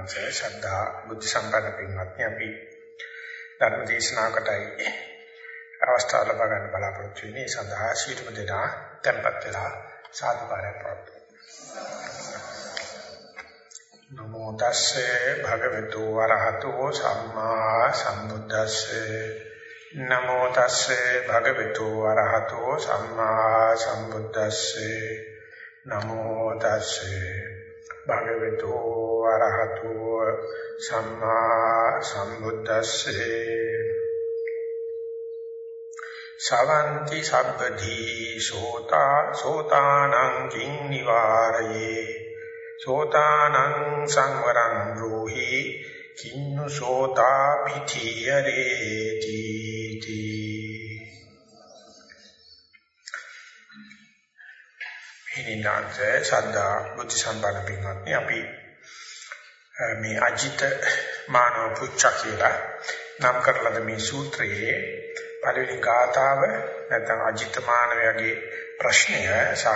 අංශය ශ්‍රද්ධා බුද්ධ සම්පන්න පින්වත්නි අපි ධර්ම දේශනාවකටයි අවස්ථාව ලබා ගන්න බලාපොරොත්තු වෙන්නේ. සඳහා ශීලම දෙනා tempත් වෙලා සාදුකාරය ප්‍රාර්ථනා නමෝ තස්සේ භගවතු වරහතෝ සම්මා සම්බුද්දස්සේ. නමෝ තස්සේ භගවතු වරහතෝ සම්මා සම්බුද්දස්සේ. නමෝ තස්සේ භගවතු වරහතු සම්මා සම්බුද්දස්සේ. සවන්ති සබ්බදී සෝතා සෝතානං කිං නිවාරයේ සෝතානං සංවරං රෝහි කින්නු සෝතා පිටියරේති. හිණාංශ ශ්‍රද්ධා බුද්ධ සම්පන්න පින්වත්නි අපි මේ අජිත මානව පුච්ච කියලා නම් කරලද මේ සූත්‍රයේ පළවෙනි ගාථාව නැත්නම් අජිත මානවයාගේ ප්‍රශ්නය සහ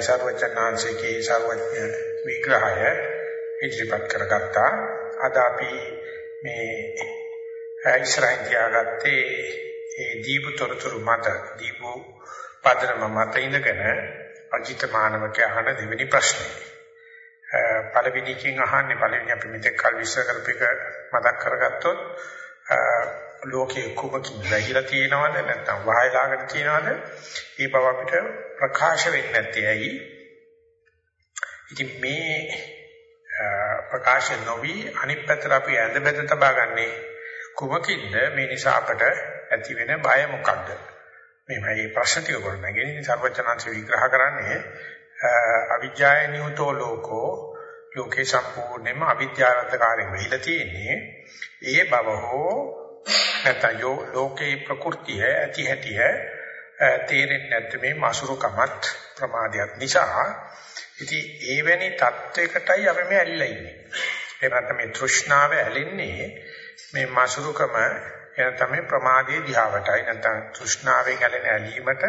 සර්වචනාංශයේ සර්වඥ විග්‍රහය ඉදිරිපත් කරගත්තා. අද අපි මේ ඉස්රායිල් තියාගත්තේ ඒ දීපු තොරතුරු මත දීපු පදනම මත ඉඳගෙන අජිත මානවකයා අහන දෙවෙනි ප්‍රශ්නේ. පළවෙනි එකෙන් අහන්නේ පළවෙනි අපි මෙතෙක් කල් විශ්ල කරපේක මතක් කරගත්තොත් ලෝකයේ කුමකින් වැහිලා තියෙනවද නැත්නම් වහයලාගෙන තියෙනවද? ඒ බව අපිට ප්‍රකාශ වෙන්නේ නැත්තේ ඇයි? ඉතින් මේ ප්‍රකාශ නොවි අනිත් පැත්තට අපි ඇඳ බෙද තබා ගන්නේ කුමකින්ද? මේ නිසා අපට ඇති වෙන බය මොකක්ද? මේ මේ ප්‍රශ්න ටික ගොඩනගෙන ඉතින් සර්වචනංශ විග්‍රහ කරන්නේ අවිජ්ජාය නියුතෝ ලෝකෝ ලෝකේ සම්පූර්ණයෙන්ම අවිද්‍යාවන්තකාරයෙන් වෙහිලා තියෙන්නේ. ඒ බව හෝ නැත්නම් යෝ ලෝකේ ප්‍රകൃතිය ඇති හැටිය තේරෙන්නේ නැත්නම් මේ මාසුරුකමත් ප්‍රමාදයක් නිසා. ඉතින් එවැනි தත්වයකටයි අපි මේ ඇලිලා ඉන්නේ ඒ නැත්නම් මේ තෘෂ්ණාව ඇලෙන්නේ මේ මාසුරුකම එන තමයි ප්‍රමාදයේ දිහාවටයි. නැත්නම් තෘෂ්ණාවෙන් ඇලෙන ඇලීමට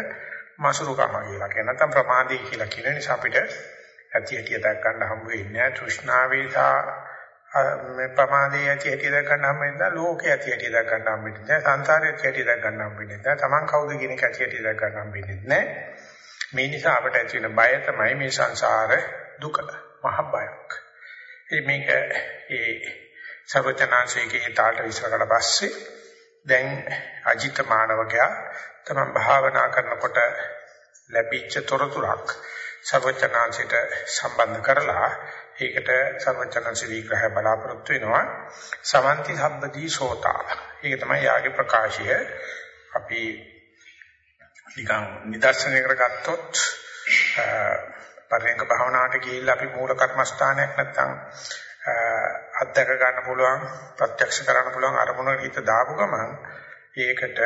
මසුරුකම කියලා කියන නැත්නම් ප්‍රමාදේ කියලා කියන නිසා අපිට ඇති ඇති දක් ගන්න හම්බ වෙන්නේ නැහැ. තෘෂ්ණාවේ සහ මේ ප්‍රමාදයේ ඇති ඇති දක් ගන්න හම්බ වෙනවා ලෝකයේ ඇති ඇති දක් ගන්න හම්බ වෙන්නේ නැහැ. සංසාරයේ ඇති ඇති දක් ගන්න හම්බ වෙන්නේ නැහැ. තමන් කවුද කියන එක ඇති ඇති දක් ගන්න හම්බ වෙන්නේ නැහැ. මේ නිසා අපට ඇති වෙන බය තමයි මේ සංසාර දුක. මහ බයක්. ඉතින් මේක ඒ සර්වචනාංශයේ තාට විශ්වකට පස්සේ දැන් අජිත මානවකයා තමයි භාවනා කරනකොට ලැබිච්ච තොරතුරක් සර්වචනාංශයට සම්බන්ධ කරලා ඒකට සර්වචනාංශ විග්‍රහය බලාපොරොත්තු වෙනවා. සමන්ති සබ්බදී සෝතා. ඒක තමයි යාගේ ප්‍රකාශය. අපි නිකන් නිදර්ශනය කරගත්තොත් පරයන්ක භාවනාවට ගිහිල්ලා අපි මූල කර්මස්ථානයක් නැත්තම් අත්දක ගන්න පුළුවන් ප්‍රත්‍යක්ෂ කරන්න පුළුවන් අරමුණකට හිත දාපු ගමන් ඒකට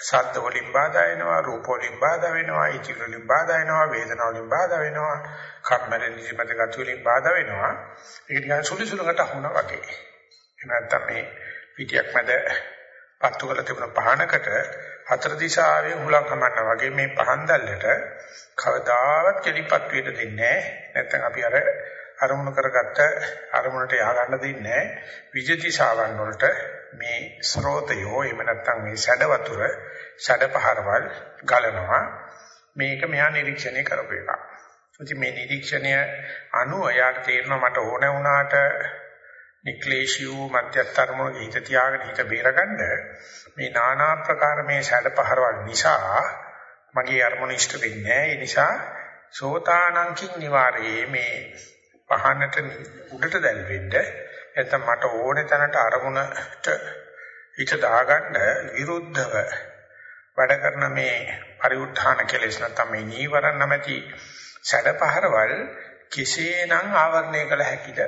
ශබ්ද වලින් බාධා වෙනවා රූප වලින් බාධා වෙනවා ඉති වලින් බාධා වෙනවා වේදනා වලින් බාධා වෙනවා කම්මැලි නිදිමත ගති වලින් බාධා වෙනවා. ඒක නිකන් සුළි සුළඟට අහුණා වගේ. එහෙම නැත්නම් මේ පිටියක් මැද පත්තු කරලා තිබුණ පහනකට හතර දිශාවේ හුලං කමන්න වගේ මේ පහන් දැල්ලට කවදාවත් කෙලිපත් වෙන්න දෙන්නේ නැහැ. නැත්නම් අපි අර අරමුණු කරගත්ත අරමුණට යා ගන්න දෙන්නේ විජ දිශාවන් වලට මේ ස්රෝතයෝ එහෙම නැත්නම් මේ සැඩ වතුර සැඩ පහරවල් ගලනවා මේක මෙහා නිරීක්ෂණය කරපු එක. ඉතින් මේ නිරීක්ෂණය අනුව යාට තේරෙනවා මට ඕන වුණාට නික්ලේශියු මධ්‍යස්තරමුණ හිත තියාගෙන හිත බේරගන්න මේ নানা ආකාර මේ සැඩ පහරවල් නිසා මගේ අරමුණ ඉෂ්ට වෙන්නේ නැහැ. ඒ නිසා සෝතානංකින් නිවාරේ මේ පහනට උඩට දැල්වෙන්න නැත්නම් මට ඕනේ තැනට අරමුණට හිත දාගන්න විරුද්ධව වැඩ කරන මේ පරිඋත්ථාන කෙලෙස් නැත්නම් මේ නීවරණ නැමැති සැඩපහරවල් කෙසේනම් ආවරණය කළ හැකිද?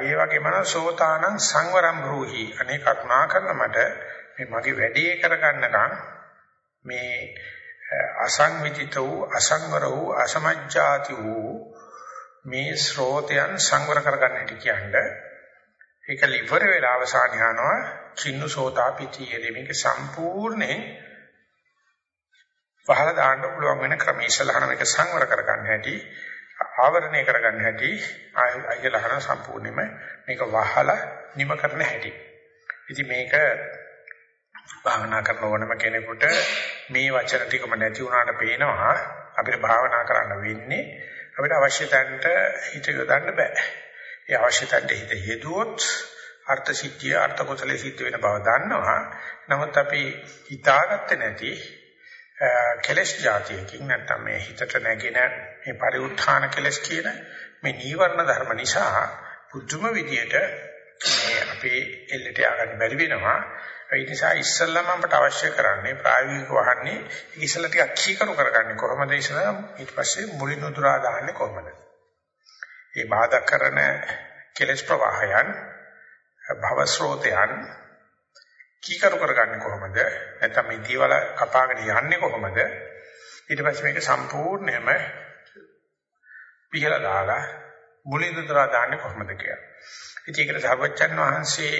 ඒ වගේම සෝතානං සංවරම් රූහි අනේ කරුණා කරන මට මේ මගේ වැඩේ කරගන්නකම් මේ අසංවිධිත වූ අසංවර වූ අසමජ්ජාති වූ මේ ස්රෝතයන් සංවර කරගන්නට කියන්නේ ඒක liver වෙලා අවසාන යනවා කින්නු සෝතාපිතියේ මේක සම්පූර්ණයෙන් පහළ දාන්න පුළුවන් වෙන ක්‍රම ඉස්සලහන මේක සංවර කරගන්න හැටි ආවරණය කරගන්න හැටි අයියලහන සම්පූර්ණයෙන්ම මේක වහලා නිම කරන හැටි. ඉතින් මේක භාවනා කරන ඕනම කෙනෙකුට මේ වචන ටිකම නැති වුණාට පේනවා අපිට භාවනා කරන්න වෙන්නේ අපිට අවශ්‍ය තැනට හිත යොදන්න බෑ. ඒ අවශ්‍ය තැනට හිත යෙදුවොත් අර්ථ සිද්ධිය අර්ථ කුසලයේ සිද්ධ වෙන බව දන්නවා. නමුත් අපි හිතාගත්තේ නැති කෙලස් જાතියකින් නැත්නම් මේ හිතට නැගෙන මේ පරිඋත්ථාන කෙලස් කියන මේ නීවරණ ධර්ම නිසා පුදුම විදියට මේ අපේ එල්ලට ය아가න්න බැරි වෙනවා. ඒ නිසා ඉස්සල්ලාම අපට අවශ්‍ය කරන්නේ ප්‍රායෝගිකව වහන්නේ ඉස්සල්ලා ටිකක් කීකරු කරගන්නේ කොහොමද ඉස්සලා ඊට පස්සේ මුලින් උදුරා දාන්නේ කොහොමද? මේ බාධා කරන කෙලස් ප්‍රවාහයන් භව ස්රෝතයන් කීකරු කරගන්නේ කොහොමද? නැත්නම් මේ දීවල කපාගෙන යන්නේ කොහොමද? ඊට පස්සේ මේක සම්පූර්ණයෙන්ම පිහලා දාලා මුලින්ම දරා දාන්නේ කොහොමද කියලා. ඉතින් ඒකට සර්වචන් වහන්සේ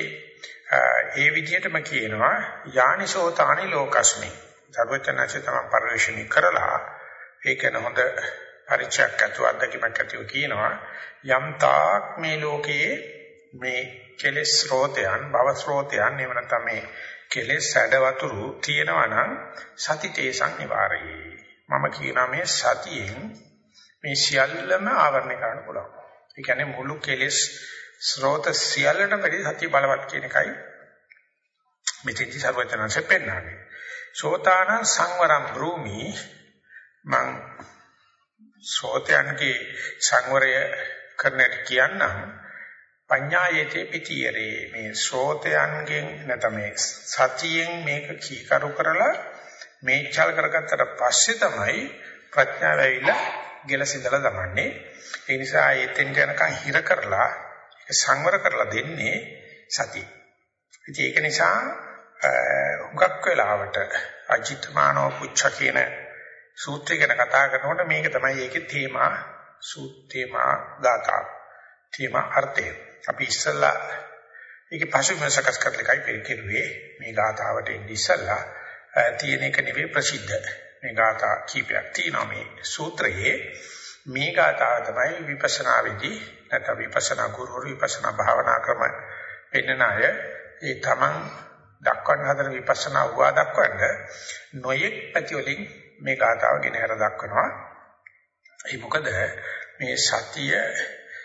ඒ විදිහටම කියනවා යානිසෝතානි ලෝකස්මි. සර්වචන්සේ තමයි පරිශ්‍රණි කරලා ඒක හොඳ පරිචයක් ඇතුව අත්දැකීමක් ඇතුව කියනවා යම් තාක් මේ ලෝකයේ මේ කෙලෙස් ස්රෝතයන් භව ස්රෝතයන් එහෙම නැත්නම් මේ කෙලෙස් සැඩ වතුරු තියෙනවා නම් සති තේසං නිවාරයි මම කියනවා මේ සතියෙන් මේ සියල්ලම ආවරණය කරන්න පුළුවන් ඒ කියන්නේ මුළු කෙලෙස් ස්රෝත සියල්ලට වැඩි සතිය බලවත් කියන එකයි මෙතෙන්දි සර්වඥාන්සේ පෙන්නන්නේ සෝතාන සංවරම් භූමි මං සෝතයන්ගේ සංවරය කරන්නට කියන්නම්. පඤ්ඤායේතේ පිටියරේ. මේ ශ්‍රෝතයන්ගෙන් නැත්නම් මේ සතියෙන් මේක කීකරු කරලා මේචල් කරගත්තට පස්සේ තමයි ප්‍රඥාව ඇවිල්ලා ගෙලසිඳලා දමන්නේ. ඒ නිසා ඒතෙන් යනකම් හිර කරලා ඒක සංවර කරලා දෙන්නේ සතිය. ඉතින් ඒක නිසා හුඟක් වෙලාවට අජිතමානෝ පුච්ච කියන සූත්‍රය ගැන කතා කරනකොට මේක තමයි ඒකේ තේමා සූත්‍රේමා ගාථා තේමා අර්ථය. අපි ඉස්සල්ලා ඒකේ පසුබිම සකස් කරලා එකයි පෙරකිරුවේ මේ ගාථාවට ඉඳි ඉස්සල්ලා තියෙන එක නෙවෙයි ප්‍රසිද්ධ මේ ගාථා කීපයක් තියෙනවා මේ සූත්‍රයේ මේ ගාථාව තමයි විපස්සනා වෙදී නැත්නම් විපස්සනා ගුරුවරු විපස්සනා භාවනා ක්‍රම පෙන්නන අය ඒ තමන් දක්වන්න හදන විපස්සනා වුණා දක්වන්න නොයෙක් පැති වලින් මේ ගාථාව ගෙන හර දක්වනවා ඒ මොකද මේ සතිය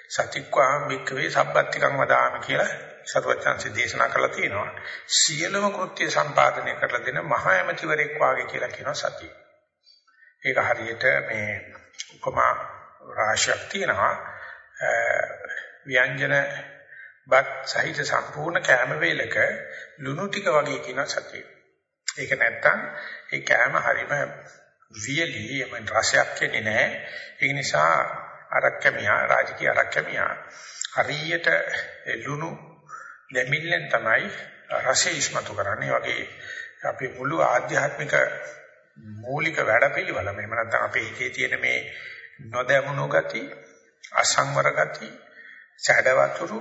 සතික්වාම් භික්කවේ සබ්බත්තිකං වදාමි කියලා සර්වචන්සි දේශනා කරලා තියෙනවා. සියලුම කෘත්‍ය සම්පාදනය කරලා දෙන මහා ඇමතිවරයෙක් වාගේ කියලා කියනවා සතිය. ඒක හරියට මේ උපමා රාශියක් තියෙනවා. ව්‍යංජන බත් සහිත සම්පූර්ණ කෑම වේලක ලුණු ටික වගේ කියන සතිය. ඒක නැත්තම් ඒ කෑම හරීම වියලි එම රසයක් එන්නේ නැහැ. ඒ නිසා අරක්කමියා රාජකීය අරක්කමියා හරියට ලුණු දෙමිල්ලෙන් තමයි රසය ඉස්මතු කරන්නේ වගේ අපේ මුළු ආධ්‍යාත්මික මූලික වැඩපිළිවෙල මෙහෙම නැත්නම් අපේ හිතේ තියෙන මේ නොදැමුණු ගති අසංවර ගති සැඩවතුරු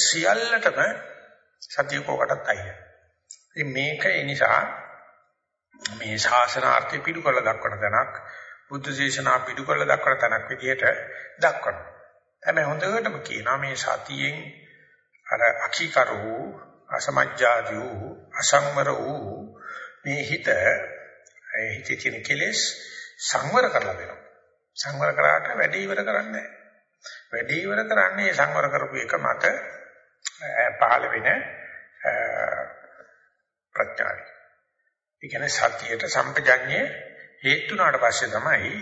සියල්ලටම සතිය කොකටත් අයිය. ඉතින් මේක ඒ නිසා මේ ශාසනාර්ථය පිටු කරලා දක්වන තැනක් බුද්ධ දේශනා පිටු කරලා දක්වන තැනක් විදිහට දක්වනවා. හැබැයි හොඳටම කියනවා මේ සතියෙන් අර අකීකර වූ අසමජ්ජාදී වූ අසංවර වූ මේ හිත ඒ හිතේ තියෙන කෙලෙස් සංවර කරලා දෙනවා. සංවර කරාට වැඩි ඉවර කරන්නේ නැහැ. වැඩි ඉවර කරන්නේ සංවර කරපු එක මත පහළ වෙන ප්‍රත්‍යාවයි. ඒ කියන්නේ සතියට සම්පජඤ්ඤය හේතුනාට පස්සේ තමයි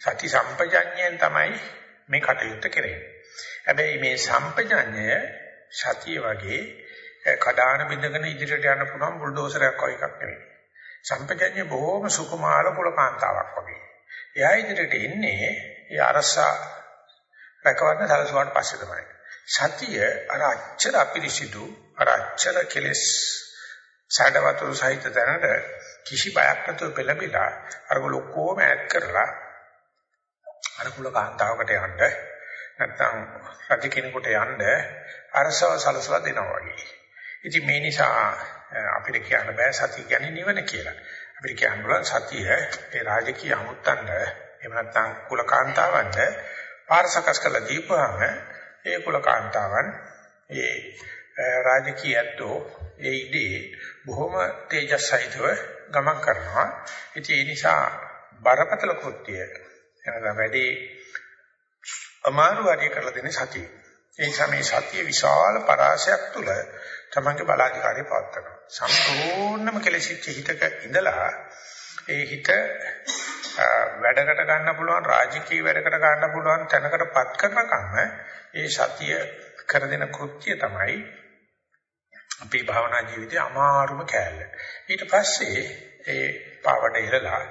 සති සම්පජඤ්ඤයෙන් තමයි මේ කටයුත්ත කෙරෙන්නේ. හැබැයි මේ සම්පජඤ්ඤය සතිය වගේ කඩාන බින්දගෙන ඉදිරියට යන්න පුළුවන් බුල්ඩෝසරයක් වගේ එකක් නෙවෙයි. සම්පජඤ්ඤය බොහොම සුකුමාර කුලකාන්තාවක් වගේ. එයා ඉදිරියට එන්නේ ඒ අරසා රැකවන්න සලසුවාට පස්සේ තමයි. සතිය අර අච්චර අපිරිසිදු අර අච්චර කෙලස් සාඩවතුරු සහිත දැනට කිසි බයක් නැතුව පෙළඹිලා අරගොල්ල ඔක්කොම ඈඩ් කරලා අර කුල කාන්තාවකට යන්න නැත්නම් රජ කෙනෙකුට යන්න අරසව සලසලා දෙනවා වගේ. ඉතින් මේ නිසා අපිට කියන්න බෑ සතිය කියන්නේ නිවන කියලා. අපිට කියන්න පුළුවන් සතිය ඒ රාජකීය අමුත්තන්ට එහෙම නැත්නම් කුල කාන්තාවන්ට පාර සකස් කරලා දීපුවාම ඒ කුලකාන්තාවන් ඒ රාජකීයත්වෝ ඒ ඉදී බොහොම තේජසයිතව ගමන් කරනවා. ඉතින් ඒ නිසා බරපතල කෘත්‍ය එනවා වැඩි අමාරු වැඩි කරලා දෙන්නේ සතිය. ඒ නිසා මේ සතිය විශාල පරාසයක් තුල තමන්ගේ බලාධිකාරිය පවත්නවා. සම්පූර්ණම කෙලෙසිච්ච හිතක ඉඳලා ඒ හිත වැඩකට ගන්න පුළුවන් රාජකීය වැඩකට ගන්න පුළුවන් තැනකටපත් කරනකම් ඒ සතිය කර දෙන කෘත්‍ය තමයි අපේ භාවනා ජීවිතයේ අමාරුම කෑල්ල. ඊට පස්සේ ඒ පාවඩ ඉරලා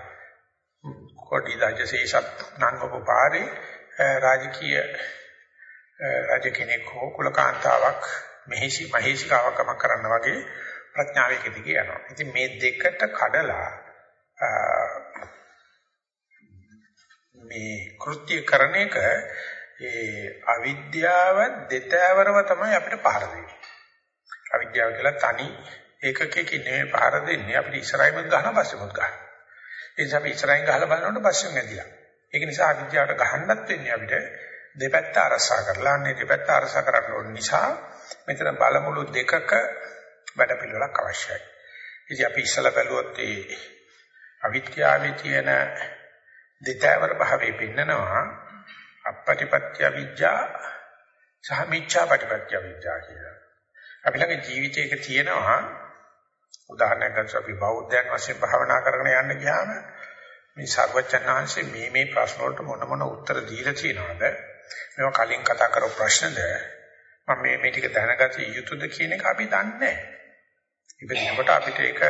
කොටි දජසේසත් නංගපු පාරේ රාජකීය රජ කෙනෙක් හෝ කුලකාන්තාවක් මෙහිසි මහේසිකාවකම කරන්න වගේ ප්‍රඥාවේක දිගේ යනවා. ඉතින් මේ දෙකට කඩලා මේ කෘත්‍ය කරන එක ඒ අවිද්‍යාව දෙතෑවරව තමයි අපිට පහර දෙන්නේ. අවිද්‍යාව කියලා තනි ඒකකයකින් නෙමෙයි පහර දෙන්නේ අපිට ඉස්සරහින්ම ගහන පස්සෙමුත් ගන්න. ඒ නිසා අපි ඉස්සරහින් ගහලා බලනකොට පස්සෙන් ඇදිලා. ඒක නිසා අවිද්‍යාවට ගහන්නත් වෙන්නේ අපිට දෙපැත්ත අරසා කරලා අන්නේ දෙපැත්ත අරසා කරන්න ඕන නිසා මෙතන බලමුළු දෙකක වැඩ පිළිවෙලක් අවශ්‍යයි. ඉතින් අපි ඉස්සලා බැලුවොත් ඒ අවිද්‍යාවේ තියෙන දෙතෑවර භාවයේ පෙන්නනවා අපපටිපත්‍ය විඥා සහ මිච්ඡා පටිපත්‍ය විඥා කියලා. අපි ළඟ ජීවිතයක තියෙනවා උදාහරණයක් ගත්තොත් අපි බෞද්ධයන් වශයෙන් භාවනා කරගෙන යන්න ගියාම මේ සර්වචන්නාංශයේ මේ මේ ප්‍රශ්න වලට මොන මොන උත්තර දීලා තියෙනවද මේවා කලින් කතා කරපු ප්‍රශ්නද මම මේ මේ ටික දැනගත යුතුද කියන එක අපි දන්නේ නැහැ. ඉතින් අපිට ඒක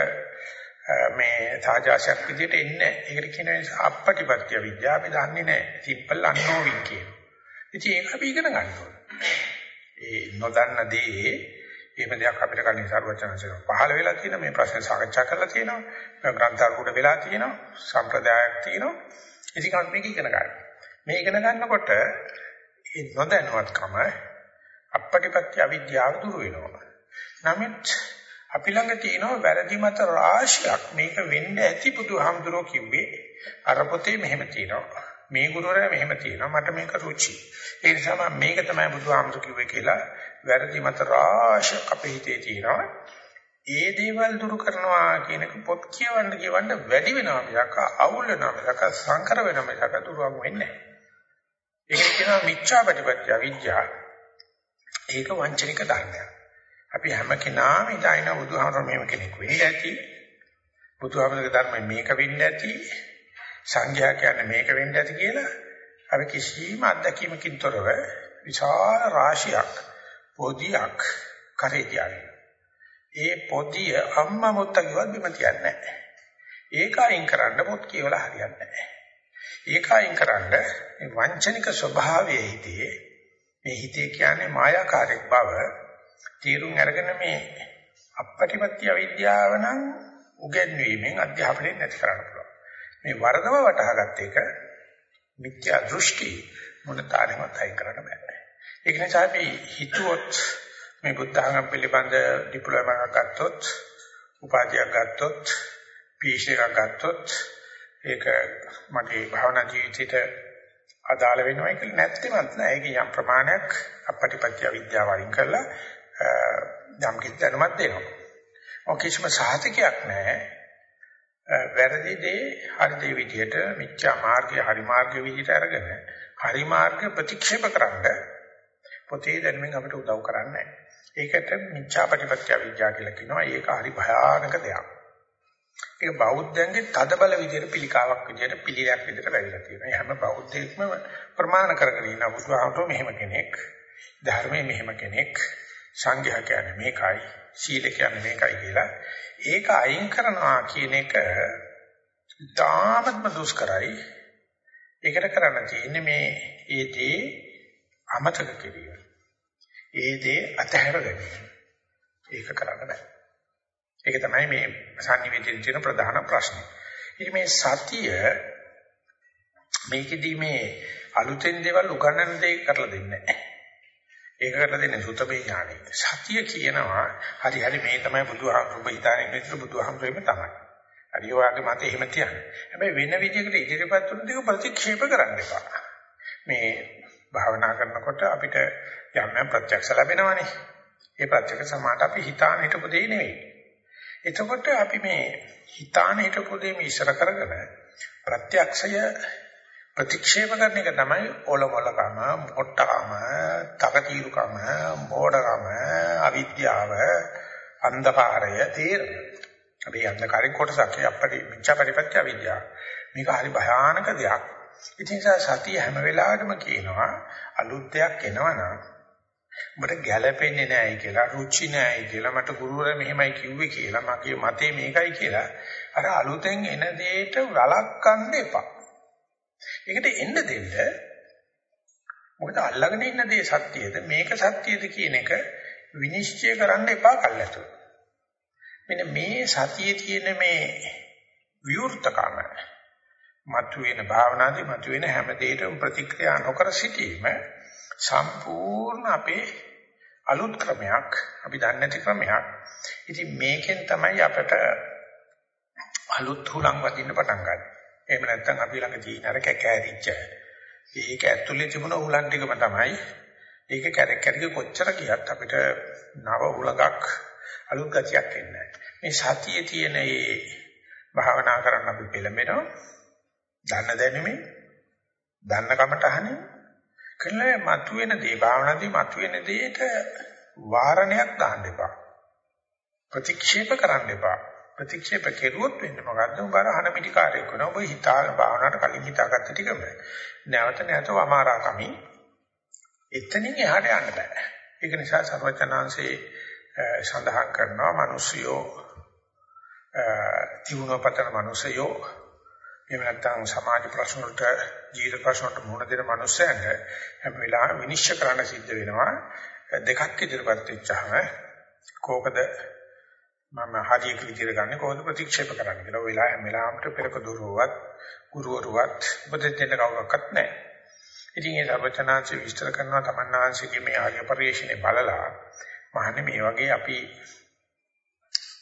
මේ සාජාශයක් විදිහට එන්නේ නැහැ. ඒකට කියන නිසා අපපටිපත්‍ය විද්‍යාව අපි දන්නේ නැහැ. සිම්පල් අන්නෝවින් කියන. ඉතින් ඒක අපි ඉගෙන ගන්න ඕනේ. ඒ නොදන්න දේ එහෙම දෙයක් අපිට කලින් සර්වචනසක පහළ වෙලා තියෙන මේ ප්‍රශ්න සාකච්ඡා කරලා තියෙනවා. ග්‍රන්ථාරුඩ වෙලා තියෙනවා. සම්ප්‍රදායක් තියෙනවා. ඉතින් අපි මේක ඉගෙන ගන්න. මේ ඉගෙන ගන්නකොට ඒ නොදැනුවත්කම අපපටිපත්‍ය අවිද්‍යාව දුර වෙනවා. නමුත් අපි ළඟ තියෙනවා වැරදි මත රාශියක්. මේක වෙන්න ඇති බුදුහාමුදුරෝ කිව්වේ අර පොතේ මෙහෙම තියෙනවා. මේ ගුරුවරයා මෙහෙම තියෙනවා. මට මේක රුචි. ඒ නිසා මම මේක තමයි බුදුහාමුදුරු කිව්වේ කියලා වැරදි මත රාශියක් අපේ හිතේ තියෙනවා. ඒ දේවල් දුරු කරනවා කියන එක පොත් කියවන්න කියවන්න වැඩි වෙනවා මිසක අවුල් වෙනවා මිසක සංකර වෙනවා මිසක දුරවම් වෙන්නේ නැහැ. ඒක කියනවා මිච්ඡා ප්‍රතිපත්‍ය විද්‍යාව ඒක වංචනික ධර්මයක්. අපි හැම කෙනාම ඉඳයින බුදුහාමර මේව කෙනෙක් වෙන්න ඇති. බුදුහාමරගේ ධර්මය මේක වෙන්න ඇති. සංඝයා කියන්නේ මේක වෙන්න ඇති කියලා අපි කිසිම අත්දැකීමකින් තොරව විශාල රාශියක් පොදියක් කරේ තියාගෙන. ඒ පොදිය අම්මා මුත්ත කිව්වත් බිම තියන්නේ නැහැ. ඒක අයින් කරන්න පොත් කියවලා හරියන්නේ නැහැ. ඒක අයින් කරන්න මේ වංචනික ස්වභාවයේ හිතේ මේ හිතේ කියන්නේ මායාකාරයක් බව තීරුම් අරගෙන මේ අපපටිපත්‍ය අවිද්‍යාව නම් උගන්වීමෙන් අධ්‍යාපනයෙන් නැති කරන්න පුළුවන්. මේ වරදම වටහාගත්ත එක මිත්‍යා දෘෂ්ටි මොන තාලෙමත් අයින් කරන්න බෑ. ඒක නිසා අපි හිතුවොත් මේ බුද්ධ ආගම පිළිබඳ ඩිප්ලෝමා එකක් ගත්තොත්, උපාධියක් ගත්තොත්, PhD එකක් ගත්තොත් ඒක මගේ භාවනා ජීවිතයට අදාළ වෙනවා කියලා නැත්teමත් නෑ. ඒක යම් ප්‍රමාණයක් අපපටිපත්‍ය අවිද්‍යාව වලින් කරලා යම් කිසි දැනුමක් දෙනවා. ඔය කිසිම සාහිතිකයක් නැහැ. වැරදි දේ හරි දේ විදියට මිච්ඡා මාර්ගය හරි මාර්ගය විදියට අරගෙන හරි මාර්ග ප්‍රතික්ෂේප කරන්න පොතේ දැනුමින් අපිට උදව් කරන්නේ ඒකට මිච්ඡා ප්‍රතිපත්‍ය විද්‍යාව කියලා කියනවා. ඒක හරි භයානක දෙයක්. ඒක බෞද්ධයන්ගේ තදබල විදියට පිළිකාවක් විදියට පිළිලයක් විදියට වැවිලා තියෙනවා. හැම බෞද්ධයෙක්ම ප්‍රමාණ කරගෙන ඉන්න බුදුහාමතෝ මෙහෙම කෙනෙක්, ධර්මයේ මෙහෙම කෙනෙක්, සංඝයා කියන්නේ මේකයි සීල කියන්නේ මේකයි කියලා. ඒක අයින් කරනවා කියන එක තාමත්ම දුෂ්කරයි. ඒකට කරන්න තියෙන්නේ මේ ඒ දේ අමතක කිරීම. ඒ දේ අතහැර ගැනීම. ඒක කරන්න බෑ. ඒක තමයි මේ සංනිවේදනයේ තියෙන ප්‍රධාන ප්‍රශ්නේ. ඉතින් මේ සතිය මේකෙදි මේ අලුතෙන් දේවල් උගන්නන දේ කරලා දෙන්නේ නැහැ. ඒකට දෙන්නේ සුතමේ ඥානෙ. සතිය කියනවා හරි හරි මේ තමයි බුදුහාමුදුරුවෝ හිතානේ මෙතන බුදුහාමුදුරුවෝ තමයි. හරි ඔයාගේ මත එහෙම තියන්නේ. හැබැයි වෙන විදිහකට ඉදිරියපත් වුණ දෙක ප්‍රතික්ෂේප කරන්න එපා. මේ භාවනා කරනකොට අපිට යම් යම් ප්‍රත්‍යක්ෂ ලැබෙනවනේ. ඒ ප්‍රත්‍යක්ෂ සමාට අපි හිතාන හිටපු දෙය නෙවෙයි. එතකොට අපි මේ හිතාන හිටපු දෙය ඉස්සර කරගෙන ප්‍රත්‍යක්ෂය ප්‍රතික්ෂේප කරන එක තමයි ඔලොමලකම, මොට්ටකම, තකතිරුකම, මෝඩකම, අවිද්‍යාව, අන්ධකාරය තේරෙන. අපි අන්ධකාරේ කොටසක් අපේ මිච්ඡා පරිපත්‍ය අවිද්‍යාව. මේක හරි භයානක දෙයක්. ඉතින් සතිය හැම වෙලාවෙම කියනවා අලුත් දෙයක් එනවනම් මට ගැළපෙන්නේ නැහැ කියලා රුචි නැහැ කියලා මට ගුරුවරයා මෙහෙමයි කිව්වේ කියලා මගේ මතේ මේකයි කියලා අර අලුතෙන් එන දෙයට වළක්වන්න එපා. ඒකට එන්න දෙන්න මොකද අල්ලගෙන ඉන්න දේ සත්‍යයද මේක සත්‍යයද කියන එක විනිශ්චය කරන්න එපා කල්ලාතු. මෙන්න මේ සතියේ තියෙන මේ විවෘතකම මතුවෙන භාවනාදී මතුවෙන හැම දෙයකම ප්‍රතික්‍රියා නොකර සිටීම සම්පූර්ණ අපේ අලුත් ක්‍රමයක් අපි දන්නේ නැති ක්‍රමයක්. ඉතින් මේකෙන් තමයි අපට අලුත් හුලං වදින්න පටන් ගන්න. එහෙම නැත්නම් අපි ළඟ තියෙන අර කැකෑරිච්ච ඒක ඇතුලේ තිබුණ හුලං ටිකම තමයි. ඒක කැරක් කැරක කොච්චර කියත් අපිට නව හුලඟක් අලුත් ගතියක් එන්නේ මේ සතියේ තියෙන මේ භාවනා කරන්න අපි පෙළඹෙනවා. දන්න දැනුමේ දන්න කමටහනේ කළේ මතුවෙන දේ භාවනාදී මතුවෙන දෙයට වාරණයක් දාන්න එපා. ප්‍රතික්ෂේප කරන්න එපා. ප්‍රතික්ෂේප කෙරුවොත් වෙන්නේ මොකද්ද? උඹ අර හන පිටිකාරයෙක් වෙනවා. ඔබ හිතාන භාවනාවට කලින් හිතාගත්ත ටිකම නැවත නැවත වමාරා කමි. එතනින් එහාට යන්න බෑ. ඒක නිසා සර්වචනාංශේ සඳහන් කරනවා මිනිසියෝ තියුණුවපතන මිනිසයෝ එහෙම නැත්නම් සමාජ ප්‍රශ්න වලට ජීවිත ප්‍රශ්න වලට මුහුණ දෙන මිනිස්සුන්ට හැම වෙලාවෙම විනිශ්චය කරන්න සිද්ධ වෙනවා දෙකක් ඉදිරිපත් වෙච්චාම කෝකද මම හරියට විදිහට ගන්න කොහොමද ප්‍රතික්ෂේප කරන්න කියලා. ඔය වෙලාව හැම වෙලාවකට පෙරක දුරුවත් ගුරුවරුවත් උපදෙස් දෙන්න කවුරක්වත් නැහැ. ඉතින් ඒ සර්වචනාංශ විස්තර කරනවා තමන්නාංශගේ මේ ආර්ය පරිශ්‍රණය බලලා මහන්නේ මේ වගේ අපි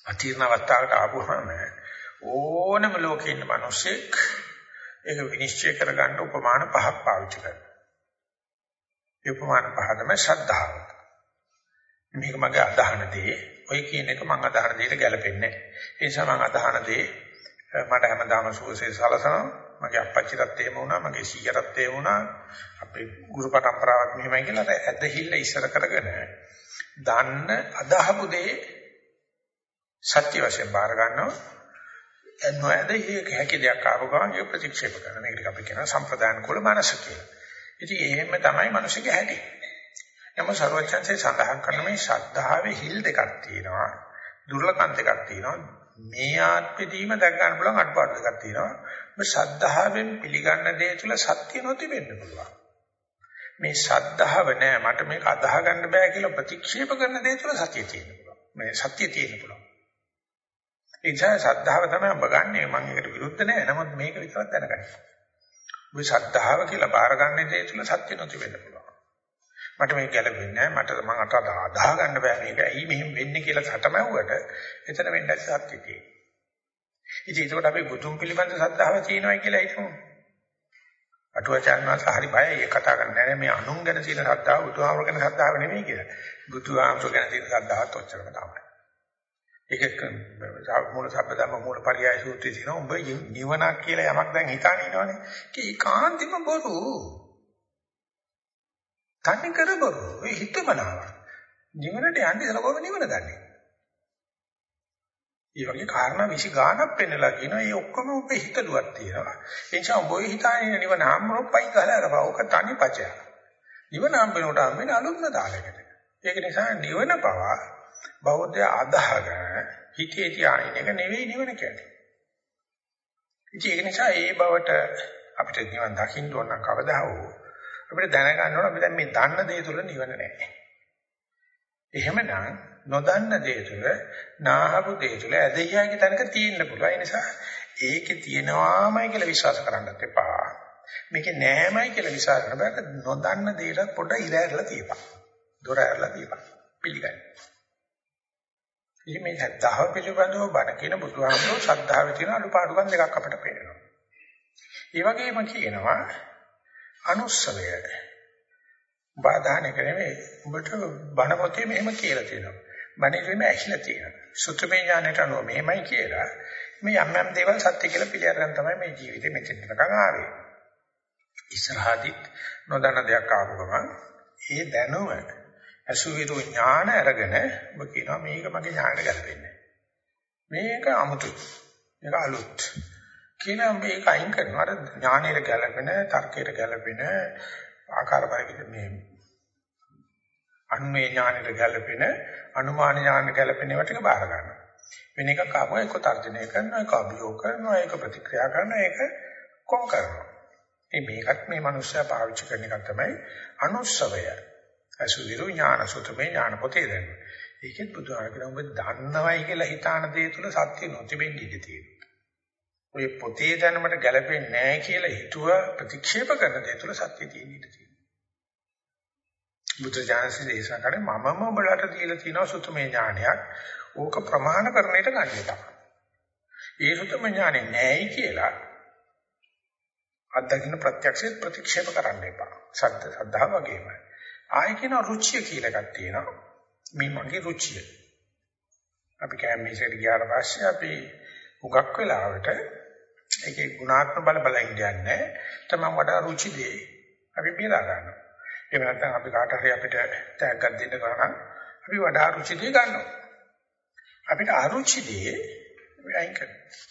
අතිර්ණ අවස්ථාවකට ආපුවාම ඕනම ලෝකේ ඉන්න මිනිසෙක් ඒක විනිශ්චය කරගන්න උපමාන පහක් පාවිච්චි කරනවා. ඒ උපමාන පහ තමයි ශ්‍රද්ධාව. මේක මගේ අදහන දේ. ඔය කියන එක මම අදහන දෙයට ගැලපෙන්නේ නැහැ. ඒ නිසා මම අදහන දේ මට හැමදාම සුවසේ සලසනවා. මගේ අපච්චිටත් එහෙම වුණා, මගේ සීයටත් එහෙම වුණා. අපේ ගුරු පරම්පරාවක් මෙහෙමයි කියලා ඇදහිල්ල ඉස්සර කරගෙන දන්න අදහපු දේ සත්‍ය වශයෙන් බාර ගන්නවා. නොඇද ඒක හැකි දෙයක් ආව ගමන් ඒක ප්‍රතික්ෂේප කරන මේකට අපි කියනවා සම්ප්‍රදාන කුල මනස කියලා. ඉතින් එහෙම තමයි මිනිස්සුගේ හැටි. එම ਸਰවඥන්සේ සඳහන් කරන මේ ශ්‍රද්ධාවේ හිල් දෙකක් තියෙනවා. දුර්ලභකම් දෙකක් තියෙනවා. මේ ආත්මෙදීම දැක ගන්න පුළුවන් අඩපාඩු දෙකක් තියෙනවා. මේ ශ්‍රද්ධාවෙන් පිළිගන්න දේ තුල සත්‍ය නොතිබෙන්න පුළුවන්. මේ ශ්‍රද්ධාව නෑ මට මේක අදාහ ගන්න බෑ කියලා ප්‍රතික්ෂේප කරන දේ තුල සත්‍ය තියෙන්න පුළුවන්. මේ සත්‍ය තියෙන්න පුළුවන්. ඒ නිසා ශ්‍රද්ධාව තමයි ඔබ ගන්නෙ. මම ඒකට විරුද්ධ නෑ. නමුත් මේක විතරක් දැනගන්න. ඔබ ශ්‍රද්ධාව කියලා බාරගන්න දේ තුල සත්‍ය නොති වෙන්න පුළුවන්. මට මේක ගැලපෙන්නේ නෑ. මට මම අත අදාහ ගන්න බෑ මේක. ඇයි මෙහෙම වෙන්නේ කියලා සටමැව්වට එතන වෙන්නේ සත්‍ය තියෙන්නේ. ඉතින් ඒකට අපි බුදුන් පිළිබඳ ශ්‍රද්ධාව තියෙනවා කියලා හිතමු. අටුවචාන් වහන්සේ හරි බයයි ඒ කතා කරන්නේ නැහැ මේ අනුන් ගැන තියෙන ශ්‍රද්ධාව බුදුහාමර ගැන ශ්‍රද්ධාව නෙමෙයි කියලා. බුදුහාමර ගැන තියෙන ශ්‍රද්ධාවත් ඔච්චරම තමයි. ඒක මූල සම්පදම මූල පරියාය සූත්‍රයේ තියෙනවා. උඹ නිවනක් කියලා යමක් දැන් හිතාන ඉනවනේ. ඒක කාන්තිම බොරු. තනි කර බොරු. ඒ හිතමනාව. නිවනට යන්නේ සලකෝම නිවන දන්නේ. මේ වගේ කාරණා විසි ගානක් පෙන්නලා කියනවා. මේ ඔක්කොම ඔබේ හිතලුවක් තියෙනවා. ඒ නිසා ඔබ හිතාගෙන නිවන හම්බුනොත්පයි ගහලා අරපුවා. ඔක තනි පචය. නිවන හම්බෙනකොට හම්බෙන අලුත්ම තාලයකට. ඒක නිසා නිවන පවා බෞද්ධය අදහගෙන හිතේ තියාගෙන එක නෙවෙයි නිවන කියන්නේ. ඉතින් ඒක නිසා ඒ බවට අපිට නිවන් දකින්න ඕන නම් කවදා හෝ අපිට දැනගන්න ඕන අපි දැන් මේ දන්න දේ තුල නිවන නැහැ. එහෙමනම් නොදන්න දේ තුල නාහපු දේ තුල ඇදහියාගේ තැනක තියෙන්න පුළුවන්. ඒ නිසා ඒකේ තියෙනවාමයි කියලා විශ්වාස කරන්නත් එපා. මේකේ නෑමයි කියලා විශ්වාස කරන්න බෑ. නොදන්න දේට පොඩ ඉර ඇරලා තියපන්. දොර ඇරලා තියපන්. පිළිගන්න. ඉතින් මේ සද්ධාව පිළිබඳව බණ කියන බුදුහාමුදුරුවෝ ශ්‍රද්ධාවේ තියෙන අනුපාඩුකම් දෙකක් අපිට පේනවා. ඒ වගේම කියනවා අනුස්සවය. බාධාන එක නෙමෙයි. උඹට බණ පොතේ මෙහෙම කියලා තියෙනවා. බණේ මෙහෙම ඇහිලා තියෙනවා. සුත්‍රමය ඥානයට අනුව මෙහෙමයි කියලා මේ යම් යම් දේවල් සත්‍ය කියලා පිළිඅරගෙන තමයි මේ ජීවිතේ මෙතෙන්ටකන් ආවේ. ඉස්සරහදී නොදන්න දෙයක් ආපු ගමන් ඒ දැනුම අසුවිරු ඥාන අරගෙන ඔබ කියනවා මේක මගේ ඥානට ගැලපෙන්නේ මේක අමුතුයි මේක අලුත් කියලා මේක අයින් කරනවා. අර ඥානයට ගැලපෙන තර්කයට ගැලපෙන ආකාර පරිවිද මේ අන්වේ ඥානයට ගැලපෙන අනුමාන ඥානයට ගැලපෙන ඒවා ටික බාර ගන්නවා. වෙන එකක් ආවම ඒක තර්ජනය කරනවා ඒක අභියෝග කරනවා ඒක ප්‍රතික්‍රියා කරනවා ඒක කොම් කරනවා. ඉතින් මේකත් මේ මනුස්සයා පාවිච්චි කරන එක තමයි අනුස්සවය. අසුවිරු ඥාන සුතමේ ඥාන පොතේ දෙන්න. ඒකෙත් බුදුහාම කියන ඔබ දන්නවයි කියලා හිතාන දේ තුල සත්‍ය නොතිබෙන්න ඉඩ තියෙනවා. ඔය පොතේ දැනුමට ගැලපෙන්නේ නැහැ කියලා හිතුව ප්‍රතික්ෂේප කරන දේ තුල සත්‍ය තියෙන ඉඩ තියෙනවා බුද්ධ ඥානසේ දේශනා කරන්නේ මමම ඔබලට දීලා තියෙනවා සුතමේ ඥානයක් ඕක ප්‍රමාණ කරන්නට ගන්න එක. ඒ සුතම ඥානෙ නැහැයි කියලා අත්දකින්න ප්‍රත්‍යක්ෂයෙන් ප්‍රතික්ෂේප කරන්න එපා. සද්ද සද්ධා වගේම. ආයෙ කියන රුචිය කියලා එකක් තියෙනවා. මේ මගේ රුචිය. අපි කැමීසෙට ගියාට පස්සේ අපි හුඟක් වෙලාවට ඒකේ ගුණාත්මක බල බල ඉන්නේ තමයි වඩා රුචි දෙයි. අපි බේරා ගන්නවා. එහෙම නැත්නම් අපි කාට හරි අපිට තෑග්ගක් දෙන්න ගන්න අපි වඩා රුචි දෙය ගන්නවා. අපිට අරුචි දේ අයින් කරනවා.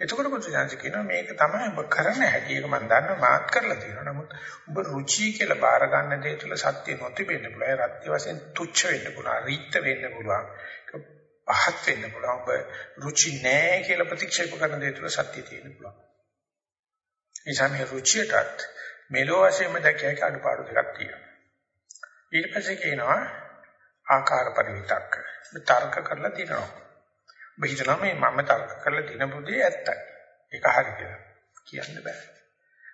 එතකොට බුදුසසුන කියනවා මේක තමයි ඔබ කරන හැටි එක මම දන්නවා මාත් කරලා තියෙනවා. නමුත් ඔබ රුචි කියලා බාර ගන්න දේ තුළ සත්‍ය නොතිබෙන්න පුළුවන්. රත්‍ය වශයෙන් තුච්ච වෙන්න පුළුවන්. රීත් වෙන්න පුළුවන්. පහත් වෙන්න පුළුවන්. ඔබ රුචි නැහැ කියලා ප්‍රතික්ෂේප කරන දේ තුළ සත්‍ය තියෙන්න පුළුවන්. ඒ සමේ රුචියටත් මෙලෝ වශයෙන්ම දැකියක අඩුපාඩු දෙකක් තියෙනවා. ඊට පස්සේ කියනවා ආකාර පරිවිතක්ක. තර්ක කරලා දිනනවා. ඔබ හිතනවා මේ මම තර්ක කරලා දිනපු දේ ඇත්තයි. ඒක හරි කියලා. කියන්න බෑ.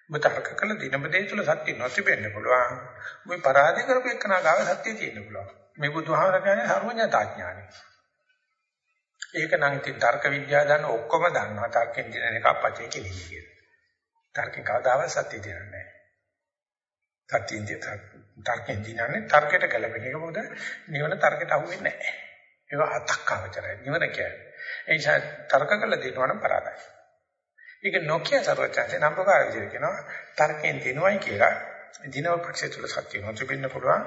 ඔබ තර්ක කරලා දිනපු දේ තුල සත්‍ය නොතිබෙන්න පුළුවන්. ඔබ පරාදේ කරපු එකනා ගාව සත්‍ය තියෙන්න පුළුවන්. මේ බුදුහාමර කියන්නේ සර්වඥතා ඥානයි. ඒක නම් ඉතින් තර්ක විද්‍යාව දන්න ඔක්කොම දන්නවා. තර්කෙන් දිනන එක අපච්චේ කෙලින්නේ කියලා. තර්කේ කවදාවත් සත්‍ය දෙන්නේ නැහැ. සත්‍යින් තර්කෙන් දිනන්නේ තර්කයට ගැලපෙන එක මොකද නිවන තර්කයට අහු වෙන්නේ නැහැ. ඒවා අතක්කවචරයි. නිවන කියන්නේ. ඒ නිසා තර්ක කළ දෙනවා නම් පරාදයි. ඒක නොකිය සර්වචන්සේ නම්බකාර විදිහට කියනවා තර්කයෙන් දිනුවයි කියලා දිනව පක්ෂය තුල සත්‍ය නොතිබෙන්න පුළුවන්.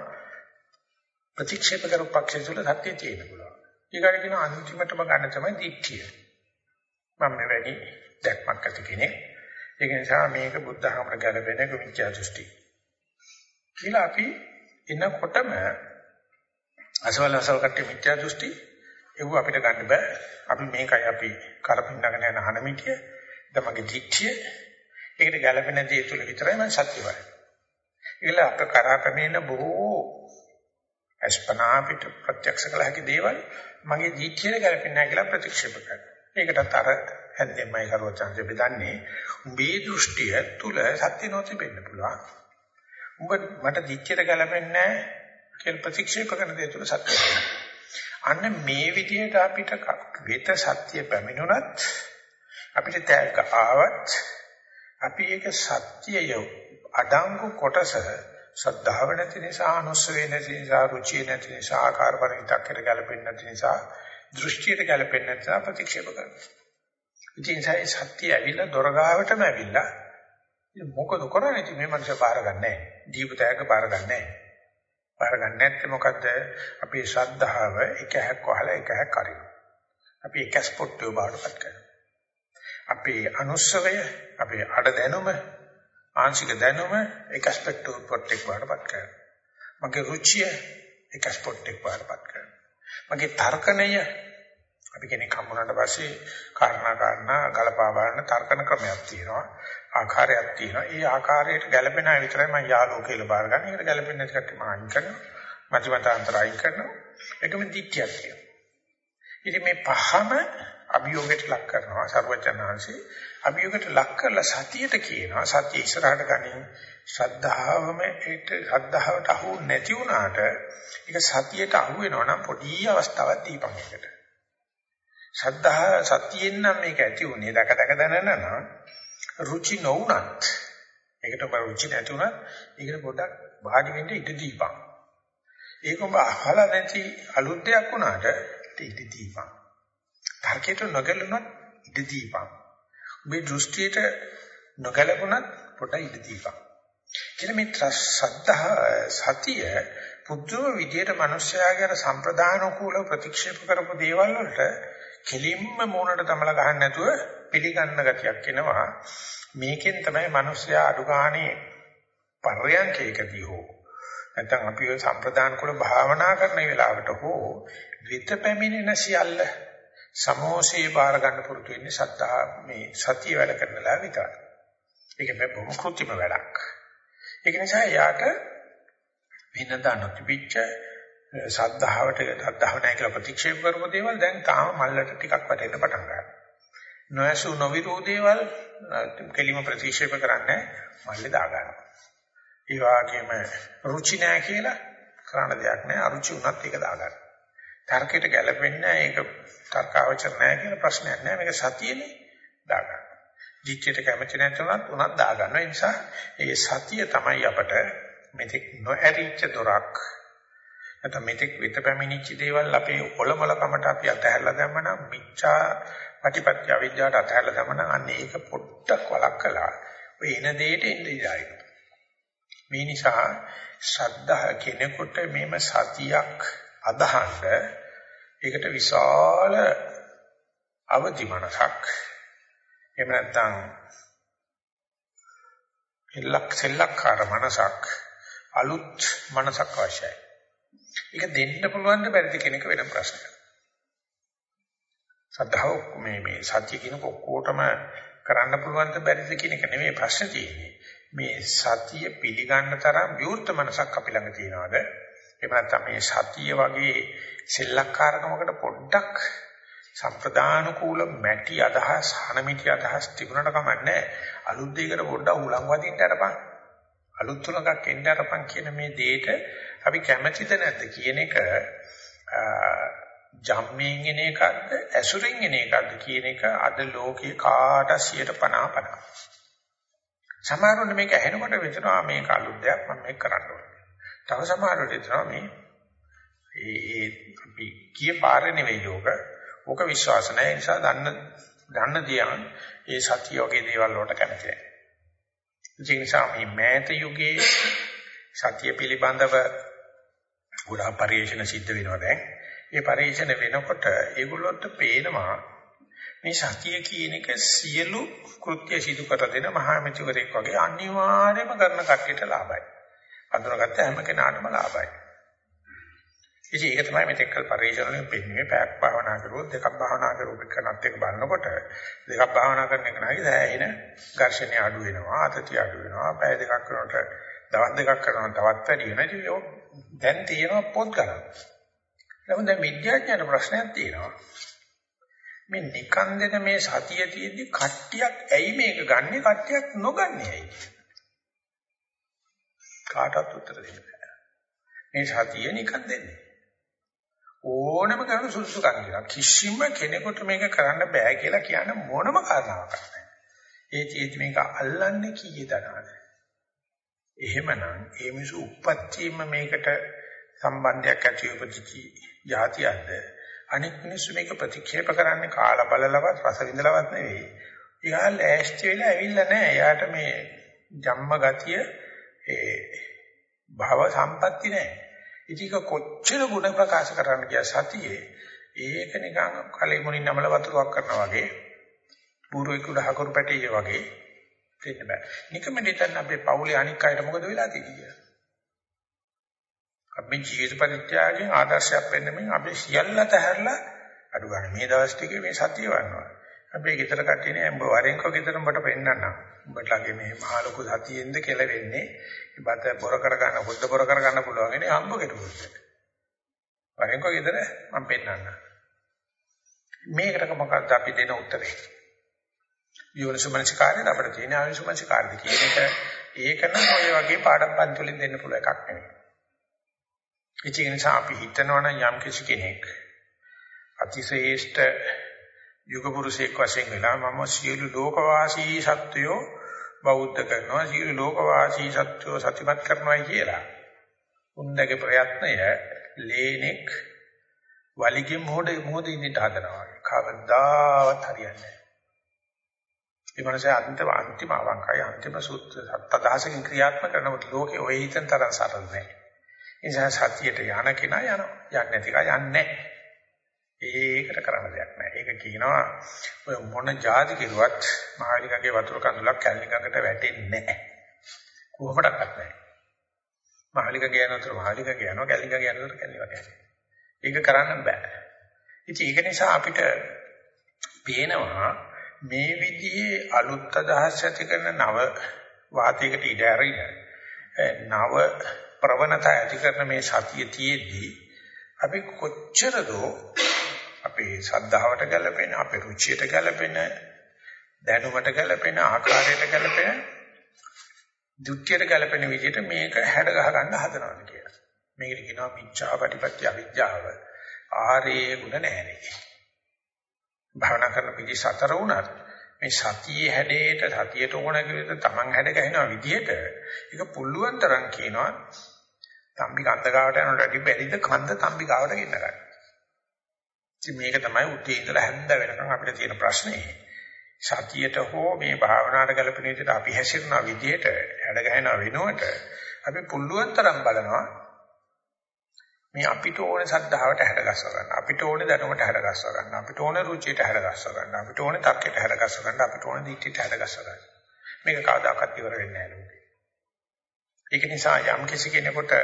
ප්‍රතික්ෂේප කරු පක්ෂය තුල සත්‍ය තියෙන්න පුළුවන්. ඊගාට කියන අන්තිමටම ගන්න තමයි දික්ඨිය. මම මෙවැනි දැක්මක් ඇති කෙනෙක්. ඒක නිසා මේක බුද්ධ ධර්මයට ගැලපෙන මිත්‍යා දෘෂ්ටි. කියලා අපි එනකොටම අසවල් අසවල් කට්ටිය මිත්‍යා දෘෂ්ටි ඒව අපිට ගන්න බෑ. අපි මේකයි අපි කරපින්නගෙන යන හනමිටිය. තමගේ දික්තිය. ඒකට ගැළපෙන දේ තුල විතරයි මම සත්‍ය වරයි. ඒල අප කරාපමේන බොහෝ අස්පනා පිට ප්‍රත්‍යක්ෂ කළ හැකි දේවල් මගේ දික්තියට ගැළපෙන්නේ නැහැ කියලා ප්‍රතික්ෂේප කරනවා. ඒකටත් අර හැන්දෙන්මයි කරවචන්සේ බෙදන්නේ. උඹේ දෘෂ්ටිය තුල සත්‍ය නොතිබෙන්න පුළුවන්. උඹ මට දිච්චයට ගැලපෙන්නේ නැහැ කියලා ප්‍රතික්ෂේප කරන දේ තුල සත්‍යය. අන්න මේ විදිහට අපිට වෙත සත්‍ය පැමිණුණත් අපිට තෑග්ග ආවත් අපි ඒක සත්‍යය අඩංගු කොටස ශ්‍රද්ධාව නැති නිසා අනුස්සවේ නැති නිසා රුචිය නැති නිසා ආකාර පරිවිතක්කට ගැලපෙන්නේ නැති නිසා දෘෂ්ටියට ගැලපෙන්නේ නැති නිසා ප්‍රතික්ෂේප කරනවා. ඉතින් ඒ සත්‍ය ඇවිල්ලා දොරගාවටම ඇවිල්ලා මොකද කරන්නේ ඉතින් මේ මනුස්සය බාර ගන්නෑ. දීප තෑග්ග බාර ගන්නෑ. බාර ගන්න නැත්නම් මොකද්ද? අපේ ශ්‍රද්ධාව එක හැක් වහලා එක හැක් අරිනවා. අපි එක ස්පොට්ටෝ බාරපත් කරනවා. අපේ අනුස්සවය, අපේ අඩ දැනුම, ආංශික දැනුම එක ස්පෙක්ටෝ පොට්ටෙක් බාරපත් කරනවා. මගේ රුචිය එක ස්පොට්ටෙක් බාරපත් කරනවා. මගේ තර්කණය අපි කෙනෙක් හම්බුනාට පස්සේ කාරණා කාරණා ගලපා බලන තර්කන ක්‍රමයක් තියෙනවා. ආකාරයක් තියෙනවා. ඒ ආකාරයට ගැළපෙන අය විතරයි මම යාළුවෝ කියලා බාරගන්නේ. ඒකට ගැළපෙන්නේ නැති කට්ටිය මම අයින් කරනවා. මතිමතාන්තර අයින් කරනවා. ඒකම දික්කියක් කියනවා. ඉතින් මේ පහම අභියෝගයට ලක් කරනවා සර්වචනාංශي. අභියෝගයට ලක් කරලා සතියට කියනවා. සතිය ඉස්සරහට ගනින් ශ්‍රද්ධාවම ඒට ශ්‍රද්ධාවට අහු නැති වුණාට ඒක සතියට අහු වෙනවා නම් පොඩි අවස්ථාවක් දීපන් එකට. ශ්‍රද්ධා සතියෙන් නම් මේක ඇති උනේ දැක දැක දැනන නම් රුචි නොඋනත් ඒකට ඔබ රුචි නැති වුණත් ඒකට පොඩ්ඩක් වාඩි වෙන්න ඉඩ දීපන්. ඒක ඔබ අහලා නැති අලුත් දෙයක් වුණාට ඉඩ දීපන්. තර්කයට නොගැලුණත් ඉඩ දීපන්. ඔබේ දෘෂ්ටියට නොගැලපුණත් පොඩ්ඩක් ඉඩ දීපන්. කියන මේ සද්ධා සතිය පුදුම විදියට මිනිස්යාගේ සම්ප්‍රදාන කූල ප්‍රතික්ෂේප කරපු දේවල් වලට කෙලින්ම මූණට තමල ගහන්න නැතුව පිළිගන්න ගතියක් එනවා. මේකෙන් තමයි මිනිස්යා අඩු ගානේ පර්යංකයකදී හෝ නැත්නම් අපි ඔය සම්ප්‍රදාන කුල භාවනා කරන වෙලාවට හෝ විත පැමිණෙන සියල්ල සමෝසේ බාර ගන්න පුරුදු වෙන්නේ සත්‍තා මේ සතිය වැඩ කරනලා විතරයි. ඒක මේ බොහොම කෘත්‍රිම වැඩක්. ඒක නිසා යාට වෙනදා නොතිබිච්ච සද්ධාවට සද්ධාව නැහැ කියලා ප්‍රතික්ෂේප කරපු දේවල් දැන් තාම මල්ලට ටිකක් වැටෙන්න පටන් ගන්නවා. නොයසු නොවිරෝධේවල් කෙලිම ප්‍රතික්ෂේප කරන්නේ මල්ලේ දා ගන්නවා. ඒ වගේම රුචි නැහැ කියලා කරන්න දෙයක් නැහැ. අරුචි වුණත් ඒක දා ගන්නවා. තර්කයට ගැලපෙන්නේ ඒක තර්කාවචර නැහැ කියන ප්‍රශ්නයක් නැහැ. මේක සතියනේ දා ගන්නවා. දිච්චයට කැමති නැතුණත් උනත් දා ගන්නවා. ඒ නිසා ඒ සතිය තමයි අපට මෙතෙක් නොඇරිච්ච දොරක් නැත්නම් මෙතෙක් විත පැමිණිච්ච දේවල් අපේ ඔලොමලකමට අපි අතහැරලා දැම්මනම් මිච්ඡා ප්‍රතිපත්‍ය අවිද්‍යාවට අතහැරලා දැම්මනම් අන්න ඒක පොඩ්ඩක් වළක්කලා ඔය එන දෙයට එන්නේ ඉඳයි. මේ නිසා ශ්‍රද්ධා කෙනෙකුට මේම සතියක් අදහන්න ඒකට විශාල අවදි මනසක් එහෙම නැත්නම් එල්ලක් සෙල්ලක්කාර මනසක් අලුත් මනසක් අවශ්‍යයි. ඒක දෙන්න පුළුවන් ද බැරිද කෙනෙක් වෙන ප්‍රශ්නයක්. සද්ධාව මේ මේ සත්‍ය කියන කොක්කෝටම කරන්න පුළුවන් ද බැරිද කියන එක නෙමෙයි ප්‍රශ්නේ තියෙන්නේ. මේ සතිය පිළිගන්න තරම් විවෘත මනසක් අපි ළඟ තියනවාද? එහෙම නැත්නම් මේ සතිය වගේ සෙල්ලක්කාරකමකට පොඩ්ඩක් සම්ප්‍රදානුකූල මැටි අදහස් හනමිටි අදහස් තිබුණාට කමන්නේ අලුත් දෙයකට පොඩ්ඩක් උලන් වදින්න අරපන් අලුත් තුනක් එන්න අරපන් කියන මේ දෙයට අපි කැමැතිද නැද්ද කියන එක ජම්මෙන් එන එකක්ද ඇසුරෙන් එන එකක්ද කියන එක අද ලෝකේ කාට 150 50 සමහරවිට මේක ඇහෙනකොට විතරා මේක අලුත් දෙයක් මම මේක කරන්න ඕනේ. තව සමහරවිට විතරා මේ ඒ අපි කී පාරේ නෙවෙයි ලෝක. ඕක විශ්වාස නැහැ. ඒ නිසා දන්න දන්න දියන් ඒ සතිය වගේ දේවල් වලට කැමති නැහැ. ඒ නිසා මේ මෑත යුගයේ සතිය පිළිබඳව ගොඩාක් පරිශන සිද්ධ වෙනවා දැන්. ඒ පරිශන වෙනකොට ඒගොල්ලොන්ට පේනවා මේ සතිය කියන එක සියලු කෘත්‍ය සිදු කර දෙන මහා මෙතිවරයෙක් වගේ අනිවාර්යයෙන්ම කරන කට්ටියට ලාභයි. අඳුනගත්ත හැම කෙනාටම ලාභයි. ඉතින් ඒක තමයි මෙතෙක් කල් පරිශනාවෙන් පෙන්වන්නේ පැයක් භාවනා කරුවොත් දෙකක් භාවනා කරුවොත් එකනත් එක බලනකොට දෙකක් භාවනා කරන එක නයි දැනෙන ඝර්ෂණය අඩු වෙනවා අතතිය අඩු වෙනවා පැය දෙකක් කරනකොට දවස් දෙකක් කරනවා තවත් වැඩි වෙනවා ඉතින් දැන් තියෙනවා පොත් ගන්න. නමුත් දැන් විද්‍යාඥයන්ට ප්‍රශ්නයක් තියෙනවා. මේ නිකන් දෙන මේ සතිය තියෙද්දි කට්ටියක් ඇයි මේක ගන්නෙ කට්ටියක් නොගන්නේ ඇයි? කාටවත් උත්තර දෙන්න බෑ. මේ සතිය නිකන් දෙන්නේ. ඕනම කරන සුසු කන්දිරක් කිසිම කෙනෙකුට මේක කරන්න බෑ කියලා කියන මොනම කාරණාවක් නැහැ. ඒ චේති මේක අල්ලන්නේ කීයේ දනවද? එහෙමනම් ඒ මිසු උප්පත්තියම මේකට සම්බන්ධයක් ඇති උපදිචි જાතියක්ද අනික් මිනිස්සු මේක ප්‍රතික්ෂේප කරන්නේ කාලා බලලවත් රස විඳලවත් නෙවෙයි. ඊගා ලෑස්ති වෙලා ඇවිල්ලා නැහැ. එයාට මේ ජම්ම ගතිය ඒ භව සම්පatti නැහැ. ඉතින් කොච්චර ගුණ ප්‍රකාශ කරන්න ගියා සතියේ ඒක නිකන් කලෙ මොනින් නමල වතුරක් කරනවා වගේ පූර්වෙකුඩ හකුරු පැටිය වගේ දෙන්න බෑ. නිකම දෙතන අපේ පවුලේ අනික් අයට මොකද වෙලා තියෙන්නේ කියලා. අපි ජීවිත පරිත්‍යාගයෙන් ආදර්ශයක් වෙන්නමින් අපි සියල්ලට හැරලා අඩු ගන්න මේ දවස් ටිකේ මේ සතිය වන්නවා. අපි ගෙදර කට්ටියනේ උඹ වරෙන්කෝ ගෙදර උඹට පෙන්නන්නම්. උඹටලගේ මේ මහා ලොකු සතියෙන්ද කෙලවෙන්නේ. ඉබත බොර කර ගන්න බුද්ධ බොර කර ගන්න පුළුවන් ඉන්නේ හම්බ කෙරුවොත්. වරෙන්කෝ ගෙදර මම පෙන්නන්නම්. මේකට මොකක්ද අපි දෙන උත්තරේ? යෝනිසමනසිකාරය අපිට තියෙන ආයුෂමනසිකාරය කියන එක ඒක නම් ඔය වගේ පාඩම් පන්ති වලින් දෙන්න පුළුවන් එකක් නෙවෙයි. ඒ නිසා අපි හිතනවනම් යම් කිසි කෙනෙක් අතිශ්‍රේෂ්ඨ යුග පුරුෂයෙක් වශයෙන් වෙලා මම සියලු ලෝකවාසී සත්වයෝ බෞද්ධ කරනවා සියලු ලෝකවාසී සත්‍යෝ සතිමත් කරනවායි කියලා. උන්දගේ ප්‍රයත්නය ලේනෙක් වලිගෙන් මොහොත මොහොත ඉඳිට හදනවා. කවදාවත් හරියන්නේ නැහැ. ඒ මනසේ අන්තිම අන්තිම අවංකයි අන්තිම සූත්‍ර සත්දහසකින් ක්‍රියාත්මක කරනකොට ලෝකේ ඔය හිතෙන් තරම් සරල නැහැ. ඒ නිසා සතියට යන කෙනා යනවා. යන්නේ නැති කෙනා යන්නේ නැහැ. ඒකට කරන්න දෙයක් නැහැ. ඒක කියනවා ඔය මොන જાති කෙරුවත් මහලිකගේ වතුර කඳුලක් කැලණිකකට වැටෙන්නේ නැහැ. කොහොමඩක්වත් නැහැ. මහලිකගේ යනතර මහලිකගේ යනවා කැලණිකගේ යනතර කැලණිකගේ යනවා. ඒක කරන්න බෑ. ඉතින් ඒක නිසා අපිට පේනවා මේ විදිහේ අලුත් අදහස් ඇති කරන නව වාතයකට ඉඩ ඇරින නව ප්‍රවණතා ඇති කරන මේ සතිය තියේදී අපි කොච්චර දෝ අපේ ශ්‍රද්ධාවට ගැලපෙන අපේ රුචියට ගැලපෙන දැනුමට ගැලපෙන ආකාරයට ගැලපෙන දුක්ඛයට ගැලපෙන විදිහට මේක හැඩ ගහ ගන්න හදනවා කියලා. මේකට කියනවා මිච්ඡා ප්‍රතිපත්‍ය අවිද්‍යාව. ආරේ ගුණ නැහැ භාවනා කරන පිළි සතර වුණත් මේ සතියේ හැඩයට සතියට ඕන කියලා තමන් හැඩ ගහනවා විදිහට ඒක පුළුවන් තරම් කියනවා තම්බි කන්ද ගාවට යනකොට වැඩි බැරිද කන්ද තම්බි ගාවට ගෙන්න ගන්න. ඉතින් මේක තමයි උදේ ඉඳලා හැන්ද වෙනකන් අපිට තියෙන ප්‍රශ්නේ. සතියට හෝ මේ භාවනාවට ගැලපෙන විදිහට අපි හැසිරෙන විදිහට හැඩ ගහන වෙනුවට අපි පුළුවන් තරම් බලනවා මේ අපිට ඕනේ සද්ධාවට හැඩගස්ව ගන්න. අපිට ඕනේ දැනුමට හැඩගස්ව ගන්න. අපිට ඕනේ රුචියට හැඩගස්ව ගන්න. අපිට ඕනේ තර්කයට හැඩගස්ව ගන්න. අපිට ඕනේ දිට්ඨියට හැඩගස්ව ගන්න. මේක කවදාකවත් ඉවර වෙන්නේ නැහැ ලෝකේ. ඒක නිසා යම් කිසි කෙනෙකුට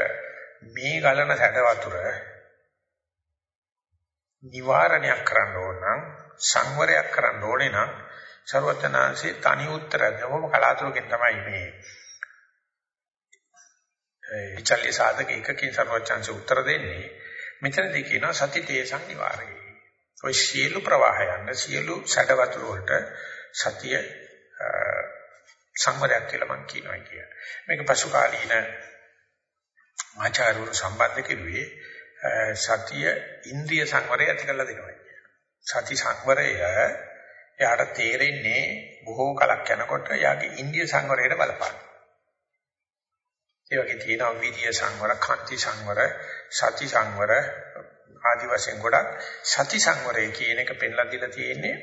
මේ ගලන සැඩ වතුර නිවාරණයක් කරන්න ඕන නම් සංවරයක් කරන්න ඕනේ නම් ਸਰවඥාන්සේ තනි උත්තර දෙවම කලාතුරකින් තමයි මේ විචල්්‍ය සාධක එකකින් සර්වචන්ස උත්තර දෙන්නේ මෙතනදී කියනවා සති තේසං නිවාරේ. ඔය සියලු ප්‍රවාහයන් සියලු සැඩ වතුර වලට සතිය සංවරයක් කියලා මම කියනවා කිය. මේක පසු කාලීන ආචාර්යවරු සම්බන්ධ කෙරුවේ සතිය ඉන්ද්‍රිය සංවරය ඇති කරලා දෙනවා කිය. සති සංවරය එයාට තේරෙන්නේ බොහෝ කලක් යනකොට එයාගේ ඉන්ද්‍රිය සංවරයට බලපාන. ඒ වගේ තියෙනවා විරිය සංවර, කාන්ති සංවර, සති සංවර ආදි වශයෙන් ගොඩක් සති සංවරය කියන එක පෙන්ලා දීලා තියෙන්නේ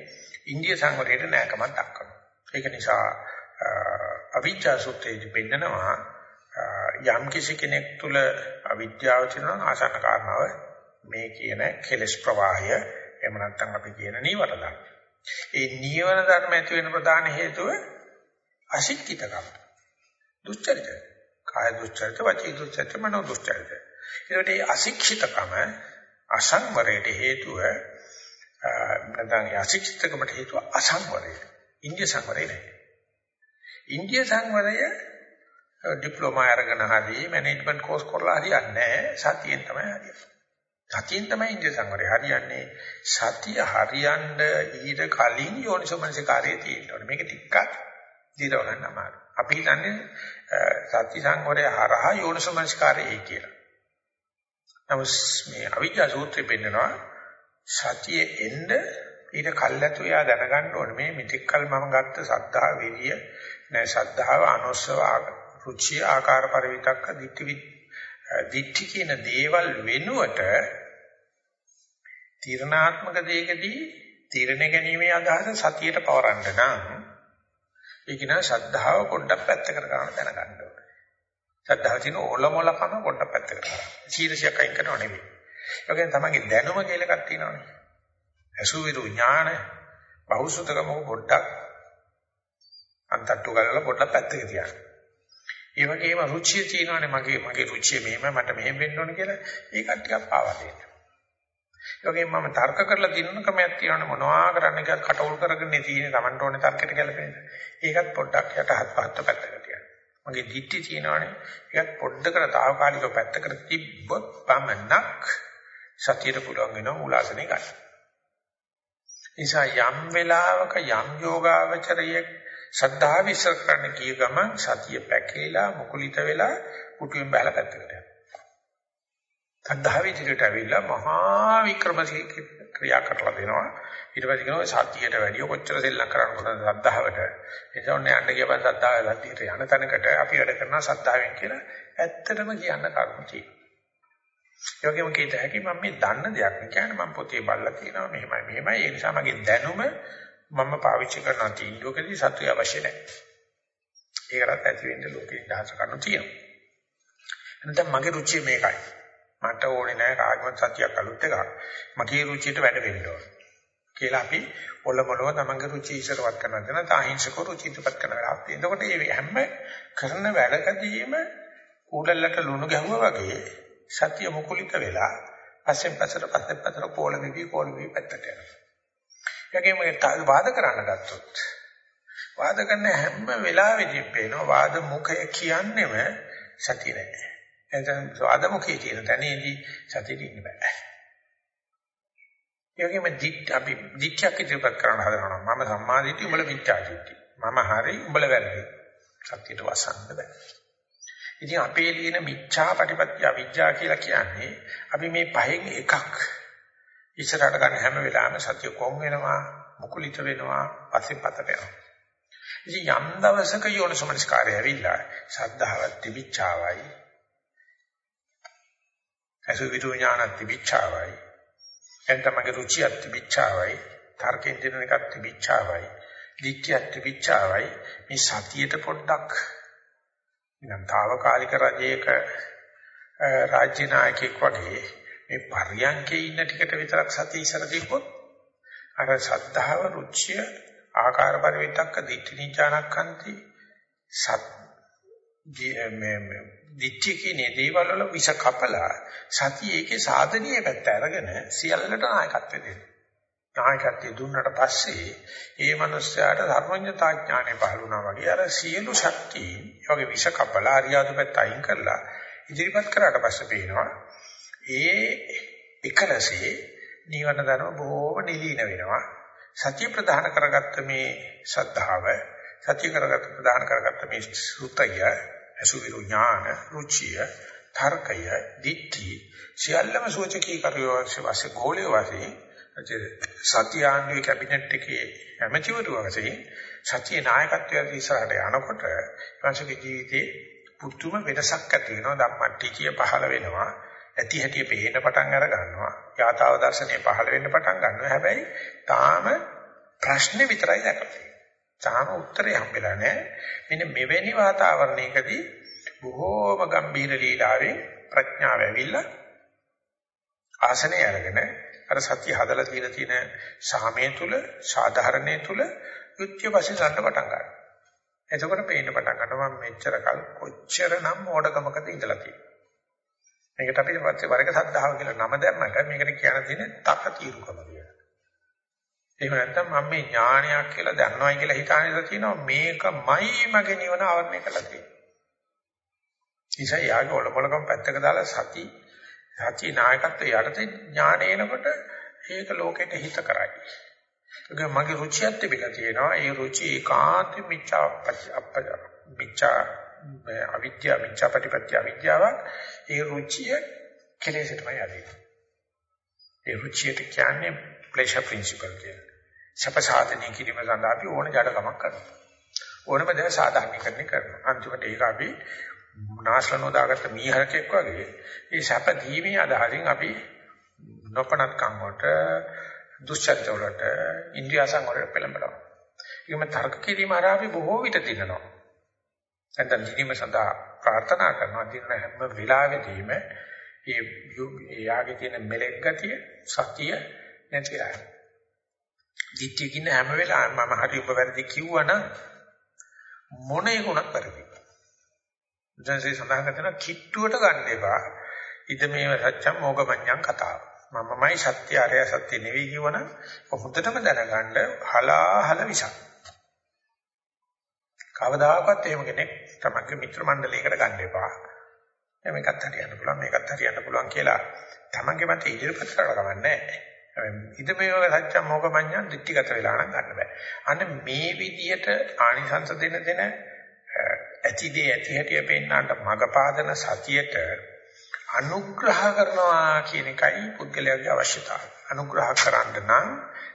ඉන්දිය සංවරයට නෑකමක් දක්වනවා. ඒක නිසා අවිජ්ජා සූත්‍රයේදී පෙන්නනවා යම් කිසි කෙනෙක් තුල අවිද්‍යාව තියෙනවා ආසන්න කාරණාව මේ කියන කෙලස් ප්‍රවාහය එහෙම නැත්නම් අපි කියන නීවර ධර්ම. ඒ නීවර ධර්ම ඇති වෙන ප්‍රධාන හේතුව අශික්කිතකම. දුස්චරිතය. කාය දුස්චරිත, වචී දුස්චරිත, මනෝ දුස්චරිත. ඒකට මේ අශික්ෂිතකම අසංවරයට හේතුව නැත්නම් අශික්ෂිතකමට හේතුව අසංවරය. ඉන්දිය සංවරය නෙවෙයි. ඉන්දිය සංවරය ඩිප්ලෝමා අරගෙන හරි මැනේජ්මන්ට් කෝස් කරලා හරියන්නේ නැහැ. සතියෙන් තමයි හරියන්නේ. සතියෙන් තමයි ඉන්දිය සංවරය හරියන්නේ. සතිය හරියන්න ඊට කලින් යෝනිසෝමනසිකාරයේ තියෙනවා. මේක ටිකක් දිරව ගන්න අමාරුයි. අපි හිතන්නේ සත්‍ය සංවරය හරහා යෝනිසමස්කාරයයි කියලා. නමුත් මේ අවිජ්ජා සූත්‍රය පෙන්නනවා සතියේ එන්න ඊට කල්ැතු යා දැනගන්න ඕනේ මේ මිත්‍යකල් මම ගත්ත සද්ධා විරිය නෑ සද්ධාව අනුස්සව රුචි ආකාර පරිවිතක්ක දිට්ඨි දිට්ඨි කියන දේවල් වෙනුවට තීරණාත්මක දෙයකදී තීරණ ගැනීමේ අදහස සතියට පවරන්න නම් ඒක නා ශද්ධාව පොඩ්ඩක් පැත්තකට ගන්න දැනගන්න ඕනේ. ශද්ධාව තියෙන ඔලොමලකම පොඩ්ඩක් පැත්තකට ගන්න. සීරසියක් අයින් කරනව නෙවෙයි. ඒ වගේම තමන්ගේ දැනුම කියලා එකක් තියෙනවානේ. අසුවිරු ඥාන බහුසුතකම පොඩ්ඩක් අන්තට්ටු කරලා පොඩ්ඩක් පැත්තක තියන්න. ඒ වගේම රුචිය තියෙනවානේ මගේ මගේ රුචිය මෙහෙම මට මෙහෙම වෙන්න ඕනේ කියලා ඒකත් ටිකක් පාවා දෙන්න. ඒ වගේම මම තර්ක කරලා දිනන ක්‍රමයක් තියෙනවනේ මොනවා කරන්න කියලා කටවුල් කරගෙන තියෙන්නේ Tamanට ඕනේ තර්කයට ගැලපෙන්න. ඒකත් පොඩ්ඩක් යටහත් පහත් පැත්තකට තියන්න. මගේ දිට්ටි තියෙනවනේ. ඒකත් පොඩ්ඩකට తాවකාලිකව පැත්තකට තිබ්බොත් පමණක් සතියට පුළුවන් වෙනවා මූලාසනේ ගන්න. නිසා යම් වෙලාවක යම් යෝගාවචරයේ සද්ධා විශ්ල කරන්න කිය ගමන් සතිය පැකිලිලා මුකුලිත වෙලා පුටුවෙන් බහලා පැත්තකට යනවා. සද්ධාවේ ඉදිරියට ඇවිල්ලා මහා වික්‍රමශීලී ක්‍රියා කරලා දෙනවා. ඊට පස්සේ කියනවා සතියට වැඩිය කොච්චර සෙල්ලම් කරන්න පුළුවන්ද සද්ධාවට. ඒක උන්නේ යන්න ගියපන් සද්ධාව සතියට යන තැනකට අපි වැඩ කරනවා සද්ධාවෙන් කියලා ඇත්තටම කියන්න කරුණු තියෙනවා. ඒ වගේම කීත හැකි මම මේ දන්න දෙයක් නේ කියන්නේ මම පොතේ බලලා තියෙනවා මෙහෙමයි මෙහෙමයි ඒ නිසා මගේ දැනුම මම පාවිච්චි කරන තීන්දුවකදී සතුය අවශ්‍ය නැහැ. ඒකටත් ඇති වෙන්න ලෝකේ දහස කරනු තියෙනවා. එහෙනම් මගේ රුචිය මේකයි. මට ඕනේ නැහැ කාගවත් සතියක් අලුත් එකක්. මගේ රුචියට වැඩ වෙන්න ඕන. කියලා අපි ඔලොමලව තමන්ගේ රුචි ඉස්සරවත් කරනවා කියන තාහිංසක රුචිතපත් කරනවා. එතකොට මේ හැම කරන වැඩකදීම කුඩලට ලුණු ගැහුවා වගේ සතිය මුකුලිත වෙලා පස්සෙන් පස්සට පස්සෙන් පස්සට කෝල වෙවි කෝල වෙවි පැත්තට යනවා. ඒකෙම වාද කරන්න ගත්තොත් වාද කරන හැම වෙලාවෙදීම පේනවා වාද මුඛය කියන්නේම සතිය නැහැ. එතන වාද මුඛයේ තියෙන තැනේදී සතිය ඉන්න බෑ. ඒ වගේම දිට් අපි දිට්ඨියක් ඉදිරිපත් කරන්න හදනවා මම සම්මාදිට්ඨිය උඹල මිත්‍යාදිට්ඨිය. මම හරි උඹල වැරදි. සත්‍යයට වසන්න බෑ. ඉතින් අපේ ලියන මිච්ඡා ප්‍රතිපත්‍ය අවිජ්ජා කියලා කියන්නේ අපි මේ පහෙන් එකක් ඉස්සරහට ගන්න හැම වෙලාවෙම සත්‍ය කොම් වෙනවා මුකුලිත වෙනවා පස්සේ පතට යනවා. ඉතින් යම් දවසක යෝනිසමනස්කාරය ඇවිල්ලා ශ්‍රද්ධාවත් තිබිච්චාවයි අසුවිතු ඥානත් තිබිච්චාවයි එතනමගේ රුචියක් තිබිච්චාවයි තර්කයෙන් දෙන එකක් තිබිච්චාවයි දික්කියක් තිබිච්චාවයි මේ සතියට පොඩ්ඩක් නිකන් తాවකාලික රජයක රාජ්‍ය නායකයෙක් වගේ මේ පර්යංකේ ඉන්න ටිකට විතරක් සතිය ඉස්සර දීපොත් අර සද්ධාව රුචිය ආකාර පරිවිතක්ක දිට්ඨි නිචානක්ඛන්ති සත් මේ දිට්ඨි කියන්නේ දේවල් වල විස කපලා සතිය ඒකේ සාධනීය පැත්ත අරගෙන සියල්ලට නායකත්වය දෙනවා. නායකත්වය දුන්නට පස්සේ ඒ මනුස්සයාට ධර්මඥතා ඥානෙ පහළ වුණා වගේ අර සියලු ශක්තිය වගේ විස කපලා අරියාදු පැත්ත අයින් කරලා ඉදිරිපත් කරාට පස්සේ පේනවා ඒ එකලසේ නිවන ධර්ම බොහෝම නිලීන වෙනවා. සතිය ප්‍රධාන කරගත්ත මේ සද්ධාව සතිය කරගත්ත ප්‍රධාන කරගත්ත මේ සුතය අසුවිරු ඥාන රුචිය තර්කය දිට්ඨි සියල්ලම සෝචකී කරියවස්ස වාසේ ගෝලයේ වාසේ සත්‍යාංගික කැබිනට් එකේ ඇමතිවරු වශයෙන් සත්‍ය නායකත්වයේ ඉස්සරහට යනකොට වාසික ජීවිතේ පුදුම වෙනසක් ඇති වෙනවා. ධම්මට්ටිකිය පහළ වෙනවා. ඇති හැටි පේන්න පටන් අර ගන්නවා. යථාව දර්ශනය පහළ වෙන්න පටන් ගන්නවා. හැබැයි තාම ප්‍රශ්නේ විතරයි දැකලා තාම උත්තරේ හම්බෙලා නැහැ. මෙන්න මෙවැනි වාතාවරණයකදී බොහෝම ගම්බීර ලීලාවෙන් ප්‍රඥාව ඇවිල්ලා ආසනය අරගෙන අර සත්‍ය හදලා තියෙන තියෙන සාමයේ තුල සාධාරණයේ තුල යුක්තිය වශයෙන් ගන්න පටන් ගන්නවා. එතකොට පේන්න පටන් ගන්නවා මම මෙච්චර කල් කොච්චරනම් මෝඩකමකද ඉඳලා තියෙන්නේ. මේකට අපි පස්සේ වරක සද්ධාව කියලා නම දැම්මට මේකට කියන තියෙන්නේ තක తీරුකම කියලා. එහෙම නැත්නම් මම මේ ඥානයක් කියලා දන්නවයි කියලා හිතාන ඉඳලා තියෙනවා මේකමයි මගේ නිවන ආවරණය කරලා තියෙන්නේ. ඉතින් යාගේ ඔලොමලකම් පැත්තක දාලා සති සති නායකත්වයේ යටතේ ඥාන එනකොට ඒක ලෝකෙට හිත කරයි. ඒක මගේ රුචියක් තිබිලා තියෙනවා. ඒ රුචි ඒකාන්ත මිච්ඡා මිච්ඡා අවිද්‍යාව මිච්ඡා ප්‍රතිපත්‍ය අවිද්‍යාවක්. ඒ රුචිය කෙලෙසටමයි ආවේ. ඒ රුචියට කියන්නේ ප්ලෙෂර් ප්‍රින්සිපල් කියලා. සැප සාධනය කිරීම සඳහා අපි ඕන ජඩකමක් කරනවා. ඕනම දේ සාධාරණීකරණය කරනවා. අන්තිමට ඒක අපි නාශලනෝ දාගත්ත මීහරකෙක් වගේ මේ සැප දීමේ අදහසින් අපි නොපනත්කම් වලට දුෂ්චරිත වලට ඉන්ද්‍රියසං වලට පෙළඹෙනවා. ඒකම තර්ක කිරීම හරහා අපි බොහෝ විට දිනනවා. නැත්නම් දිනීම සඳහා ප්‍රාර්ථනා කරනවා දින හැම වෙලාවෙදීම ඒ යාගේ තියෙන මෙලෙක් ගතිය සතිය නැතිලා යනවා. දිට්ඨිය කියන හැම වෙලාවෙම මම හරි ඔබ වැරදි කිව්වනම් මොන එකුණක් වැරදි. දැන්සේ සඳහන් කරන කිට්ටුවට ගන්න එපා. ඉද මේව සත්‍යම් මොගමඤ්ඤං කතාව. මමමයි සත්‍ය අරය සත්‍ය නෙවෙයි කියවනම් හොඳටම දැනගන්න හලාහල විසක්. කවදාකවත් එහෙම කෙනෙක් තමන්ගේ මිත්‍ර මණ්ඩලයකට ගන්න එපා. මේකත් හරියන්න පුළුවන් මේකත් හරියන්න පුළුවන් කියලා තමන්ගේ මත ඉදිරිපත් කරලා කවන්නේ නැහැ. ඉද මේව සත්‍යම් මොකමඤ්ඤං දිට්ඨිගත වෙලා නම් ගන්න බෑ. අන්න මේ විදියට ආනිසංස දෙන දෙන ඇතිදී ඇති හැටි පෙන්නන්නට මග පාදන සතියට අනුග්‍රහ කරනවා කියන එකයි පුද්ගලයාගේ අවශ්‍යතාවය. අනුග්‍රහ කරන්න නම්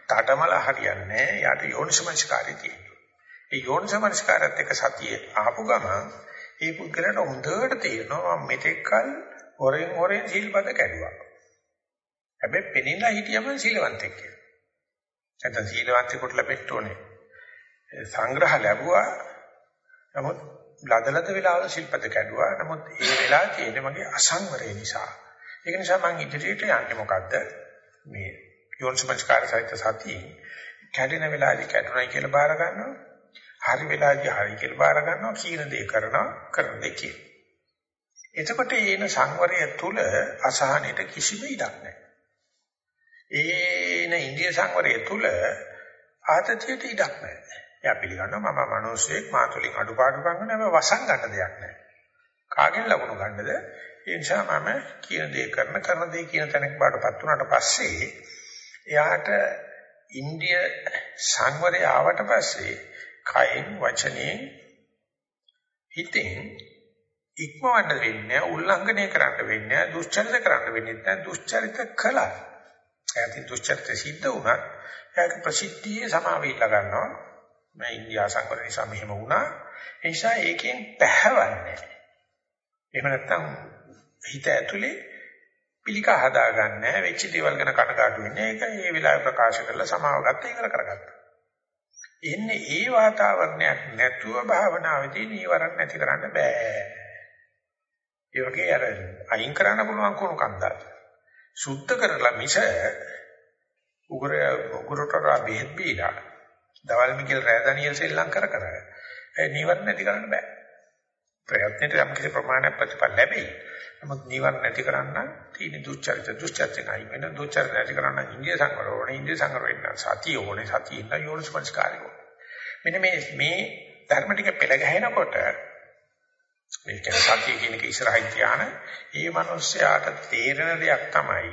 තාඨමල හරියන්නේ යට යෝනිසමංස්කාරය තියෙනවා. ඒ යෝනිසමංස්කාරයත් එක්ක සතිය ආපු ගමන් ඒ පුද්ගලයාට හොඳට තේරෙනවා මම මෙතෙක්කල් හොරෙන් හොරෙන් සීල්පද කැඩුවා. හැබැයි පෙනිලා හිටියම සීලවන්තෙක් කියලා. නැත්නම් සීලවන්තෙකුට ලැබෙන්න ඕනේ. සංග්‍රහ ලැබුවා. නමුත් ලදලද වෙලාවල ශිල්පද කැඩුවා. නමුත් ඒ වෙලාව තියෙන්නේ මගේ අසංවරය නිසා. ඒක නිසා මම ඉදිරියට යන්නේ මොකද්ද? මේ යෝනිසමස්කාර සහිත සතියෙන් කැඩෙන වෙලාවදී කැඩුණයි කියලා බාර ගන්නවා. හරි වෙලාවදී හරි කියලා බාර ගන්නවා. කීන දේ කරනවා, කරන දේ කියන. එතකොට ඒන සංවරය තුල අසහනෙට කිසිම ඉඩක් නැහැ. ඒන ඉන්දිය සංවරය තුල ආතතියට ඉඩක් නැහැ. එයා පිළිගන්නවා මම මිනිස්සෙක් මාතුලින් අඩුපාඩුකම් නෑ වසන් ගන්න දෙයක් නෑ. කාගෙන් ලකුණු ගන්නද? ඒ නිසා මම කියන දේ කරන කරන දේ කියන තැනක බාටපත් වුණාට පස්සේ එයාට ඉන්දිය සංවරය ආවට පස්සේ කයෙන් වචනේ හිතෙන් ඉක්මවන්න වෙන්නේ උල්ලංඝනය කරන්න වෙන්නේ දුස්චරිත කරන්න වෙන්නේ නැත්නම් දුස්චරිත කළා. එයාට දුස්චරිත සිද්ධ වුණත් එයාගේ ප්‍රසිද්ධියේ සමාවෙilla ගන්නවා. මම ඉන්දියා සංවර නිසා මෙහෙම වුණා. ඒ නිසා ඒකෙන් පැහැවන්නේ. එහෙම නැත්නම් හිත ඇතුලේ පිළිකා හදාගන්න වෙච්ච දේවල් ගැන කනගාටු වෙන්නේ. ඒක ඒ වෙලාවේ ප්‍රකාශ කරලා සමාව ගත්ත ඉවර කරගත්තා. එන්නේ ඒ වාතාවරණයක් නැතුව භාවනාවේදී නීවරණ නැති කරන්න බෑ. ඒ වගේ අර අයින් කරන්න පුළුවන් කොන කන්දල්. සුද්ධ කරලා මිස උගර උගරට බෙහෙත් බීලා දවල් මිකල් රෑදනියල් සෙල්ලම් කර කර ඒ නිවර්ණ නැති කරන්න බෑ. ප්‍රයත්නෙට යම් කිසි ප්‍රමාණයක් ප්‍රතිඵල ලැබෙයි. නමුත් නිවර්ණ නැති කරන්න තියෙන දුච්චරිත දුච්චරිතයි වෙන දුච්චරිත නැති කරන්න ඉන්දිය සංවර ඕනේ ඉන්දිය සංවර වෙන්න සතිය ඕනේ සතිය ඉන්න යෝනිස්පංස්කාරය ඕනේ. මෙන්න මේ මේ ධර්ම ටික පෙළ ගැහෙනකොට මේ කියන්නේ සතිය කියන එක ඉස්සරහින් තියාන ඒ මිනිස්යාට තේරෙන දෙයක් තමයි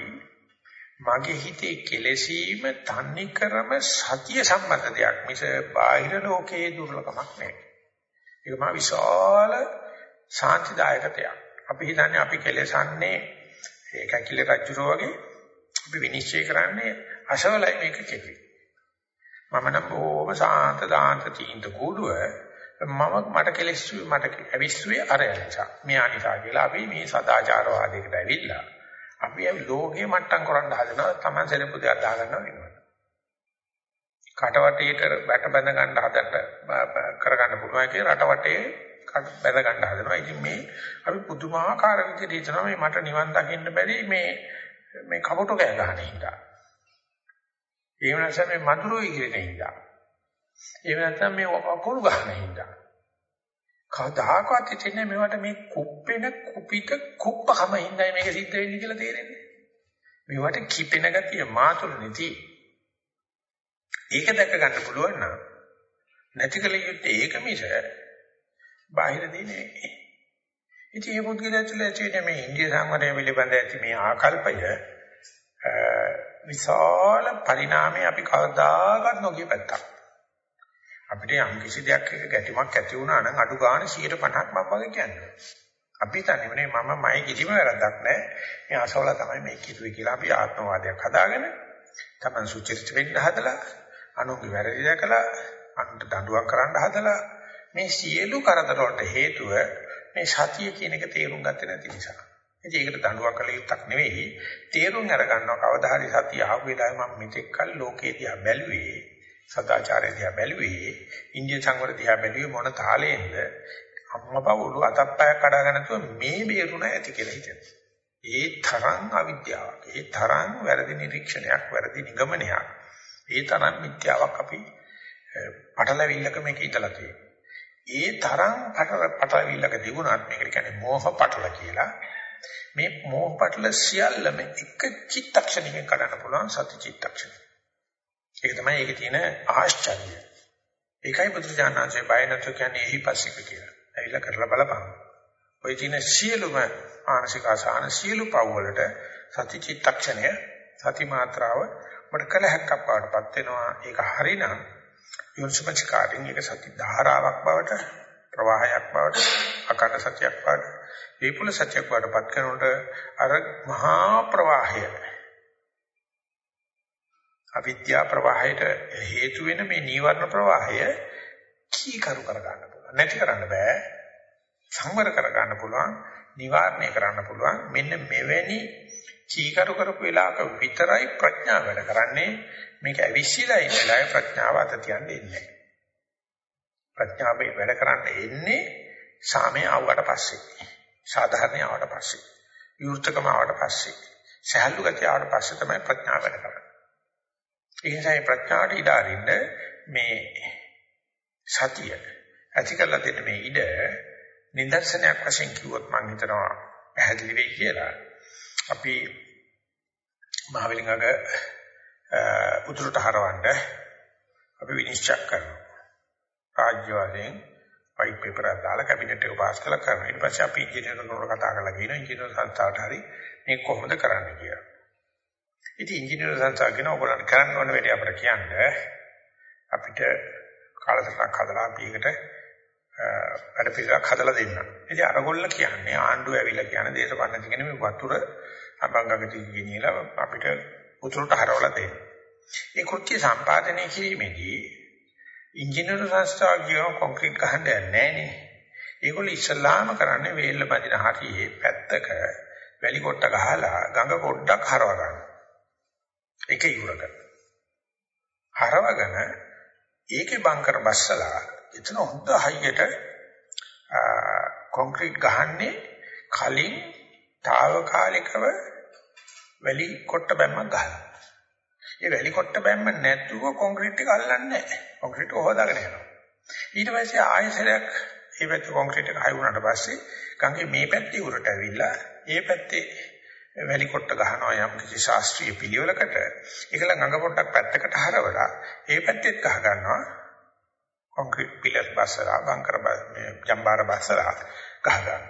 මගේ හිතේ කෙලෙසීම තන්නේ කරම සතිය සම්බන්ධ දෙයක් මිස බාහිර ලෝකයේ දුර්ලභමක් නෙවෙයි. ඒක මා විශාල ශාන්තිදායක දෙයක්. අපි හිතන්නේ අපි කෙලෙසන්නේ ඒක කිල රජුරෝ වගේ අපි විනිශ්චය කරන්නේ අසවලයි මේක කෙරේ. මම නම් බොහොම සාන්ත දාන්ත තීන්ත කූඩුව මම මට කෙලෙස්සුවේ මට ඇවිස්සුවේ අර නිසා. මෙයා නිසා කියලා අපි මේ සදාචාරවාදයකට ඇවිල්ලා අපි ලෝකේ මට්ටම් කරන්න හදනවා Taman සෙලපු දෙයක් දාගන්නවා වෙනවා. කටවටේට බැට බැඳ ගන්න හදන්න කරගන්න පුළුවන් කියලා රටවටේ බැඳ ගන්න හදනවා. ඉතින් මේ අපි පුදුමාකාර විදිහට හිතනවා මේ මට නිවන් දකින්න බැරි මේ මේ කපුටු කෑ ගන්න හින්දා. ඒ වෙනස මේ මధుරෝයි කියන හින්දා. ඒ වෙනසම මේ අකුරු ගන්න හින්දා. කවදාකවත් හිතෙන්නේ මේවට මේ කුප්පෙන කුපිත කුප්පකම හින්දායි මේක සිද්ධ වෙන්නේ කියලා තේරෙන්නේ. මේවට කිපෙන ගතිය මාතුල නැති. ඒක දැක ගන්න පුළුවන් නම් නැතිකල යුත්තේ ඒක මිස බාහිර දෙන්නේ නෙවෙයි. ඉතින් මේ පුද්ගලයා තුළ ඇති මේ ඉන්දිය සංවරය පිළිබඳ ඇති මේ ආකල්පය විශාල පරිණාමයේ අපි කවදාකවත් නොකිය පැත්තක්. අපිට යම් කිසි දෙයක් එක ගැටීමක් ඇති වුණා නම් අඩු ගන්න 150ක් මම වගේ කියන්නේ. අපි හිතන්නේ මම මයි කිසිම වැරද්දක් නැහැ. මේ අසවල තමයි මේ කිව්වේ කියලා අපි ආත්මවාදයක් හදාගෙන තමන් සුචරිත වෙන්න හදලා අනුගේ වැරදි දැකලා අනුන්ට දඬුවම් කරන්න හදලා මේ සියලු කරදර වලට හේතුව මේ සතිය කියන එක තේරුම් ගත්තේ නැති නිසා. ඉතින් ඒකට දඬුවම් කළ යුත්තක් නෙවෙයි. තේරුම් අරගන්නවා කවදා හරි සතිය ආව වෙලාවේ මම මෙතෙක් කල් ලෝකේ දිහා බැලුවේ සදාචාරය දිහා බැලුවේ ඉන්දිය සංවර දිහා බැලුවේ මොන තාලෙන්ද අම්මපවුළු අතප්පයක් කඩාගෙන තුව මේ බේරුණ ඇති කියලා හිතෙනවා. ඒ තරම් අවිද්‍යාවක්, ඒ තරම් වැරදි නිරීක්ෂණයක්, වැරදි නිගමනයක්, ඒ තරම් මිත්‍යාවක් අපි පටලවිල්ලක මේක ඉතලා තියෙනවා. ඒ තරම් පටලවිල්ලක තිබුණත් මේකට කියන්නේ මෝහ පටල කියලා. මේ මෝහ පටල සියල්ලම එක චිත්තක්ෂණයකින් කඩන්න පුළුවන් සති චිත්තක්ෂණය. ඒක තමයි ඒකේ තියෙන ආශ්චර්යය. ඒකයි බුදුජානනාංශයේ බය නැතු කියන්නේ එහි පස්සික කියලා. ඇවිල්ලා කරලා බලපන්. ඔය තියෙන සියලුම මානසික ආසාන සියලු පව් වලට සති චිත්තක්ෂණය සති මාත්‍රාව ඔබට කල හැක්කක් බවටපත් වෙනවා. ඒක හරිනම් යොන්සපචකාරින් ඒක සති ධාරාවක් බවට ප්‍රවාහයක් බවට අකන්න සත්‍යයක් බවට විපුල සත්‍යයක් බවට පත් කරනකොට අර මහා ප්‍රවාහය අවිද්‍යා ප්‍රවාහයට හේතු වෙන මේ නීවරණ ප්‍රවාහය කීකරු කර ගන්න පුළුවන්. නැති කරන්න බෑ. සංවර කර ගන්න පුළුවන්. නිවාරණය කරන්න පුළුවන්. මෙන්න මෙවැනි කීකරු කරපු වෙලාවක විතරයි ප්‍රඥාව වැඩ කරන්නේ. මේක ඇවිස්සීලා ඉන්න වෙලාවේ ප්‍රඥාව අත තියන්නේ නැහැ. ප්‍රඥාවේ වැඩ කරන්න එන්නේ සාමය ආවට පස්සේ. සාධාරණය ආවට පස්සේ. විවෘතකම ආවට පස්සේ. සහැල්ලු ගතිය ආවට පස්සේ තමයි ප්‍රඥාව වැඩ කරන්නේ. ඒ නිසා මේ ප්‍රඥාවට ඉඩ අරින්න මේ සතිය ඇති කරලා දෙන්න මේ ඉඩ නිදර්ශනයක් වශයෙන් කිව්වොත් මම හිතනවා පැහැදිලි වෙයි කියලා. අපි මහවැලිගඟ උතුරට හරවන්න අපි විනිශ්චය කරනවා. රාජ්‍ය වශයෙන් වයිට් පේපර් එකක් දාලා කැබිනට් එක පාස් කළා කරනවා. ඊට පස්සේ අපි ඉංජිනේරුවන්ට කතා කරලා කියනවා ඉංජිනේරු සංස්ථාවට හරි මේක කොහොමද කරන්න කියලා. ඉතින් ඉංජිනේරු සංස්ථාව කියන ඔයගොල්ලන් කරන්න ඕන වැඩි අපිට කියන්නේ අපිට කාලසටහනක් හදලා අපි ඒකට වැඩ පිළිවෙලක් හදලා දෙන්න. ඉතින් අරගොල්ල කියන්නේ ආණ්ඩුව ඇවිල්ලා කියන්නේ දේශපාලන කියන්නේ මේ වතුර අබංගගටි ගෙනියලා අපිට උතුරට හරවලා දෙන්න. ඒ කෘත්‍ය සම්පාදනය කිරීමේදී ඉංජිනේරු සංස්ථාව කියව කොන්ක්‍රීට් ගහන්න යන්නේ නැහැ ඒගොල්ලෝ ඉස්සල්ලාම කරන්නේ වේල්ල බඳින හරියේ පැත්තක වැලි කොට ගහලා ගඟ පොඩ්ඩක් හරව ගන්න. ඒක ඉවර කරනවා. හරවගෙන ඒකේ බංකර බස්සලා එතන හොඳ හයියට කොන්ක්‍රීට් ගහන්නේ කලින් తాවකාලිකව වැලි කොට බැම්මක් ගහලා. ඒ වැලි කොට බැම්ම නැතුව කොන්ක්‍රීට් එක අල්ලන්නේ නැහැ. කොන්ක්‍රීට් එක හොදාගෙන යනවා. ඊට පස්සේ ආයෙසරයක් මේ පැත්තේ කොන්ක්‍රීට් එක හයි වුණාට පස්සේ ගඟේ මේ පැත්තේ උරට ඇවිල්ලා ඒ පැත්තේ වැලි කොට ගහනවා යම් කිසි ශාස්ත්‍රීය පිළිවෙලකට ඒකල ගඟ පොට්ටක් පැත්තකට හරවලා ඒ පැත්තෙත් ගහ ගන්නවා කොන්ක්‍රීට් පිලර් බස්සලා බංකර මේ ජම්බාර බස්සලා ගහ ගන්න.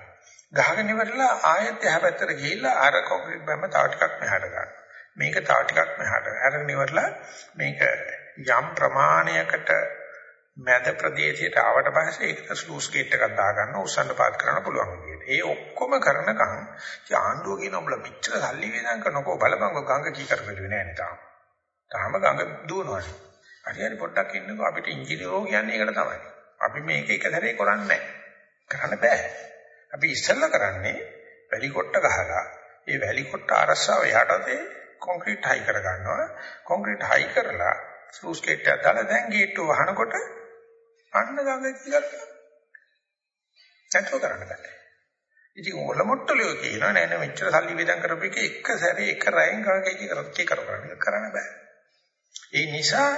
ගහගෙන ඉවරලා ආයෙත් එහා පැත්තට ගිහිල්ලා අර කොන්ක්‍රීට් බැම්ම තව ටිකක් මෙහාට ගන්න. මේක තව ටිකක් මෙහාට. අරගෙන ඉවරලා මේක යම් ප්‍රමාණයකට මැද ප්‍රදේශයට ආවට පස්සේ ඒකට ස්ලූස් ගේට් එකක් දාගන්න උස්සන්න පාත් කරන්න පුළුවන් විදියට. ඒ ඔක්කොම කරනකම් ආණ්ඩුව කියන උඹලා මෙච්චර සල්ලි වේදම් කරනකෝ බලපංග ගංග කී කරපෙන්නේ නැහැ නේ තාම. තාම ගංග දුවනවානේ. හරි හරි පොඩ්ඩක් ඉන්නකෝ අපිට ඉංජිනේරෝ කියන්නේ ඒකට තමයි. අපි මේක එක සැරේ කරන්නේ නැහැ. කරන්න බෑ. අපි ඉස්සෙල්ලා කරන්නේ වැලි කොට්ට ගහලා ඒ වැලි කොට්ට අරසාව යටතේ කොන්ක්‍රීට් හයි කර ගන්නවා. කොන්ක්‍රීට් හයි කරලා ස්ලූස් ගේට් එක දාලා දැන් ගේට්ටුව වහනකොට අන්න ගඟ කියලා නැතුව කරන්න බෑ. ඉතින් ඔල මොට්ටලියෝ කියනවා නෑ නෑ මෙච්චර සල්ලි වේදම් කරපු එක එක සැරේ එක රැයෙන් ගඟ කී කර කී කර කරන්න කරන්න බෑ. ඒ නිසා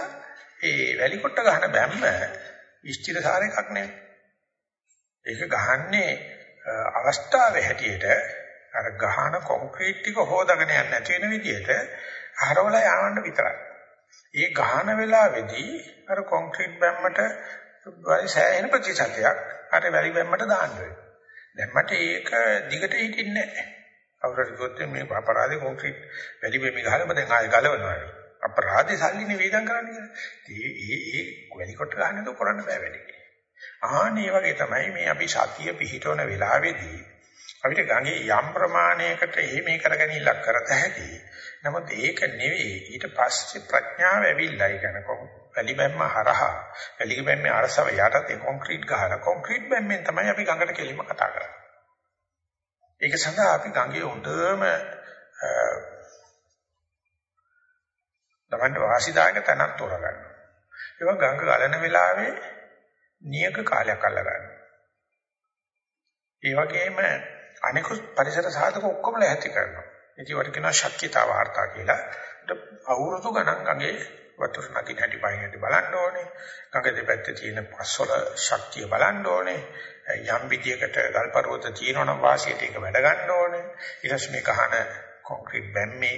ඒ වැලි කොට ගහන බැම්ම ඉෂ්ටිර සාර එකක් නෙවෙයි. ඒක ගහන්නේ අවස්ථාවේ හැටියට අර ගහන කොන්ක්‍රීට් ටික හොදාගෙන යන්නේ නැති වෙන විදිහට හරවලා යවන්න විතරයි. ඒ ගහන වෙලාවේදී අර කොන්ක්‍රීට් බැම්මට සෑහෙන ප්‍රතිශතයක් අර වැලි බැම්මට දාන්න වෙනවා. දැන් මට ඒක දිගට හිටින්නේ නැහැ. අවුරුදු ගොත්තේ මේ අපරාධේ කොන්ක්‍රීට් වැලි බැම්ම ගහලා මම දැන් ආයෙ ගලවනවා. අපරාධේ සල්ලිනේ වේදම් කරන්නේ කියලා. ඒ ඒ ඒ වැලි කොට ගන්න දෝ කරන්න බෑ වැඩි. ආහනේ වගේ තමයි මේ අපි සතිය පිහිටවන වෙලාවේදී අපිට ගඟේ යම් ප්‍රමාණයකට එහෙම කරගැනීමක් කරත හැකි. නමුත් ඒක නෙවෙයි ඊට පස්සේ ප්‍රඥාව ඇවිල්ලා ඉගෙන කොහොමද වැලි බැම්ම හරහා වැලි බැම්මේ අරසව යටතේ කොන්ක්‍රීට් ගහලා කොන්ක්‍රීට් බැම්මෙන් තමයි අපි ගඟට කෙලිම කතා කරන්නේ. ඒක සඳහා අපි ගඟේ හොඳම තමන්ට වාසිදායක තැනක් තෝරගන්න. ඒක ගඟ ගලන වෙලාවේ නියක කාලයක් අල්ලගන්න. ඒ වගේම අනිකුත් පරිසර සාධක ඔක්කොම ලැහැත්ති කරනවා. ඉතින් වට කියනවා ශක්තිතා වාර්තා කියලා. අවුරුදු ගණන් ගඟේ වතුර නගින හැටි පයින් හැටි බලන්න ඕනේ. ගඟ දෙපැත්තේ තියෙන පස්වල ශක්තිය බලන්න ඕනේ. යම් විදියකට ගල් පර්වත තියෙනවනම් වාසියට ඒක වැඩ ගන්න ඕනේ. ඊට පස්සේ මේ කහන කොන්ක්‍රීට් බැම්මේ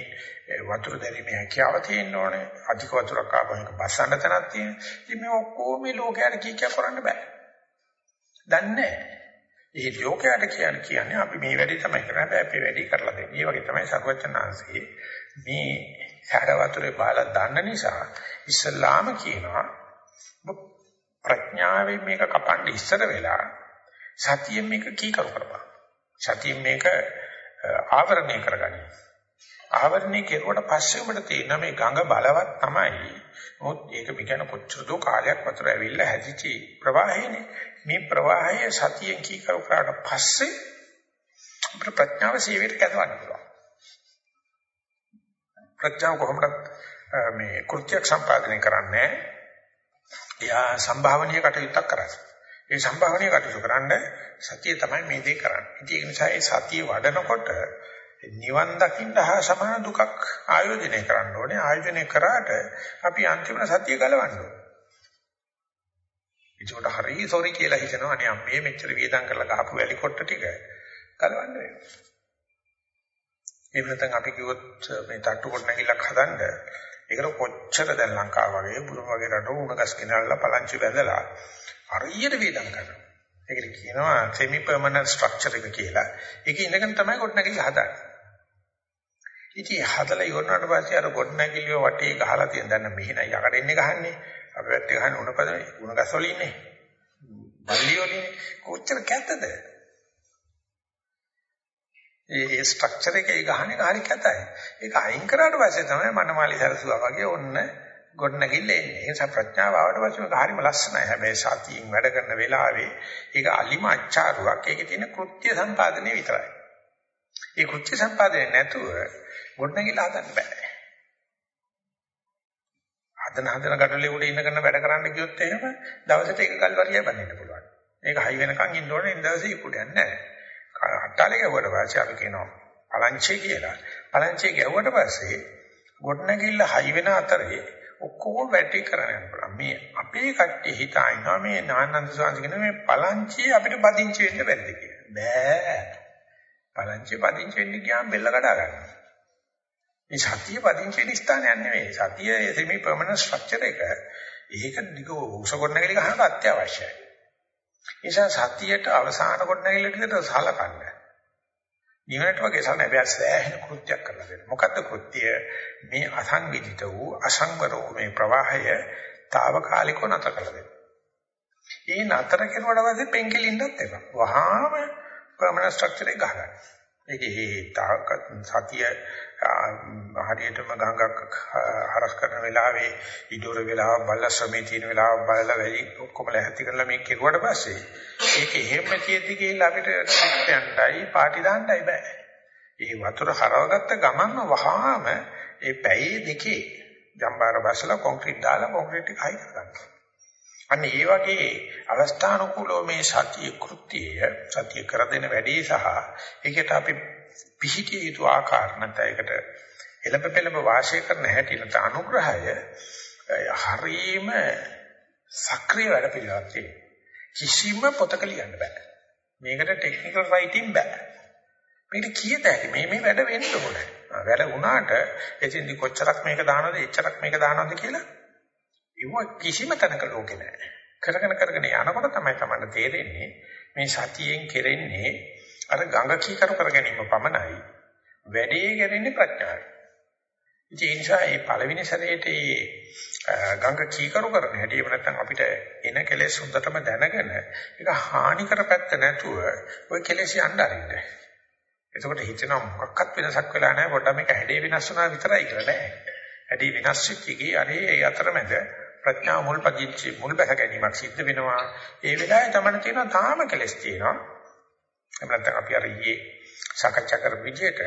වතුර දැරීමේ හැකියාව තියෙන්න ඕනේ. අධික වතුරක් ආවම ඒක බස්සන්න තැනක් තියෙනවා. ඉතින් මේ ඔක්කොම මේ ලෝකයට කී කිය කරන්න බෑ. දන්නේ ඒ ලෝකයට කියන්නේ කියන්නේ අපි මේ වැඩේ තමයි කරන්නේ. අපි වැඩි කරලා දෙන්නේ. මේ වගේ තමයි සර්වචනාංශයේ මේ හැඩ වතුරේ බාලා දාන්න නිසා ඉස්සල්ලාම කියනවා ප්‍රඥාවෙන් මේක කපන්න ඉස්සර වෙලා සතියෙන් මේක කීකරු කරපන්. සතියෙන් මේක ආවරණය කරගනි. ආවරණය කෙරුවට පස්සේ ඔබට තේරෙන මේ ගඟ බලවත් තමයි. මොකද ඒක මිකන කොච්චර දෝ කාලයක් වතුර ඇවිල්ලා හැදිච්ච ප්‍රවාහයනේ. මේ ප්‍රවාහය සතියෙන් කීකරු කරාට පස්සේ අපේ ප්‍රඥාව සීවිත කැදවන්න පුළුවන්. ප්‍රඥාව කොහොමද මේ කෘත්‍යයක් සම්පාදනය කරන්නේ? එයා සම්භාවනීය කටයුත්තක් කරන්නේ. ඒ සම්භාවනීය කටයුතු කරන්න සතිය තමයි මේ දේ කරන්නේ. ඉතින් ඒ නිසා ඒ සතිය වඩනකොට නිවන් දකින්න හා සමාන දුකක් ආයෝජනය කරන්න ඕනේ. ආයෝජනය කරාට අපි අන්තිමට සතිය ගලවන්න ඕනේ. ඒකට හරි සෝරි කියලා හිතනවා අනේ අම්මේ මෙච්චර වියදම් කරලා ගහපු වැලි කොට්ට ටික ගලවන්න වෙනවා. එහෙම නැත්නම් අපි කිව්වොත් මේ තට්ටු කොට නැගිල්ලක් හදන්න ඒකට කොච්චර දැන් ලංකාව වගේ බුරුම වගේ රට උණ ගස් ගෙනල්ලා පලංචි බැඳලා හරියට වියදම් කරනවා. ඒකට කියනවා semi permanent structure එක කියලා. ඒකේ ඉඳගෙන තමයි කොට නැගිල්ල හදන්නේ. ඉතින් හදලා ඉවරනට පස්සේ අර කොට නැගිල්ල වටේ ගහලා තියෙන දැන් මෙහෙනයි යකඩ එන්නේ ගහන්නේ. අපි පැත්තේ ගහන්නේ උණ පදමේ උණ ගස් වල ඉන්නේ. බල්ලි වලින් කොච්චර කැතද? ඒ ස්ට්‍රක්චර් එකේ ගහන එක හරි කැතයි. ඒක අයින් කරාට පස්සේ තමයි මනමාලි සරසුවා වගේ ඔන්න ගොඩනැගිල්ල එන්නේ. ඒ නිසා ප්‍රඥාව ආවට පස්සේ මේක හරිම ලස්සනයි. හැබැයි සතියින් වැඩ කරන වෙලාවේ ඒක අලිම අච්චාරුවක්. ඒකේ තියෙන කෘත්‍ය සම්පාදනය විතරයි. ඒ කෘත්‍ය සම්පාදනය නැතුව ගොඩනැගිල්ල හදන්න බෑ. හදන හදන gadලේ උඩ ඉඳගෙන වැඩ කරන්න ගියොත් එහෙම දවසට එක ගල් වරියක් බඳින්න පුළුවන්. ඒක හයි වෙනකන් ඉන්න ඕනේ ඉඳ දවසේ ඉක්ුට යන්නේ නැහැ. අට්ටාලේ ගැව්වට පස්සේ අපි කියනවා පලංචේ කියලා. පලංචේ ගැව්වට පස්සේ ගොඩනැගිල්ල හයි වෙන අතරේ ඔක්කොම වැටි කරගෙන යනවා. මේ අපේ කට්ටිය හිතානවා මේ නානන්ද සාංශ කියන මේ පලංචිය අපිට පදිංචි වෙන්න බැරිද කියලා. බෑ. පලංචිය පදිංචි වෙන්න ගියාම බෙල්ල කඩා ගන්නවා. මේ සතිය පදිංචි වෙන ස්ථානයක් නෙවෙයි. සතිය සෙමි පර්මනන්ට් ස්ට්‍රක්චර් එක. ඒක දිග උස ගොඩනැගිලි ගන්නට අත්‍යවශ්‍යයි. නිසා සතියට අවසාන කොට නැගිලා ටිකට සලකන්න. නිවනට වගේ සලන හැබැයි සෑහෙන කෘත්‍යයක් කරලා දෙන්න. මොකද්ද කෘත්‍ය? මේ අසංවිධිත වූ අසංවර වූ මේ ප්‍රවාහය తాවකාලිකව නැතර කරලා දෙන්න. ඒ නතර කෙරුවට පස්සේ පෙන්කෙලින්නත් එපා. වහාම පර්මනන්ට් ස්ට්‍රක්චර් එක ගහගන්න. ඒකේ සතිය හරියටම ගඟක් හරස් කරන වෙලාවේ ඉදොර වෙලාව බල්ල ශ්‍රමේ තියෙන වෙලාව බලලා වැඩි ඔක්කොම ලැහැත්ති කරලා මේක කෙරුවට පස්සේ ඒක එහෙම තියෙද්දි කියලා අපිට යන්නයි පාටි දාන්නයි බෑ. ඒ වතුර හරවගත්ත ගමන්ම වහාම ඒ පැයේ දෙකේ ජම්බාර බසලා කොන්ක්‍රීට් දාලා කොන්ක්‍රීට් එක හයි කරගන්නවා. අන්න ඒ වගේ අවස්ථානුකූලව මේ සතිය කෘත්‍යය සතිය කර දෙන වැඩේ සහ ඒකට අපි පිහිටිය යුතු ආකාර නැත්නම් ඒකට එළඹ පෙළඹ වාසය කරන හැටි නැත්නම් අනුග්‍රහය හරීම සක්‍රීය වැඩ පිළිවෙලක් තියෙනවා. කිසිම පොතක ලියන්න බෑ. මේකට ටෙක්නිකල් රයිටින් බෑ. මේකට කීයද මේ මේ වැඩ වෙන්න ඕනේ. වැඩ වුණාට එතෙන්දි කොච්චරක් මේක දානවද එච්චරක් මේක දානවද කියලා ඒව කිසිම තැනක ලෝකේ නැහැ. කරගෙන කරගෙන යනකොට තමයි තමයි තේරෙන්නේ මේ සතියෙන් කෙරෙන්නේ අර ගඟ කීකරු කර ගැනීම පමණයි. වැඩේ ගැරෙන්නේ ප්‍රඥාවයි. ඒ නිසා මේ පළවෙනි සැරේට මේ ගඟ කීකරු කරන හැටි එහෙම නැත්නම් අපිට එන කෙලෙස් හොඳටම දැනගෙන ඒක හානි කරපැත්ත නැතුව ওই කෙලෙස් යන්න අරින්න. එතකොට හිතෙනවා මොකක්වත් වෙනසක් වෙලා නැහැ පොඩ්ඩක් මේක හැඩේ වෙනස් වුණා විතරයි කියලා නෑ. හැඩේ වෙනස් වෙච්ච එකේ අර ඒ අතරමැද ප්‍රඥාව මුල් පදිච්චි මුල් බැස ගැනීමක් සිද්ධ වෙනවා. ඒ වෙලාවේ තමයි තියෙනවා තාම කෙලස් තියෙනවා. එහෙම නැත්නම් අපි අර ඊයේ සාකච්ඡා කරපු විදිහට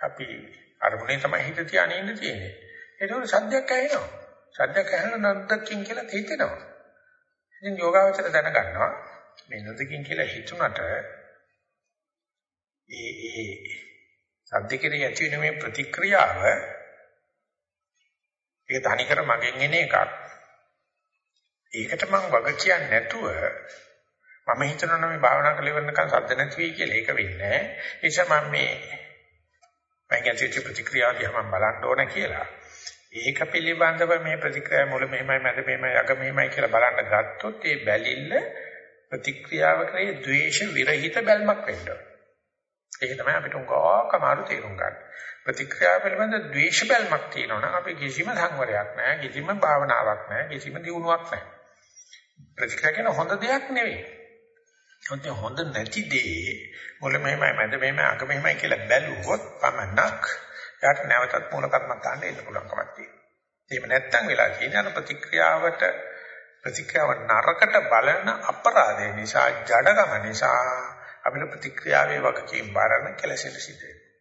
අපි අරමුණේ තමයි හිත තියාගෙන ඉන්න තියෙන්නේ. ඒකෝර සද්දයක් ඇහෙනවා. සද්දයක් ඇහෙන නද්දකින් කියලා හිතෙනවා. ඉතින් යෝගාවචර දැනගන්නවා මේ නද්දකින් කියලා හිතුණට ඒ ඒ සද්ද කෙරෙහි ඇති වෙන මේ ප්‍රතික්‍රියාව ඒක තනිකර මගෙන් එන එකක්. ඒකට මම වග කියන්නේ නැතුව මම හිතනවා මේ භාවනා කරලා ඉවරනකන් සද්ද නැති වෙයි කියලා ඒක වෙන්නේ නැහැ. ඒ නිසා මම මේ පංගතිච්ච ප්‍රතික්‍රියාව දිහා මම බලන්න ඕන කියලා. ඒක පිළිබඳව මේ ප්‍රතික්‍රියාව මුල මෙහෙමයි මැද මෙහෙමයි අග මෙහෙමයි කියලා බලන්න ගත්තොත් ඒ බැලිල්ල ප්‍රතික්‍රියාව කරේ ද්වේෂ විරහිත බැල්මක් වෙන්න ඕන. ඒක තමයි අපිට උගාවක් අමාරු තේරුම් ගන්න. ප්‍රතික්‍රියාව පිළිබඳ ද්වේෂ බැල්මක් තියෙනවා නම් අපි කිසිම සංවරයක් නැහැ, කිසිම භාවනාවක් නැහැ, කිසිම දියුණුවක් නැහැ. ප්‍රතික්‍රියා කියන හොඳ දෙයක් නෙවෙයි. හොඳ හොඳ නැති දේ මුල මෙහෙමයි මැද මෙහෙමයි අග මෙහෙමයි කියලා බැලුවොත් පමණක් යාට නැවතත් මූල කර්මත්තාන්න එන්න පුළුවන්කමක් තියෙනවා. එහෙම නැත්නම් වෙලා තියෙන අර ප්‍රතික්‍රියාවට ප්‍රතික්‍රියාව නරකට බලන අපරාධය නිසා ජඩකම නිසා අපිට ප්‍රතික්‍රියාවේ වගකීම් බාරන කෙලෙසෙල සිද්ධ වෙනවා.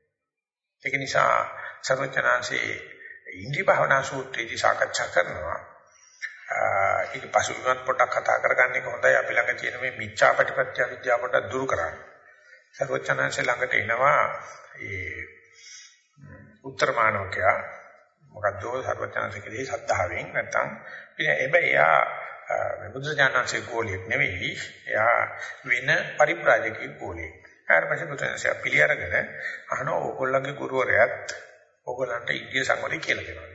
ඒක නිසා සර්වඥාන්සේ ඉන්ද්‍රිය භාවනා සූත්‍රයේදී සාකච්ඡා කරනවා. ඊට පස්සේ විමත් පොඩක් කතා කරගන්න එක හොඳයි අපි ළඟ තියෙන මේ මිච්ඡාපටිපත්‍ය විද්‍යාව පොඩක් දුරු කරන්න. සර්වඥාන්සේ ළඟට එනවා ඒ උත්තර මානවකයා මොකද්ද සර්වඥාන්සේගේ සද්ධාවෙන් නැත්තම් හැබැයි එයා මේ බුදුසජාණන්සේ ගෝලියෙක් නෙවෙයි එයා වෙන පරිබ්‍රාජකෙක් ගෝලියෙක්. ඊට පස්සේ බුදුසජාණන්සේ පිළි අරගෙන අහන ඕගොල්ලන්ගේ ගුරුවරයාත් ඕගොල්ලන්ට ඉන්දිය සංවරය කියලා දෙනවා.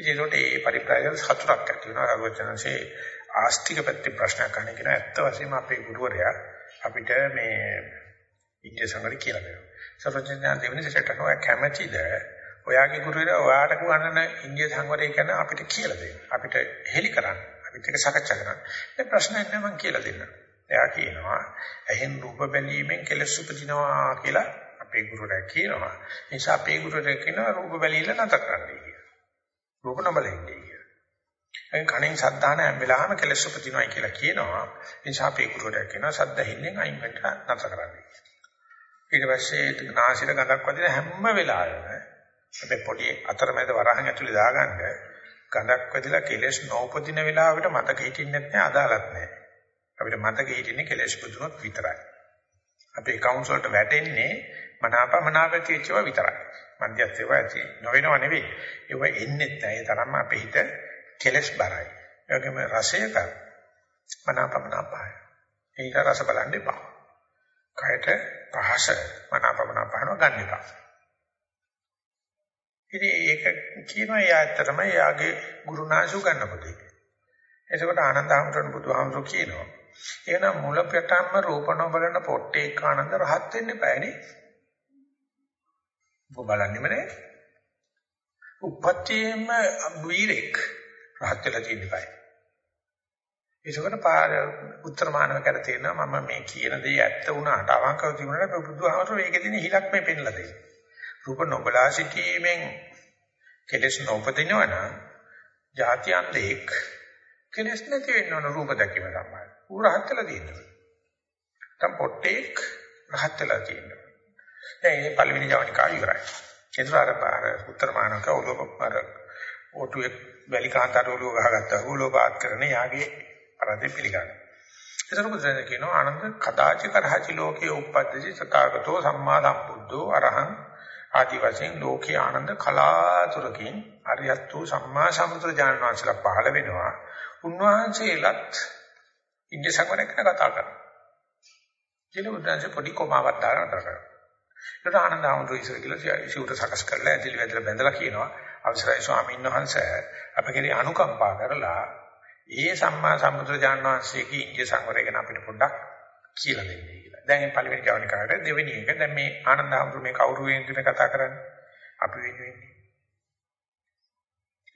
ඉතින් ඒකට ඒ පරිප්‍රායක සතුටක් ඇති වෙනවා. අරවචනසේ ආස්තික පැත්තේ ප්‍රශ්නයක් අහන කියන ඇත්ත වශයෙන්ම අපේ ගුරුවරයා අපිට මේ ඉන්දිය සංවරය කියලා දෙනවා. සර්වඥයන් දෙවෙනි සැරේට ඔය කැමැතිද? ඔයාගේ ගුරුවරයා ඔයාට ගන්නන ඉන්දිය සංවරය ගැන අපිට කියලා දෙන්න. අපිට හෙලි කරන්න. අපිත් එක්ක සාකච්ඡා කරන්න. මේ ප්‍රශ්නයක් නෑ මම කියලා දෙන්නම්. එයා කියනවා ඇහෙන් රූප බැලීමෙන් කෙලස් උපදිනවා කියලා අපේ ගුරුවරයා කියනවා. ඒ නිසා අපේ ගුරුවරයා කියනවා රූප බැලීලා නැතර කරන්නයි කියලා. රූප නොබලෙන්නේ කියලා. ඒ කණෙන් සද්ධාන හැම වෙලාවෙම කෙලස් උපදිනවායි කියලා කියනවා. ඒ නිසා අපේ ගුරුවරයා කියනවා සද්ද හින්නෙන් අයින් වෙන්න නැතර කරන්නයි. ඊට පස්සේ නාසිර ගඳක් වදින හැම වෙලාවෙම අපි පොඩි අතරමැද වරහන් ඇතුලේ දාගන්න ගඳක් වදිලා කෙලස් නොඋපදින වෙලාවට මතක හිටින්නේ නැත්නම් අදාළත් නැහැ. අපිට මතක හිටින්නේ කෙලස් පුදුනොත් විතරයි. අපේ කවුන්ස් වලට වැටෙන්නේ මනාපමනාපති වෙච්චව විතරයි. මධ්‍යස්ථව ඇති නොවෙනව නෙවෙයි. ඒව එන්නේ නැහැ. ඒ තරම්ම අපේ හිත කෙලස් බරයි. ඒ වගේම රසයක මනාපමනාපය. ඒක රස බලන්න එපා. කයට පහස මනාපමනාපයව ගන්න එපා. ඉතින් ඒක කියනවා එයා ඇත්තටම එයාගේ ගුරුනාසු ගන්න පොතේ. එතකොට ආනන්ද හැමතෙම බුදුහාමුදුරු කියනවා. එහෙනම් මුල පිටම්ම රූප නොබලන පොට්ටේ ආනන්ද රහත් වෙන්න බෑනේ. ඔබ බලන්නෙම නෑ. උපත්තියෙම වීරෙක් රහත් වෙලා තියෙන්න බෑ. ඒකකට පාර උත්තර මානවකට තේරෙනවා මම මේ කියන දේ ඇත්ත වුණාට අවංකව තිබුණාට බුදුහාමර ඒකෙදින හිලක් මේ පෙන්ලා දෙන්නේ. රූප නොබලා සිටීමෙන් කෙලස් නොපදිනවනම් જાතියන්දෙක් කෙලස් නැති වෙන්න ඕන රූප දැකීම තමයි. ඌ රහත් වෙලා තියෙනවා. තම් පොට්ටේක් රහත් වෙලා තියෙනවා. දැන් මේ පළවෙනි ජවනිකා ඉවරයි. ඒතර අර පාර උත්තර මානවක ඔලුව අර ඔටුවේ වැලි කාන්තාර ඔලුව ගහගත්තා. ඔලුව පාත් කරන යාගේ අරදි පිළිගන්න. ඒතර බුදුන් කියනවා ආනන්ද කදාච කරහචි ලෝකේ උප්පද්දති සතාගතෝ සම්මා සම්බුද්ධෝ අරහං ආදි වශයෙන් ලෝකේ ආනන්ද කලාතුරකින් අරියත් වූ සම්මා සම්බුද්ධ ඥානවංශලා පහළ වෙනවා. උන්වහන්සේලත් ඉන්දිය සංවරයක් ගැන කතා කරනවා. කියලා බුදුන්සේ පොඩි කොමාවක් දාලා නතර කරනවා. ඒකට ආනන්ද ආමතු ඉස්සර කියලා සිවුර සකස් කරලා ඇදලි වැදලා බැඳලා කියනවා අවසරයි ස්වාමීන් වහන්සේ අපගේ අනුකම්පා කරලා ඒ සම්මා සම්බුද්ධ ඥානවංශයේ ඉන්දිය සංවරය ගැන අපිට පොඩ්ඩක් කියලා දෙන්න කියලා. දැන් මේ පළවෙනි ජවනිකාට දෙවෙනි එක දැන් මේ ආනන්ද ආමතු මේ කවුරු වෙනින්ද කතා කරන්නේ? අපි වෙන්නේ.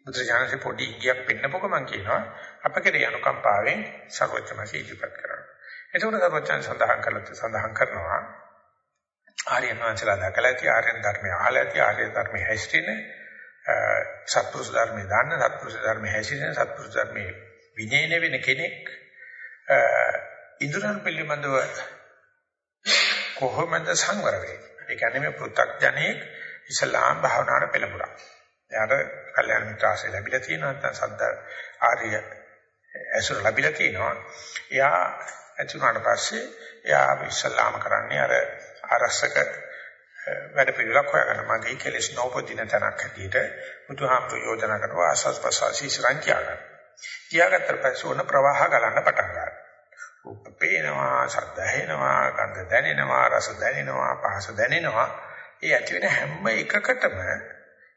බුදුරජාණන්සේ පොඩි ඉගියක් පෙන්නපොක මම කියනවා අපගේ අනුකම්පාවෙන් සර්වඥමසී ඉදිරිපත් කරනවා. එතකොට සර්වඥයන් සඳහන් කළත් සඳහන් කරනවා ආර්යයන් වහන්සේලා දැකලා ඇති ආර්යයන් ධර්මය අහලා ඇති ආර්ය ධර්මයේ හැසිරෙන සත්පුරුෂ ධර්මයේ දාන්න සත්පුරුෂ ධර්මයේ හැසිරෙන සත්පුරුෂ ධර්මයේ විනයන වෙන කෙනෙක් ඉන්ද්‍රයන් පිළිබඳව කොහොමද සංවර වෙන්නේ? ඒ කියන්නේ මේ පෘථග්ජනෙක් ඉස්ලාම් භාවනාවට පෙළඹුණා. එයාට කල්යාණ මිත්‍ර ආශ්‍රය ලැබිලා තියෙනවා නැත්නම් සද්ද ආර්ය ඇසුර ලැබිලා තියෙනවා. එයා ඇතුණාට පස්සේ එයා ඉස්ලාම කරන්නේ අර අරසක වැඩ පිළිවෙලක් හොයාගන්න. මගේ කෙලෙස් නෝපදින තැනක් හැටියට බුදුහාමුදුරු යෝජනා කරනවා ආසස් ප්‍රසාසී ශ්‍රං කියාගන්න. කියාගත්තට පස්සේ උන ප්‍රවාහ ගලන්න පටන් ගන්නවා. රූප පේනවා, ශබ්ද ඇහෙනවා, ගන්ධ දැනෙනවා, රස දැනෙනවා, පහස දැනෙනවා. ඒ ඇති වෙන හැම එකකටම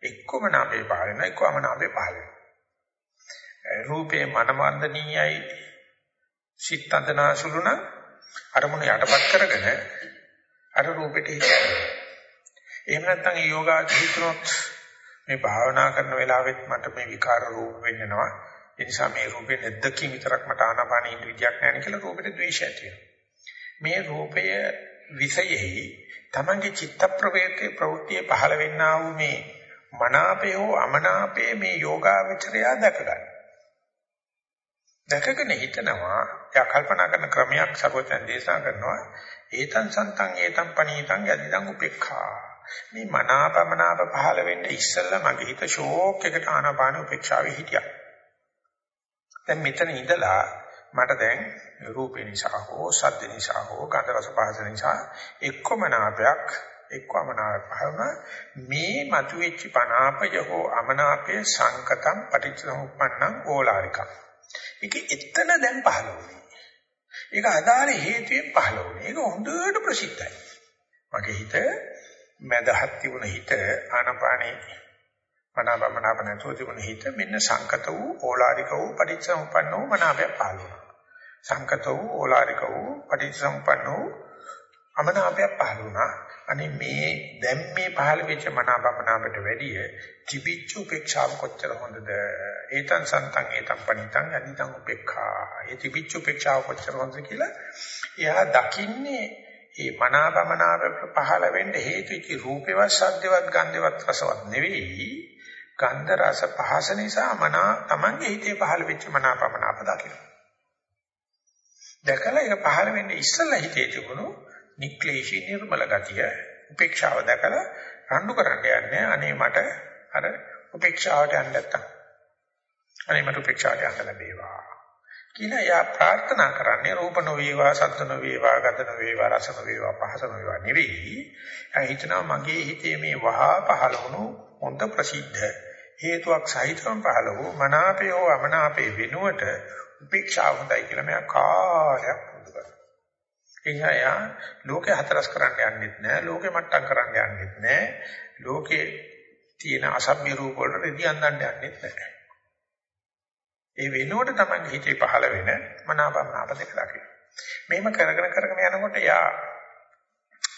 එක්කම නාමේ පහළ වෙනවා එක්කම නාමේ පහළ වෙනවා රූපේ මනවන්දනීයයි සිත් අඳනාසුළු නම් අරමුණ යටපත් කරගෙන අර රූපෙට හිතනවා එහෙම නැත්නම් ඒ යෝගාචර හිතනොත් මේ භාවනා කරන වෙලාවෙත් මට මේ විකාර රූප වෙන්නනවා. ඒ නිසා මේ රූපේ නැද්දකින් විතරක් මට ආනාපානෙ ඉන්න විදියක් නැහැ කියලා රූපෙට ද්වේෂය ඇති මේ රූපය විෂයෙහි තමන්ගේ චිත්ත ප්‍රවේකේ ප්‍රවෘත්තිය පහළ වෙන්නා වූ මේ මනාපය හෝ අමනාපය මේ යෝගාවචරය දැක ගන්න. දැකගෙන හිතනවා එයා කල්පනා කරන ක්‍රමයක් සර්වචන් දේශනා කරනවා. ඒතං සන්තං ඒතං පනීතං යදිදං උපේක්ඛා. මේ මනාපමනාප පහළ වෙන්නේ ඉස්සෙල්ලා මගේ හිත ෂෝක් එකට ආනාපාන උපේක්ෂාවේ හිටියා. දැන් මෙතන ඉඳලා මට දැන් රූපේ නිසා හෝ ශබ්ද නිසා හෝ ගන්ධ රස පහස නිසා එක්කම නාපයක් එක්කම නාපහම මේ මතුවෙච්ච පනාපය හෝ අමනාපය සංකතම් පටිච්චසමුප්පන්නං ඕලාරිකම් ඒක එතන දැන් පහළ වුණේ. ඒක අදාළ හේතුයෙන් පහළ වුණේ ඒක හොඳට ප්‍රසිද්ධයි මගේ හිත මදහත් තිබුණ හිත ආනපානේ මනාපමනාප නැතුව තිබුණ හිත මෙන්න සංකත වූ ඕලාරික වූ පටිච්චසමුප්පන්න වූ මනාපය පහළ වුණා. සංකත වූ ඕලාරික වූ පටිච්චසමුප්පන්න වූ අමනාපය පහළ වුණා. අනේ මේ දැන් මේ පහළ වෙච්ච මනාපමනාපට වැඩිය තිබිච්ච උපේක්ෂාව කොච්චර හොඳද? ඒතං සන්තං ඒතං පනිතං අනිතං උපේක්ඛා. ඒ තිබිච්ච උපේක්ෂාව කොච්චර හොඳද කියලා එයා දකින්නේ මේ මනාපමනාප පහළ වෙන්න හේතු ඉති රූපේවත් ශබ්දේවත් ගන්ධේවත් රසවත් නෙවෙයි ගන්ධ රස පහස නිසා මනා Tamange හිතේ පහළ වෙච්ච මනාපමනාප දකින්න. දැකලා ඒක පහළ වෙන්නේ ඉස්සෙල්ලා හිතේ තිබුණු නික්ලේශී නිර්මල ගතිය උපේක්ෂාව දැකලා රණ්ඩු කරන්න යන්නේ අනේ මට අර උපේක්ෂාවට යන්න නැත්තම්. අනේ මට උපේක්ෂාවට යන්න ලැබේවා. කියලා යා ප්‍රාර්ථනා කරන්නේ රූප නොවේවා සද්ද නොවේවා ගන්ධ නොවේවා රස නොවේවා පහස නොවේවා නෙවෙයි. එයා හිතනවා මගේ හිතේ මේ වහා පහළ වුණු හොඳ ප්‍රසිද්ධ හේතුවක් සහිතවම පහළ වූ මනාපයෝ අමනාපේ වෙනුවට උපේක්ෂාව හොඳයි කියලා මම කාර්යයක් පුදු කරනවා. එනිසා ලෝකේ හතරස් කරන්න යන්නෙත් නෑ ලෝකේ මට්ටම් කරන්න යන්නෙත් නෑ ලෝකේ තියෙන අසභ්‍ය රූප වලට රෙදි අඳන්න යන්නෙත් නෑ. ඒ වෙනුවට තමයි හිතේ පහළ වෙන මනාපමනාප දෙක දකින්න. මෙහෙම කරගෙන කරගෙන යනකොට යා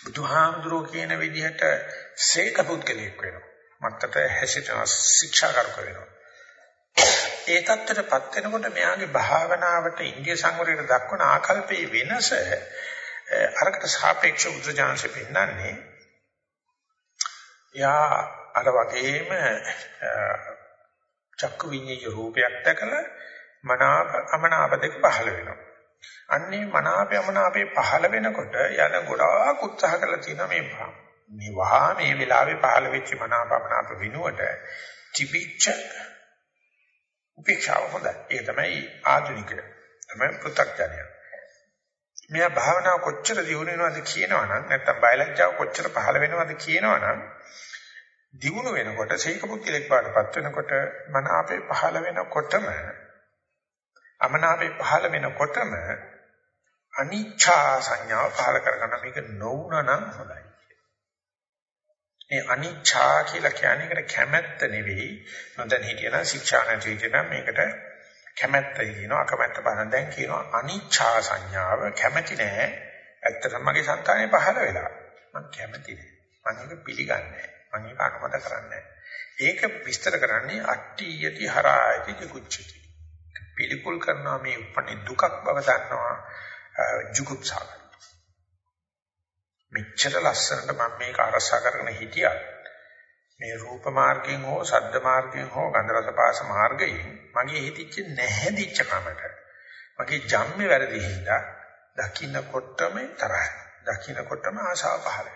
බුදුහාමුදුරුවෝ කියන විදිහට සේක පුද්ගලයෙක් වෙනවා. මත්තට හැසිරෙන ශික්ෂාකාරක වෙනවා. ඒ தත්තරපත් වෙනකොට මෙයාගේ භාවනාවට ඉන්දිය සංවරයට දක්වන ආකල්පයේ වෙනස අරකට සාපේක්ෂව උද්‍රජාංශ පෙන්නන්නේ යා අර වගේම චක්කු විඤ්ඤාය රූපයක් දැකලා මනාප අමනාප දෙක පහළ වෙනවා. අන්නේ මනාප අමනාපේ පහළ වෙනකොට යන ගොඩාක් උත්සාහ කරලා තියෙනවා මේ මේ වහා මේ වෙලාවේ පහළ වෙච්ච මනාපමනාප විනුවට තිබිච්ච උපේක්ෂාව හොඳයි. ඒ තමයි ආධුනිකය. තමයි පෘථග්ජනය. මෙයා භාවනාව කොච්චර දියුණු වෙනවද කියනවනම් නැත්තම් බයලජ්ජාව කොච්චර පහළ වෙනවද කියනවනම් දියුණු වෙනකොට සීක පුද්ගලෙක් වඩපත් වෙනකොට මනාපේ පහළ වෙනකොටම අමනාපේ පහළ වෙනකොටම අනිච්ඡා සංඥාව පහළ කරගන්න මේක නොවුනනම් හොඳයි. මේ අනිච්ඡා කියලා කියන්නේ ඒකට කැමැත්ත නෙවෙයි. නොදැන හිටියනම් ශික්ෂා නැති හිටියනම් මේකට කැමැත්තයි කියනවා අකමැත්ත බලන දැන් කියනවා අනිච්ඡා සංඥාව කැමැති නෑ. ඇත්තටම මගේ සංකාණය පහළ වෙලා. මම කැමැති නෑ. මම ඒක පිළිගන්නේ නෑ. මම ඒක අනුමත කරන්නේ ඒක විස්තර කරන්නේ අට්ටි යති හරායති කුච්චති. පිළිකුල් කරනවා මේ උපන්නේ දුකක් බව දන්නවා ජුගුප්සාව. මෙච්චර ලස්සනට මම මේක අරසා කරගෙන හිටියා. මේ රූප මාර්ගයෙන් හෝ ශබ්ද මාර්ගයෙන් හෝ ගන්ධ රස පාස මාර්ගයෙන් මගේ හිතිච්ච නැහැදිච්ච කමට මගේ ජම්මේ වැරදි හින්දා දකින්නකොටම තරහ. දකින්නකොටම ආශාව පහළ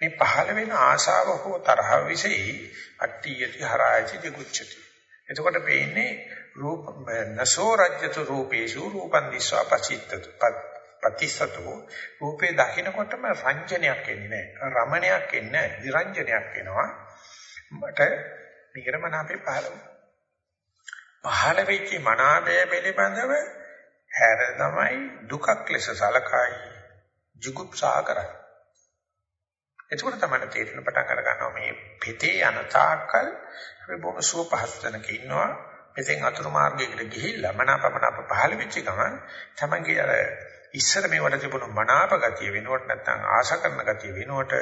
මේ පහළ වෙන ආශාව හෝ තරහ විශේෂයි අට්ඨියති හරායති දිගුච්ඡති. එතකොට වෙන්නේ රූප නසෝ රජ්‍යතු රූපේසු රූපන් දිස්වා පචිත්තතු ප්‍රතිසතෝ රූපේ දකින්නකොටම රංජනයක් එන්නේ නැහැ. රමණයක් එන්නේ නැහැ. විරංජනයක් එනවා. මට මේකට මනාපේ පහළ වුණා. පහළ වෙච්ච මනාපය පිළිබඳව හැර තමයි දුකක් ලෙස සලකයි ජුගුප්සා කරයි. එතකොට තමයි තේරෙන පටන් අර ගන්නවා මේ පිටේ යන තාක්කල් අපි බොහොම සුව පහසුතනක ඉන්නවා. මෙතෙන් අතුරු මාර්ගයකට ගිහිල්ලා මනාපමනාප පහළ වෙච්ච ගමන් තමන්ගේ අර ඉස්සර මේවට තිබුණු මනාප ගතිය වෙනුවට නැත්නම් ආශා කරන ගතිය වෙනුවට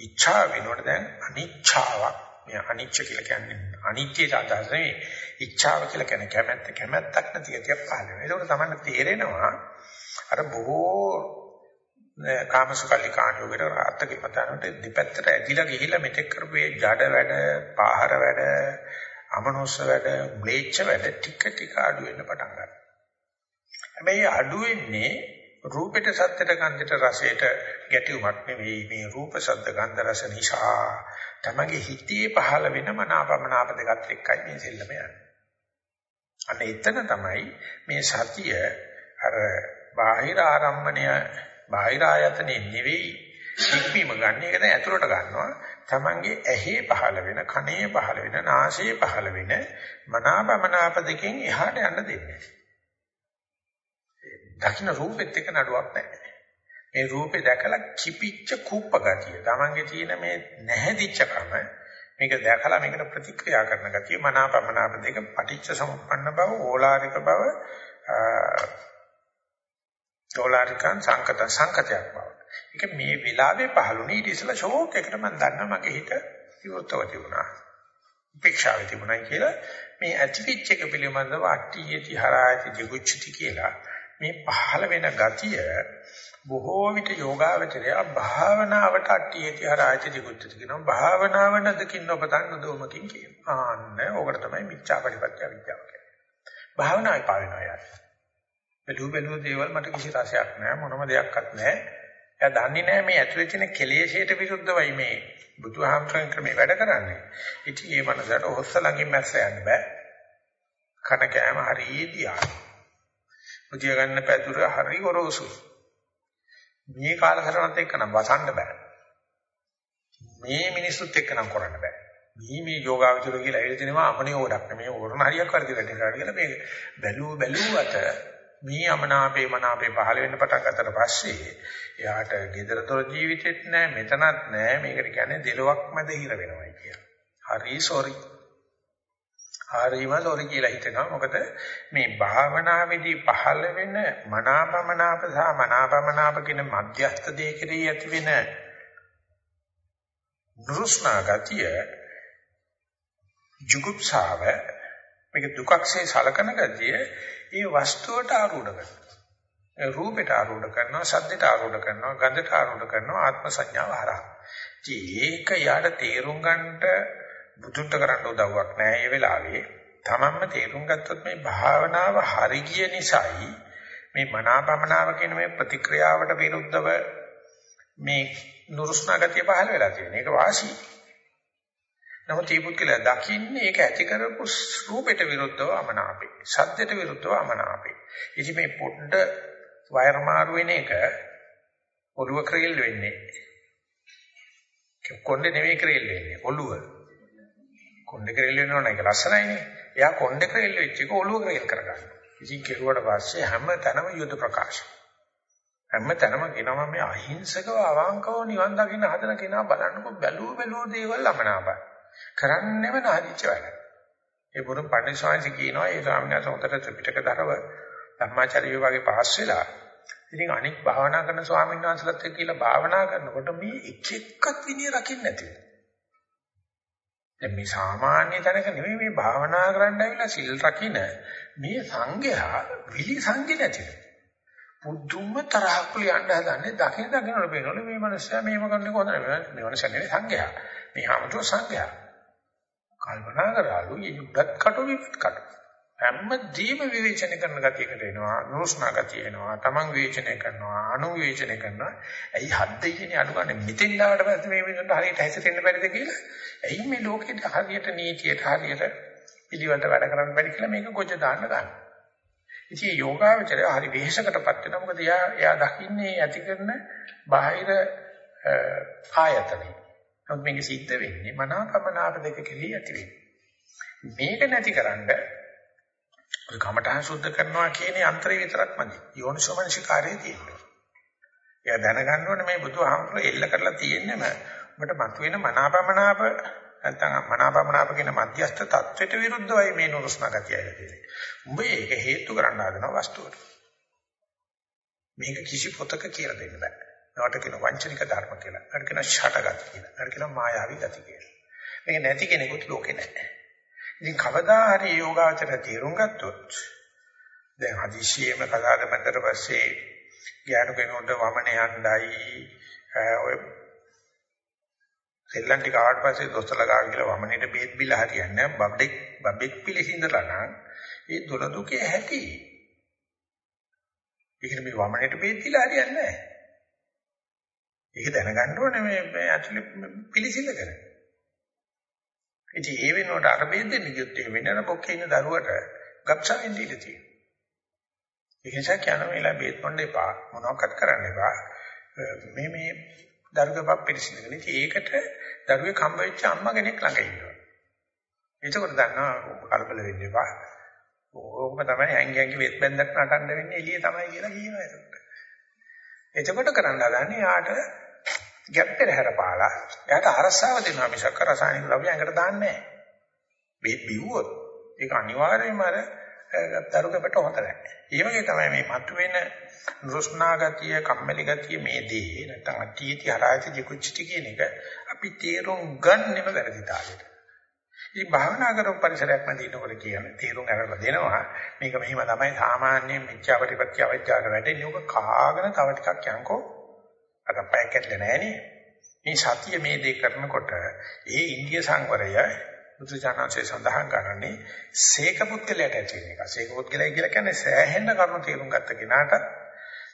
ඉච්ඡා වෙනුවට දැන් අනිච්ඡාවක් මේ අනිච්ච කියලා කියන්නේ අනිත්‍යයට අදහස් නෙවෙයි. ඉච්ඡාව කියලා කියන්නේ කැමැත්ත කැමැත්තක් නැති ගතියක් පහළ වෙනවා. ඒකෝට තමයි තේරෙනවා අර බොහෝ කාමසුකල්ලි කාණ්ඩවල අත්තකේ පතනට දෙපැත්තට ඇදිලා ගිහිල්ලා මෙතෙක් කරපු ඒ ජඩ වැඩ, පාහර වැඩ, අමනෝස වැඩ, ම්ලේච්ඡ වැඩ ටික ටික අඩු වෙන්න පටන් ගන්නවා. හැබැයි අඩු වෙන්නේ රූපෙට සත්‍යට ගන්ධයට රසයට ගැටුමක් නෙවෙයි. මේ රූප ශබ්ද ගන්ධ රස නිසා තමගේ හිතේ පහළ වෙන මනාපමනාප දෙකත් එක්කයි මේ සෙල්ලම යන්නේ. අන්න එතන තමයි මේ සතිය අර බාහිර ආරම්මණය බාහිර ආයතනෙ නෙවෙයි ඉක්මීම ගන්න එක දැන් ඇතුළට ගන්නවා. තමන්ගේ ඇහි පහළ වෙන කනේ පහළ වෙන නාසයේ පහළ වෙන මනාපමනාප දෙකෙන් එහාට යන්න දෙන්නේ. දකින්න රූපෙත් එක්ක නඩුවක් නැහැ. මේ රූපේ දැකලා කිපිච්ච කුප්ප ගතිය. Tamange තියෙන මේ නැහැදිච්චකම මේක දැකලා මේකට ප්‍රතික්‍රියා කරන ගතිය මනාපමනාප දෙක පටිච්ච සමුප්පන්න බව, ඕලාරික බව, ඕලාරිකං සංකත සංකතයක් බව. ඒක මේ වෙලාවේ පහළුනේ ඊට ඉස්සෙල්ලා ෂෝක් එකකට මම දන්නා මගේ හිත විවෘතව තිබුණා. උපේක්ෂාවේ තිබුණා කියලා මේ ඇතිවිච් එක පිළිබඳව අට්ටියති හරායති ජිගුච්චති කියලා මේ පහළ වෙන ගතිය බොහෝ විට යෝගාවචරය භාවනාවට අට්ටියති හරායති දිගුත්තති කියනවා භාවනාව නදකින් ඔබතන් දෝමකින් කියනවා. ආන්න ඕකට තමයි මිච්ඡාපටිපත්‍ය විද්‍යාව කියන්නේ. භාවනාවේ පාවෙනවා යාර බැලු බැලු දේවල් මට කිසි රසයක් නැහැ මොනම දෙයක්වත් නැහැ. එයා දන්නේ නැහැ මේ ඇතුලේ තියෙන කෙලෙෂයට විරුද්ධවයි මේ බුදුහාමතුන් ක්‍රමේ වැඩ කරන්නේ. ඉතින් මේ මනසට හොස්ස ළඟින් මැස්ස යන්න බෑ. කන කෑම හරියදී ආයි මුදිය ගන්න පැදුර හරි ගොරෝසු. මේ කාලසටහනත් එක්ක නම් වසන්න බෑ. මේ මිනිස්සුත් එක්ක නම් කරන්න බෑ. මේ මේ යෝගාවචර කියලා ඇවිල්ලා තිනවා අපනේ ඕඩක් නෙමෙයි ඕරණ හරියක් කරදි වැඩ කරලා කියලා මේක බැලුව බැලුවට මේ අමනාපේ මනාපේ පහළ වෙන්න පටන් ගත්තට පස්සේ එයාට gedarator ජීවිතෙත් නෑ මෙතනත් නෑ මේකට කියන්නේ දෙලොවක් මැද හිර වෙනවයි කියලා. හරි සෝරි. හරීම ලොරි කියලා හිතනවා. මොකද මේ භාවනාවේදී පහළ වෙන මනාපමනාප සහ මනාපමනාප කියන මධ්‍යස්ථ දෙකේ ඇති වෙන දුරුස්නා ගතිය ජුගුප්සාව මේක දුකක්සේ සලකන ගතිය ඒ වස්තුවට ආරූඪ කරනවා. රූපයට ආරූඪ කරනවා, ශබ්දයට ආරූඪ කරනවා, ගන්ධයට ආරූඪ කරනවා, ආත්ම සංඥාව හරහා. ඒක යාට තේරුම් ගන්නට බුදුන්ට කරන්න උදව්වක් නැහැ මේ වෙලාවේ. තමන්ම තේරුම් ගත්තොත් මේ භාවනාව හරි ගිය නිසායි මේ මනාපමනාව කියන මේ ප්‍රතික්‍රියාවට විරුද්ධව මේ නුරුස්නා ගතිය පහළ වෙලා තියෙන. ඒක වාසි. නමුත් මේ පුද්ගලයා දකින්නේ ඒක ඇති කරපු රූපයට විරුද්ධව අමනාපේ. සද්දයට විරුද්ධව අමනාපේ. ඉතින් මේ පොඩ්ඩ වයර් මාරු වෙන එක ඔළුව ක්‍රේල් වෙන්නේ. කොණ්ඩේ නෙවෙයි ක්‍රේල් වෙන්නේ ඔළුව. කොණ්ඩේ ක්‍රේල් වෙනවා නේද ලස්සනයිනේ. එයා කොණ්ඩේ ක්‍රේල් වෙච්ච එක ඔළුව ක්‍රේල් කරගන්නවා. ඉතින් කෙරුවට පස්සේ හැම තැනම යුද ප්‍රකාශ. හැම තැනම කියනවා මේ අහිංසකව අවංකව නිවන් දකින්න හදන කෙනා බලන්නකො බැලුව බැලුව දේවල් අමනාපයි. කරන්නේම නැහිච්ච වැඩ. ඒ බුදුන් පඬිස්සවාංශ කියනවා ඒ ස්වාමීන් වහන්සේ උන්ට ත්‍රිපිටක දරව ධර්මාචාර්ය වගේ පහස් වෙලා ඉතින් අනික් භාවනා කරන ස්වාමීන් වහන්සේලාත් එක්ක කියලා භාවනා කරනකොට මේ එක එක්කත් විදිය රකින්න නැති වෙනවා. දැන් මේ සාමාන්‍ය තැනක නෙමෙයි මේ භාවනා කරන්න ඇවිල්ලා සිල් රකින්න මේ සංඝයා විලි සංඝ නැතිද පුදුම තරහක් ලියන්න හදන්නේ දකින දකිනවල පේනවලු මේ මනුස්සයා මේව කරන්නේ කොහොමද? මේ මනුස්සයා නෙවෙයි සංඝයා. මේ හැමතෝ සංඝයා. කල්පනා කරාලු යුද්ධත් කටු විපත් කටු. හැමදීම විවේචනය කරන ගතියකට එනවා නුස්නා ගතිය එනවා තමන් විවේචනය කරනවා අනු විවේචනය කරනවා ඇයි හද්ද ඉන්නේ අඩු ගන්න මෙතෙන් ලාවට පස්සේ මේ මිනිස්සුන්ට හරියට හැසිරෙන්න බැරිද කියලා ඇයි මේ ලෝකෙට හරියට නීතියට හරියට පිළිවෙලට වැඩ කරන්න බැරි කියලා මේක ගොජ දාන්න ගන්න. ඉතින් යෝගාවචරය හරි වෙහෙසකටපත් වෙනවා මොකද එයා එයා දකින්නේ ඇති කරන බාහිර ආයතනෙ. නමුත් මේක සිද්ධ වෙන්නේ මනාපමනාප දෙක කෙලී ඇති වෙන්නේ. මේක නැතිකරන්න ඔය කමඨහන් සුද්ධ කරනවා කියන්නේ අන්තරේ විතරක්මදි. යෝනිසෝමනසිකාරයේ තියෙනවා. එයා දැනගන්න ඕනේ මේ බුදුහාමුදුර එල්ල කරලා තියෙන්නම ඔබට මතුවෙන මනාපමනාප නැත්නම් මනාපමනාප කියන මධ්‍යස්ථ தත්වෙට විරුද්ධවයි මේ නුරුස්නා ගතිය ඇවිල්ලා තියෙන්නේ. උඹ ඒක හේතු කරන්න හදන වස්තුවට. මේක කිසි පොතක කියලා දෙන්න බෑ. නවට කියන වංචනික ධර්ම කියලා. නට කියන ෂටගති කියලා. නට කියන මායාවී ගති කියලා. මේක නැති කෙනෙකුට ලෝකේ නැහැ. ඉතින් කවදා හරි යෝගාචර තේරුම් ගත්තොත් දැන් හදිසියෙම කතාවද මැදට පස්සේ ඥාන කෙනෙකුට වමන යණ්ඩයි ඔය සෙල්ලම් ටික ආවට පස්සේ දොස්තරලා ගාව කියලා වමනෙට බේත් බිල හරියන්නේ නැහැ. බබ්ඩෙක් බබෙක් පිළිසිඳලා නම් ඒ දොර දුකේ ඇති ඒකට මේ වමනෙට බේත් දීලා හරියන්නේ නැහැ. ඒක දැනගන්න ඕනේ මේ ඇක්චුලි පිළිසිඳ කරන්නේ ඉතින් ඒ වෙනකොට අර බේත් දෙන්න ගියොත් ඒ වෙනන පොක්කේ ඉන්න දරුවට ගප්සාවෙන් දීලා තියෙනවා. ඒ නිසා කියන මේලා බේත් මොන්න එපා මොනවක්වත් කරන්න එපා. මේ මේ දරුවපක් පිළිසිඳගෙන ඉතින් ඒකට දරුවේ කම්බ වෙච්ච අම්මා කෙනෙක් ළඟ ඉන්නවා. එතකොට දන්නවා කලබල වෙන්න එපා. ඕකම තමයි හැංගි හැංගි වෙත් බැන්දක් නටන්න වෙන්නේ එළිය තමයි කියලා කියනවා එතකොට. එතකොට කරන්න හදන්නේ යාට ගැප් පෙරහැර පාලා එයාට අරසාව දෙනවා මිසක් රසායනික ද්‍රව්‍ය ඇඟට දාන්නේ නැහැ. මේ බිව්වොත් ඒක අනිවාර්යයෙන්ම අර දරුකපට හොඳ නැහැ. ඒ වගේ තමයි මේ මතුවෙන නුරුස්නා ගතිය, කම්මැලි ගතිය මේ දේ නැත්නම් අට්ටියටි හරායති ජිකුච්චටි කියන එක අපි තේරුම් ගන්නෙම වැරදි තාලෙට. ඉතින් භාවනා කරපු පරිසරයක් මැද ඉන්නකොට කියන්නේ තේරුම් අරගෙන දෙනවා මේක මෙහිම තමයි සාමාන්‍ය මිච්ඡා ප්‍රතිපත්‍ය අවෛද්‍යාවට වැටෙන්නේ. ඔක කාගෙන තව ටිකක් යන්කෝ අර පය කැඩෙන්නේ නැහැ මේ සතිය මේ දේ කරනකොට ඒ ඉන්දිය සංවරය බුදුචානන්සේ සඳහන් කරන්නේ සීක පුද්ගලයට ඇති වෙන එක. සීක පුද්ගලය කියලා කියන්නේ සෑහෙන කරුණු තේරුම් ගත්ත කෙනාට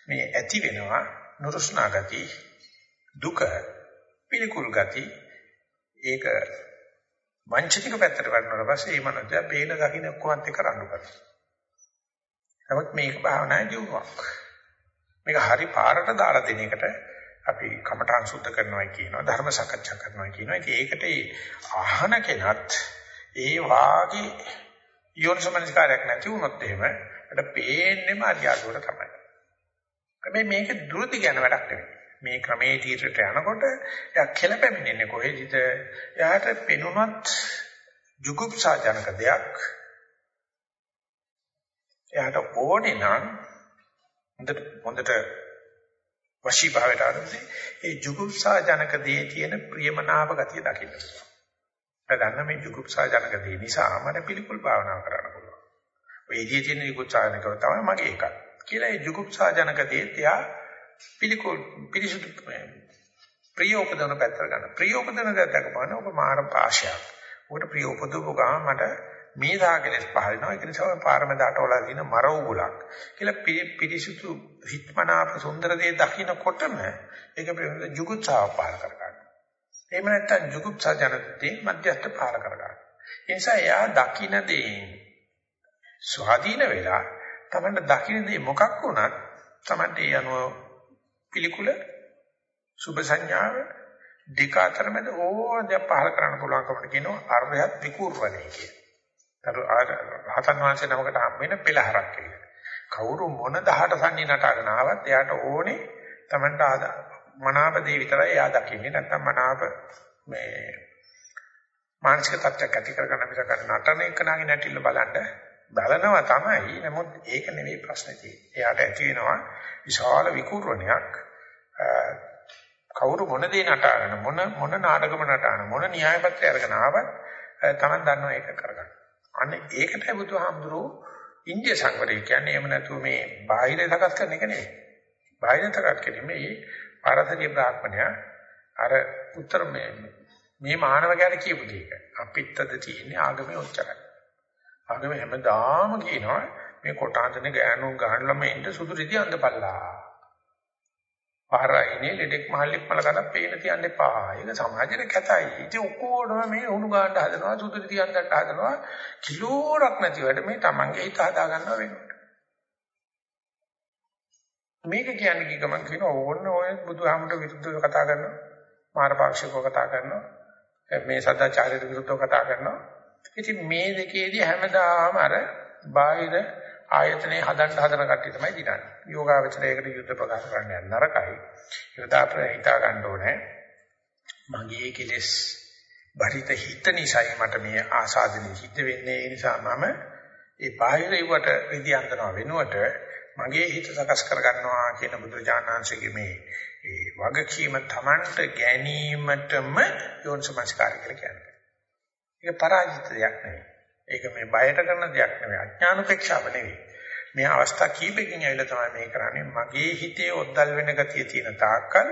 මේ ඇති වෙනවා නුරුස්නා ගති, දුක, පිළිකුල් ගති. ඒක වංචනික පැත්තට වඩනවා පස්සේ මේ මනස බේන දකින්න ඔක්කොමත් එක රණ්ඩු කරනවා. නමුත් මේක භාවනායේ දියුණුවක්. මේක හරි පාරට දාලා දෙන එකට අපි කමඨාන් සුද්ධ කරනවා කියනවා ධර්ම සාකච්ඡා කරනවා කියනවා. ඉතින් ඒකට අහන කෙනත් ඒ වාගේ යෝනිසමනස්කාරයක් නැති වුණොත් එහෙම අර පේන්නේම අරියාදුවට තමයි. හැබැයි මේක දුරදි ගැන වැඩක් නෙවෙයි. මේ ක්‍රමයේ තීරයට යනකොට එයා කෙලපෙමින්නේ කොහෙදද? එයාට පෙනුනත් ජුගුප්සාජනක දෙයක්. එයාට ඕනේ නම් හොඳට හොඳට වශීභාවයට ආරම්භනේ ඒ ජුගුප්සා ජනක දේ තියෙන ප්‍රියමනාප ගතිය දකින්න. ප්‍රධාන මේ ජුගුප්සා ජනක දේ නිසා මට පිළිකුල් භාවනා කරන්න පුළුවන්. ඔය ඉදී තියෙන ජුගුප්සා ජනකව තමයි මගේ එක. කියලා ඒ ජුගුප්සා ජනක දේ තියා පිළිකුල් පිරිසුදු ප්‍රිය උපදවන පැත්තට ගන්න. ප්‍රිය උපදවන දැක්කම ඔබ මාර පාශයක්. උකට ප්‍රිය උපදවපු ගාම මට මේ දාගෙනස් පහළනවා ඒක නිසා පාරමදාට වල දින මර උගලක් කියලා පිරිසුදු හිත්මනාප සුන්දර දේ දකින්නකොටම ඒක පිළිබඳ ජුගුත්සාව පාර කර ගන්නවා. එහෙම නැත්නම් ජුගුත්සා ජනතේ මධ්‍යස්ථ පාර කර ගන්නවා. ඒ නිසා එයා දකින්න දේ ස්වාධීන වෙලා තමන්ට දකින්න දේ මොකක් වුණත් තමන්ට ඒ අනුව පිළිකුල සුභ සංඥාව දෙක අතර මැද ඕන දෙයක් පහල කරන්න පුළුවන්කමට කියනවා අර්යත් විකූර්වණේ කියන. රහතන් වහන්සේ නමකට හම් වෙන පෙළහරක් කියලා. කවුරු මොන 18 සම්නි නටගෙන ආවත් එයාට ඕනේ Tamanට මනාප දේ විතරයි එයා දකින්නේ නැත්නම් මනාප මේ මානසික තත්ත්වයක් ඇති කරගන්න මිසක නටන එක නාගේ නැටිල්ල බලන්න බලනවා තමයි නමුත් ඒක නෙවෙයි ප්‍රශ්නේ තියෙන්නේ. එයාට ඇති වෙනවා විශාල විකූර්ණයක් කවුරු මොන දේ නටාගෙන මොන මොන නාටකම නටාන මොන න්‍යායපත්‍රය අරගෙන ආවත් Taman දන්නවා ඒක කරගන්න. අනේ ඒකටයි බුදුහාමුදුරුවෝ ඉන්දිය සංවරය කියන්නේ එහෙම නැතුව මේ බාහිර සකස් කරන එක නෙවෙයි. බාහිර සකස් කිරීමේ පාරසරිය බ්‍රාහ්මණයා අර උත්තර මේ මේ මානවකයාට කියපු දෙයක අපිටද තියෙන්නේ ආගමේ උච්චරයි. ආගම හැමදාම කියනවා මේ කොටාන්තන ගෑනු ගහන ළමයින්ට සුදු රිදි අඳපල්ලා. පාරයිනේ ලෙඩෙක් මහල්ලෙක් මල කඩක් පේන තියන්න එපා. ඒක සමාජෙට කැතයි. ඉතින් ඔක්කොම මේ උණු ගන්න හදනවා, සුදුරි තියන්න හදනවා. කිලෝරක් නැති වැඩ මේ Tamange හිත හදා ගන්නවා වෙනවා. මේක කියන්නේ කි ගමන් කියන ඕන්න ඔය බුදුහාමුදුර විරුද්ධව කතා කරනවා. මාරපාක්ෂිකව කතා කරනවා. මේ සදාචාරයට විරුද්ධව කතා කරනවා. ඉතින් මේ දෙකේදී හැමදාම අර බාහිර ආයතනේ හදන්න හදන කට්ටිය තමයි දිනන්නේ. යෝගාවචරයකට යුද්ධ ප්‍රකාශ කරන්න යන නරකයි. ඒක අපිට හිතා ගන්න ඕනේ. මගේ කෙලෙස් බරිත හිත නිසායි මට මේ ආසාදනය සිද්ධ වෙන්නේ. ඒ නිසා මම ඒ බාහිර ඒවට විදි අන්දනවා වෙනුවට මගේ හිත සකස් කර ගන්නවා කියන බුදුජානනාංශයේ මේ ඒ වගකීම Tamanට ගැනීමටම යෝනිසමස්කාරය කියලා කියන්නේ. ඒක පරාජිත දෙයක් නෙවෙයි. ඒක මේ බයට කරන දෙයක් නෙවෙයි. අඥානපේක්ෂාව නෙවෙයි. මේ අවස්ථා කීපකින් ඇවිල්ලා තමයි මේ කරන්නේ. මගේ හිතේ ඔද්දල් වෙන ගතිය තියෙන තාක්කල්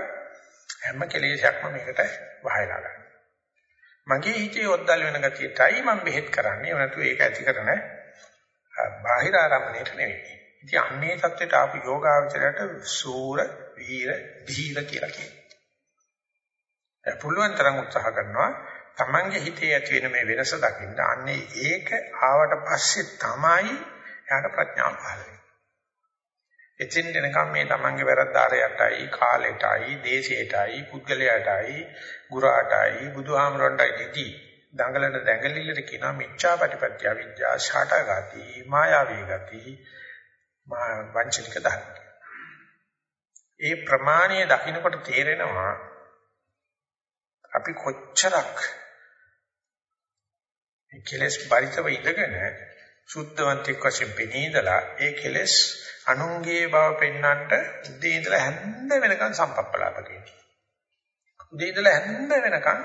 හැම කෙලෙසක්ම මේකට වහයලා ගන්න. මගේ හිතේ ඔද්දල් වෙන ගතියටයි මම බෙහෙත් කරන්නේ. ඒ නැතු ඒක ඇති කරන බාහිර ආරම්භණයට නෙවෙයි. ඉතින් අන්නේ தත්වෙට ආපු යෝගාවචරයට සූර, වීර, ධීර කියලා කියනවා. පුළුවන් තරම් උත්සාහ කරනවා Tamange හිතේ ඇති වෙන මේ වෙනස දකින්න. අන්නේ ඒක ආවට පස්සේ තමයි එයාට ප්‍රඥාව පහළ වෙන්නේ. එතින් දෙනකම් මේ Tamange වැරද්ද ආරයටයි, කාලෙටයි, දේශයටයි, පුද්ගලයාටයි, ගුරාටයි, බුදුහාමරන්ටයි දෙදී දඟලන දැඟලිල්ලට කියනවා මිච්ඡා ප්‍රතිපත්‍ය අවිද්‍යා ෂාටගති මායාවී ගති වංචනික ධර්ම. ඒ ප්‍රමාණය දකින්නකොට තේරෙනවා අපි කොච්චරක් මේ කෙලස් පරිතව ඉඳගෙන සුද්ධවන්තෙක් වශයෙන් පෙනීදලා ඒ කෙලස් අනුන්ගේ බව පෙන්වන්නට උදේ ඉඳලා හැන්ද වෙනකන් සම්පප්පලාප කියනවා. උදේ ඉඳලා හැන්ද වෙනකන්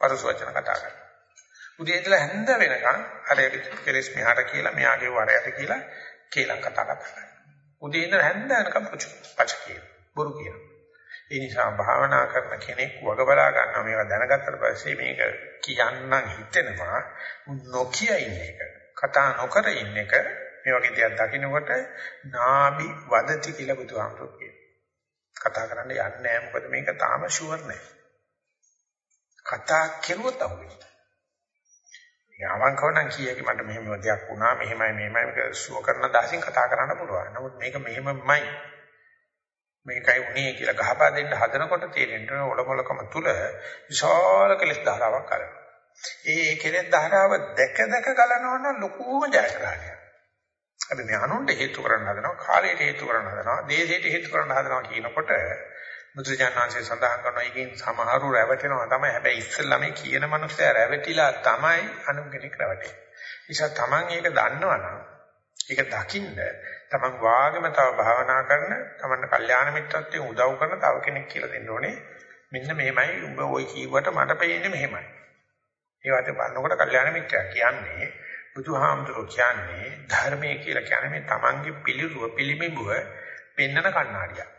පරස වචන කතා කරනවා. උදේ ඉඳලා හැන්ද වෙනකන් අර කෙලස් මෙහාට කියලා මෙයාගේ වරයට කියලා කියලා කතා කරනවා. උදේ ඉඳලා හැන්ද වෙනකන් පුච පච කියන බොරු කියනවා. ඒ නිසා භාවනා කරන කෙනෙක් වග බලා ගන්නවා මේවා දැනගත්තට පස්සේ මේක කියන්නම් හිතෙනවා නොකිය ඉන්න එක. කතා නොකර ඉන්න එක මේ වගේ දෙයක් දකින්නකොට නාබි වදති කියලා බුදුහාමුදුරුවෝ කියනවා. කතා කරන්න යන්නේ නැහැ මොකද මේක තාම ෂුවර් නැහැ. කතා කෙරුවොත් අහුවෙන්නේ. යවංකව නම් කීයක මට මෙහෙම දෙයක් වුණා මෙහෙමයි මෙහෙමයි මේක සුව කරන දාසින් කතා කරන්න පුළුවන්. නමුත් මේක මෙහෙමමයි මේකයි උනේ කියලා ගහපා දෙන්න හදනකොට තේරෙන්න ඔලොමලකම තුල විශාල කෙලෙස් ධාරාවක් කරනවා. ඒ කෙලෙස් ධාරාව දැක දැක ගලනවා නම් ලොකුම ජයග්‍රහණයක්. අපි මේ අනුන්ට හේතු කරන්න හදනවා, කාලයට හේතු කරන්න හදනවා, දේශයට හේතු කරන්න හදනවා කියනකොට බුදුජානනාංශය සඳහන් කරනවා එකකින් සමහරු රැවටෙනවා තමයි. හැබැයි ඉස්සෙල්ලා මේ කියන මනුස්සයා රැවටිලා තමයි අනුගෙනෙක් රැවටෙන්නේ. නිසා Taman ඒක දන්නවනම් ඒක දකින්න Taman වාගම තව භාවනා කරන, Taman කල්යාණ මිත්‍රත්වයෙන් උදව් කරන තව කෙනෙක් කියලා දෙන්න ඕනේ. මෙන්න මෙහෙමයි උඹ ওই කීවට මට පේන්නේ මෙහෙමයි. ඒ වාතේ බලනකොට කල්යාණ මිත්‍යා කියන්නේ බුදුහාමුදුරුවෝ කියන්නේ ධර්මයේ කියලා කියන්නේ මේ Tamanගේ පිළිරුව පිළිඹුව පෙන්නන කණ්ණාඩියක්.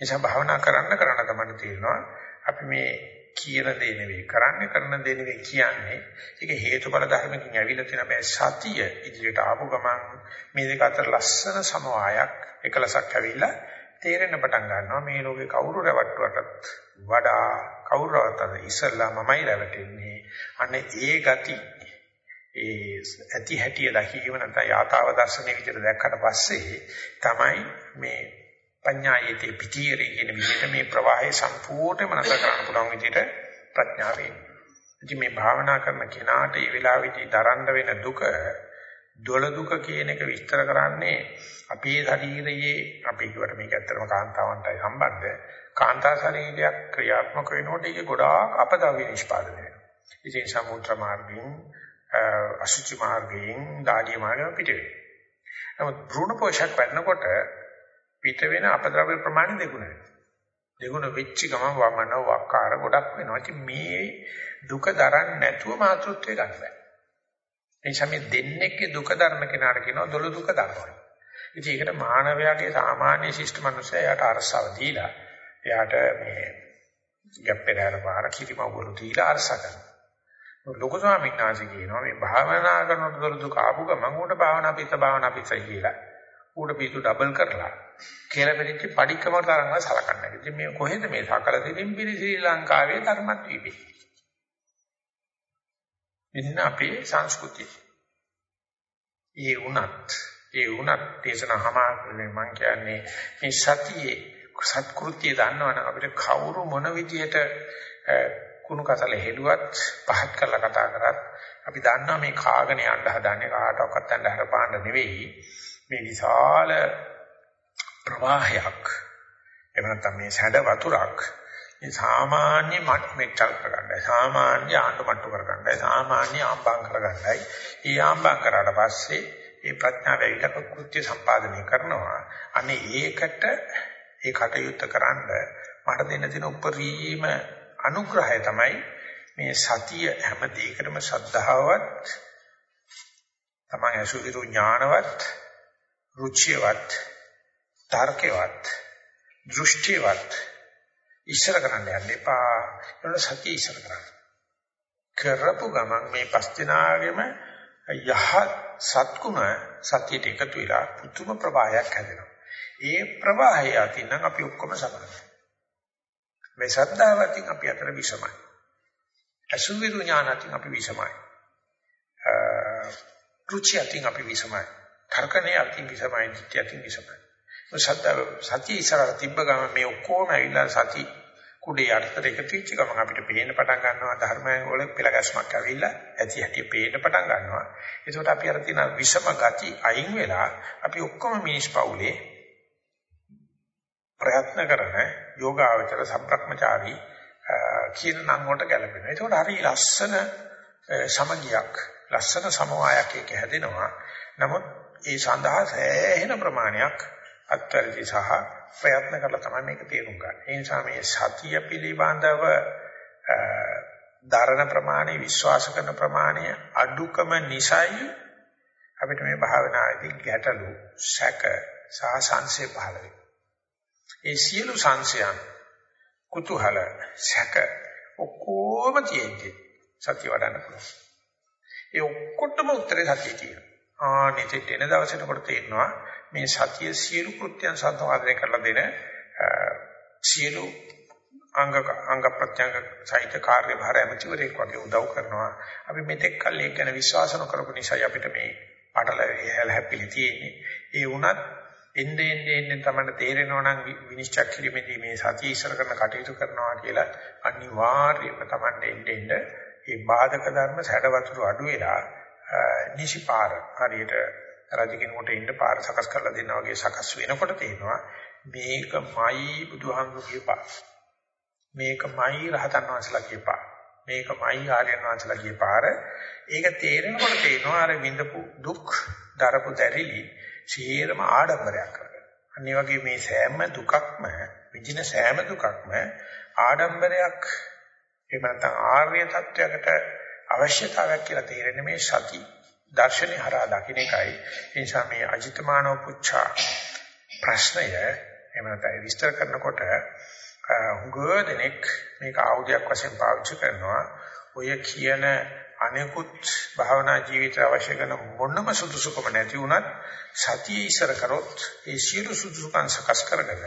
නිසා භාවනා කරන්න කරන්න තමයි තේරෙනවා අපි මේ කියන දේ නෙවෙයි. කරන්නේ කරන දේ නෙවෙයි කියන්නේ. ඒක හේතුඵල ධර්මකින් ඇවිල්ලා තියෙන බෑ සතිය ඉදිරියට ආපු ගමන් මේ දෙක අතර ලස්සන සමவாயක් එකලසක් ඇවිල්ලා තේරෙන්න පටන් ගන්නවා. මේ ලෝකේ කවුරු රැවට්ටුවටත් වඩා කවුරු රැවට්ටද ඉස්සල්ලා මමයි රැවටෙන්නේ. අනේ ඒ ගති ඒ ඇති හැටිය දකින්න නැත්නම් යථාව දර්ශනයේ විදිහට දැක්කට පස්සේ තමයි මේ පඤ්ඤායේති පිටියරේ කියන විදිහට මේ ප්‍රවාහය සම්පූර්ණයෙන්ම නැතර කරන්න පුළුවන් විදිහට ප්‍රඥාවෙන්. ඉතින් මේ භාවනා කරන කෙනාට මේ වෙලාවේදී දරන්න වෙන දුක දොළ දුක කියන එක විස්තර කරන්නේ අපේ ශරීරයේ අපි කියවට මේක ඇත්තටම කාන්තාවන්ටයි සම්බන්ධ කාන්තා ශරීරයක් ක්‍රියාත්මක වෙනකොට ඒක ගොඩාක් අපදාවිය නිෂ්පාදනය වෙනවා. ඉතින් සමුත්‍ර මාර්ගයෙන් අසුචි මාර්ගයෙන් දාඩිය මාර්ගයෙන් පිට වෙනවා. නමුත් භ්‍රූණ පෝෂක වෙනකොට පිට වෙන අපද්‍රව්‍ය ප්‍රමාණය දෙගුණ වෙනවා. දෙගුණ වෙච්ච ගමන් වමන වක්කාර ගොඩක් වෙනවා. ඉතින් මේ දුක දරන්න නැතුව මාතෘත්වය ගන්න බෑ. එනිසා මේ දෙන්නේගේ දුක ධර්ම කෙනාට කියනවා දොළ දුක ධර්මයි. ඉතින් ඒකට මානවයාගේ සාමාන්‍ය ශිෂ්ට මනුස්සයා යාට අරසව දීලා එයාට මේ ගැප්පේදාර පාර කිරිමවුරු දීලා අරස කරනවා. ලොකු ස්වාමීන් වහන්සේ කියනවා මේ භාවනා කරනකොට දොළ දුක ආපු ගමන් උන්ට භාවනා පිට භාවනා පිටයි කියලා. ඌට පිටු ඩබල් කරලා කියලා පිළිච්ච padikකම තරංගව සලකන්නේ. ඉතින් මේ කොහෙද මේ සකල දිලිම්පිරි ශ්‍රී ලංකාවේ ධර්මත්වීපේ. මෙන්න අපේ සංස්කෘතිය. ඒ උනත් ඒ උනත් දේශනහමාරනේ මම කියන්නේ මේ සතියේ සත්කෘත්‍ය දන්නවනම් අපිට කවුරු මොන විදියට කුණු කසල හෙළුවත් පහත් කරලා කතා කරත් අපි දන්නවා මේ කාගෙන යන්න හදන්නේ කාටවත් යන්න හරපාන්න නෙවෙයි මේ විශාල ප්‍රවාහයක්. එහෙම නැත්නම් මේ සැඩ වතුරක්. මේ සාමාන්‍ය මෙච්චල් කරගන්නයි. සාමාන්‍ය ආණ්ඩු මට්ටු කරගන්නයි. සාමාන්‍ය ආම්බම් කරගන්නයි. ඊ ආම්බම් කරාට පස්සේ මේ ප්‍රඥාව ඇවිල්ලා කෘත්‍ය සම්පාදනය කරනවා. අනේ ඒකට ඒ කටයුත්ත කරන්න මට දෙන්න තියෙන උපරිම අනුග්‍රහය තමයි මේ සතිය හැම දෙයකටම ශ්‍රද්ධාවත් තමන් අසුවිරු ඥානවත්, රුචියවත්, තර්කයවත්, දෘෂ්ටියවත් ඉස්සර කරන්න යන්න එපා. ඒක සතිය ඉස්සර කරන්න. කරපු ගමන් මේ පස් දිනාගෙම යහ සත්කුම සතියට එකතු වෙලා පුදුම ප්‍රවාහයක් හැදෙනවා. ඒ ප්‍රවාහය අතින් නම් අපි ඔක්කොම සමානයි. මේ ශ්‍රද්ධාවකින් අපි අතර විසමයි. අසුවිරු ඥානකින් අපි විසමයි. රුචි අතින් අපි විසමයි. තර්කණේ අතින් විසමයි, ධිට්ඨිය අතින් විසමයි. සත්‍ය සතිය ඉස්සරහ තිබ්බ ගම මේ ඔක්කොම ඇවිල්ලා සති කුඩේ යටතට එකතු වෙච්ච ගමන් අපිට පේන්න පටන් ගන්නවා ධර්මයන් වල පෙළගැස්මක් ඇවිල්ලා ඇති හැටි පේන්න පටන් ගන්නවා. ඒකට අපි අර තියෙන විෂම ගති අයින් වෙලා අපි ඔක්කොම මිනිස් පවුලේ ප්‍රයත්න කරන යෝගාවචර සම්ප්‍රක්‍මචාරී කියන නම් වලට ගැලපෙනවා. ඒකට හරි ලස්සන සමගියක් ලස්සන සමவாயයක් එක හැදෙනවා. නමුත් ඒ සඳහා සෑහෙන ප්‍රමාණයක් අත්‍යවශ්‍ය සහ ප්‍රයත්න කරලා තමයි මේක තේරුම් ගන්න. ඒ නිසා මේ සතිය පිළිබඳව ධාරණ ප්‍රමාණය විශ්වාස කරන ප්‍රමාණය අඩුකම නිසයි අපිට මේ භාවනාවේදී ගැටලු සැක සහ සංශය පහළ වෙන්නේ. ඒ සියලු සංශයන් කුතුහල සැක ඔක්කොම තියෙන්නේ සතිය වඩන්න පුළුවන්. ඒ ඔක්කොටම උත්තරේ සතිය තියෙනවා. ආ නිතෙට එන දවසට කොට තේරෙනවා මේ සතිය සියලු කෘත්‍යයන් සම්පාදනය කරලා දෙන සියලු අංග අංග ප්‍රත්‍යංග සහිත කාර්යභාර ඇමතිවරයෙක් වගේ උදව් කරනවා. අපි මෙතෙක් කල් ඒක ගැන විශ්වාස නොකරපු නිසා අපිට මේ පාඩල හැපිලි තියෙන්නේ. ඒ වුණත් එන්නේ එන්නේ එන්නේ තමයි තේරෙනවා නම් විනිශ්චය කිරීමේදී මේ සතිය ඉස්සර කරන කටයුතු කරනවා කියලා අනිවාර්යයෙන්ම තමයි එන්නේ එන්නේ මේ බාධක ධර්ම සැඩ වතුර අඩු වෙලා නිසිපාර හරියට රජ කෙනෙකුට ඉන්න පාර සකස් කරලා දෙනා වගේ සකස් වෙනකොට තේනවා මේකමයි බුදුහාමුදුරුගේ පාර. මේකමයි රහතන් වහන්සේලා කියපා. මේකමයි ආර්යයන් වහන්සේලා කියපාර. ඒක තේරෙනකොට තේනවා අර විඳපු දුක්, දරපු දැරිලි සියරම ආඩම්බරයක් කරගන්න. අනිත් වගේ මේ සෑම දුකක්ම, විඳින සෑම දුකක්ම ආඩම්බරයක් එහෙම නැත්නම් ආර්ය තත්වයකට අවශ්‍යතාවයක් කියලා තේරෙන්නේ මේ සති දර්ශනේ හරහා දකින්න එකයි. ඒ නිසා මේ අජිතමානව පුච්චා ප්‍රශ්නය එහෙම නැත්නම් විස්තර කරනකොට හුඟදෙනෙක් මේක ආයුධයක් වශයෙන් පාවිච්චි කරනවා. ඔය කියන අනෙකුත් භාවනා ජීවිත අවශ්‍ය කරන මොනම සුදුසුකම නැති වුණත් සතිය ඉස්සර කරොත් ඒ සියලු සුදුසුකම් සකස් කරගෙන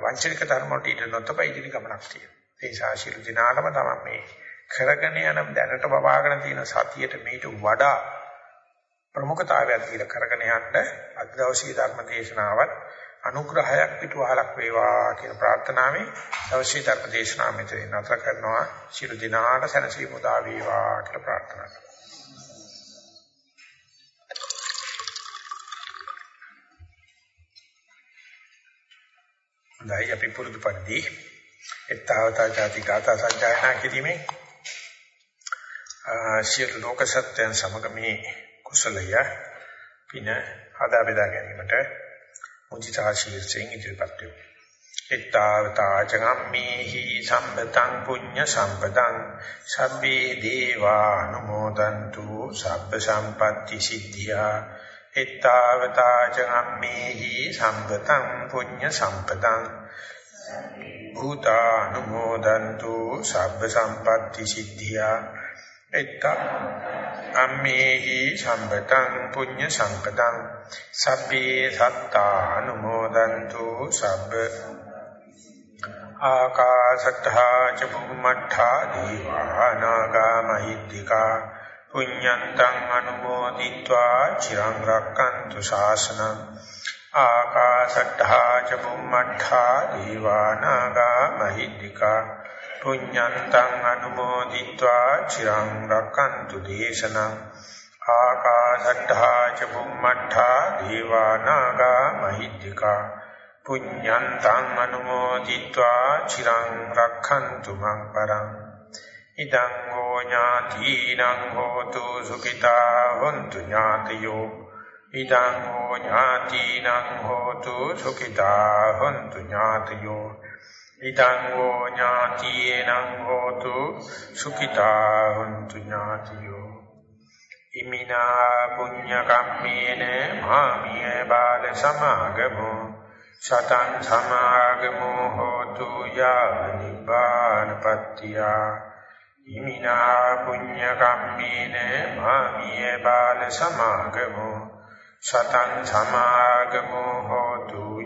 වංචනික ධර්ම වලට ඉඳ නොතපයි ඉදිරි ගමනක් තියෙනවා. ඒ ශාසීල දිනාටම තමයි මේ කරගෙන යන දැනට බවාගෙන තියෙන සතියට මේට වඩා ප්‍රමුඛතාවයක් දීලා කරගෙන යන්න අද දවසේ ධර්ම දේශනාවත් අනුග්‍රහයක් පිටුවහලක් වේවා කියන ප්‍රාර්ථනාවෙන් දවසේ ධර්ම දේශනාව මෙතන නතර කරනවා. ශිරු දිනාට සැනසීම උදා වේවා කියලා ප්‍රාර්ථනා කරනවා. දැයි අපි පුරුදු පරිදි. එත්තාවතා ජාති ගාථා සංජානනා කිරීමේ සියලු ලෝක සත්‍යයන් සමග මේ කුසලය පින හදා බෙදා ගැනීමට මුදිතා ශීර්ෂයෙන් ඉදිරිපත් වේ. එත්තාවතා චගම්මේහි සම්පතං පුඤ්ඤ සම්පතං සබ්බේ දේවා අනුමෝදන්තු සබ්බ සම්පatti සිද්ධියා එත්තාවතා චගම්මේහි සම්පතං පුඤ්ඤ සම්පතං භූතානුමෝදන්තු සබ්බ සම්පatti සිද්ධියා එක්ක අම්මේහි සම්පතං පුඤ්ඤ සම්පතං සබ්බේ සත්තානුමෝදන්තු සබ්බ ආකාශත්තා ච බුම්මඨා දීවානාගා මහිත්‍තිකා පුඤ්ඤන්තං අනුමෝදිत्वा චිරං රක්칸තු ශාසනං ආකාශත්තා ච බුම්මඨා දීවානාගා මහිත්‍තිකා පුඤ්ඤන්තං අනුමෝදිत्वा චිරං රක්칸තු දේශනං ආකාශට්ඨා ච බුම්මට්ඨා දීවානාගා මහිද්దికා පුඤ්ඤන්තං අනුමෝදිत्वा චිරං රක්칸තු මං පරං ඉදං හෝ ඥාතිනං හෝතු සුඛිතා හොන්තු ඥාතියෝ ඉදං හෝ ඥාතිනං හෝතු සුඛිතා හොන්තු ඥාතියෝ ඉදං හෝ ඥාතිනං හෝතු සුඛිතා හොන්තු ඥාතයෝ. ඉමිනා පුඤ්ඤ කම්මේන මාමිය බාල සමාගමෝ. සතං සමාගමෝ හෝතු යාව නිබ්බානපත්තිය ඉමිනා පුඤ්ඤ කම්මේන මාමිය බාල සමාගමෝ. සතං සමාගමෝ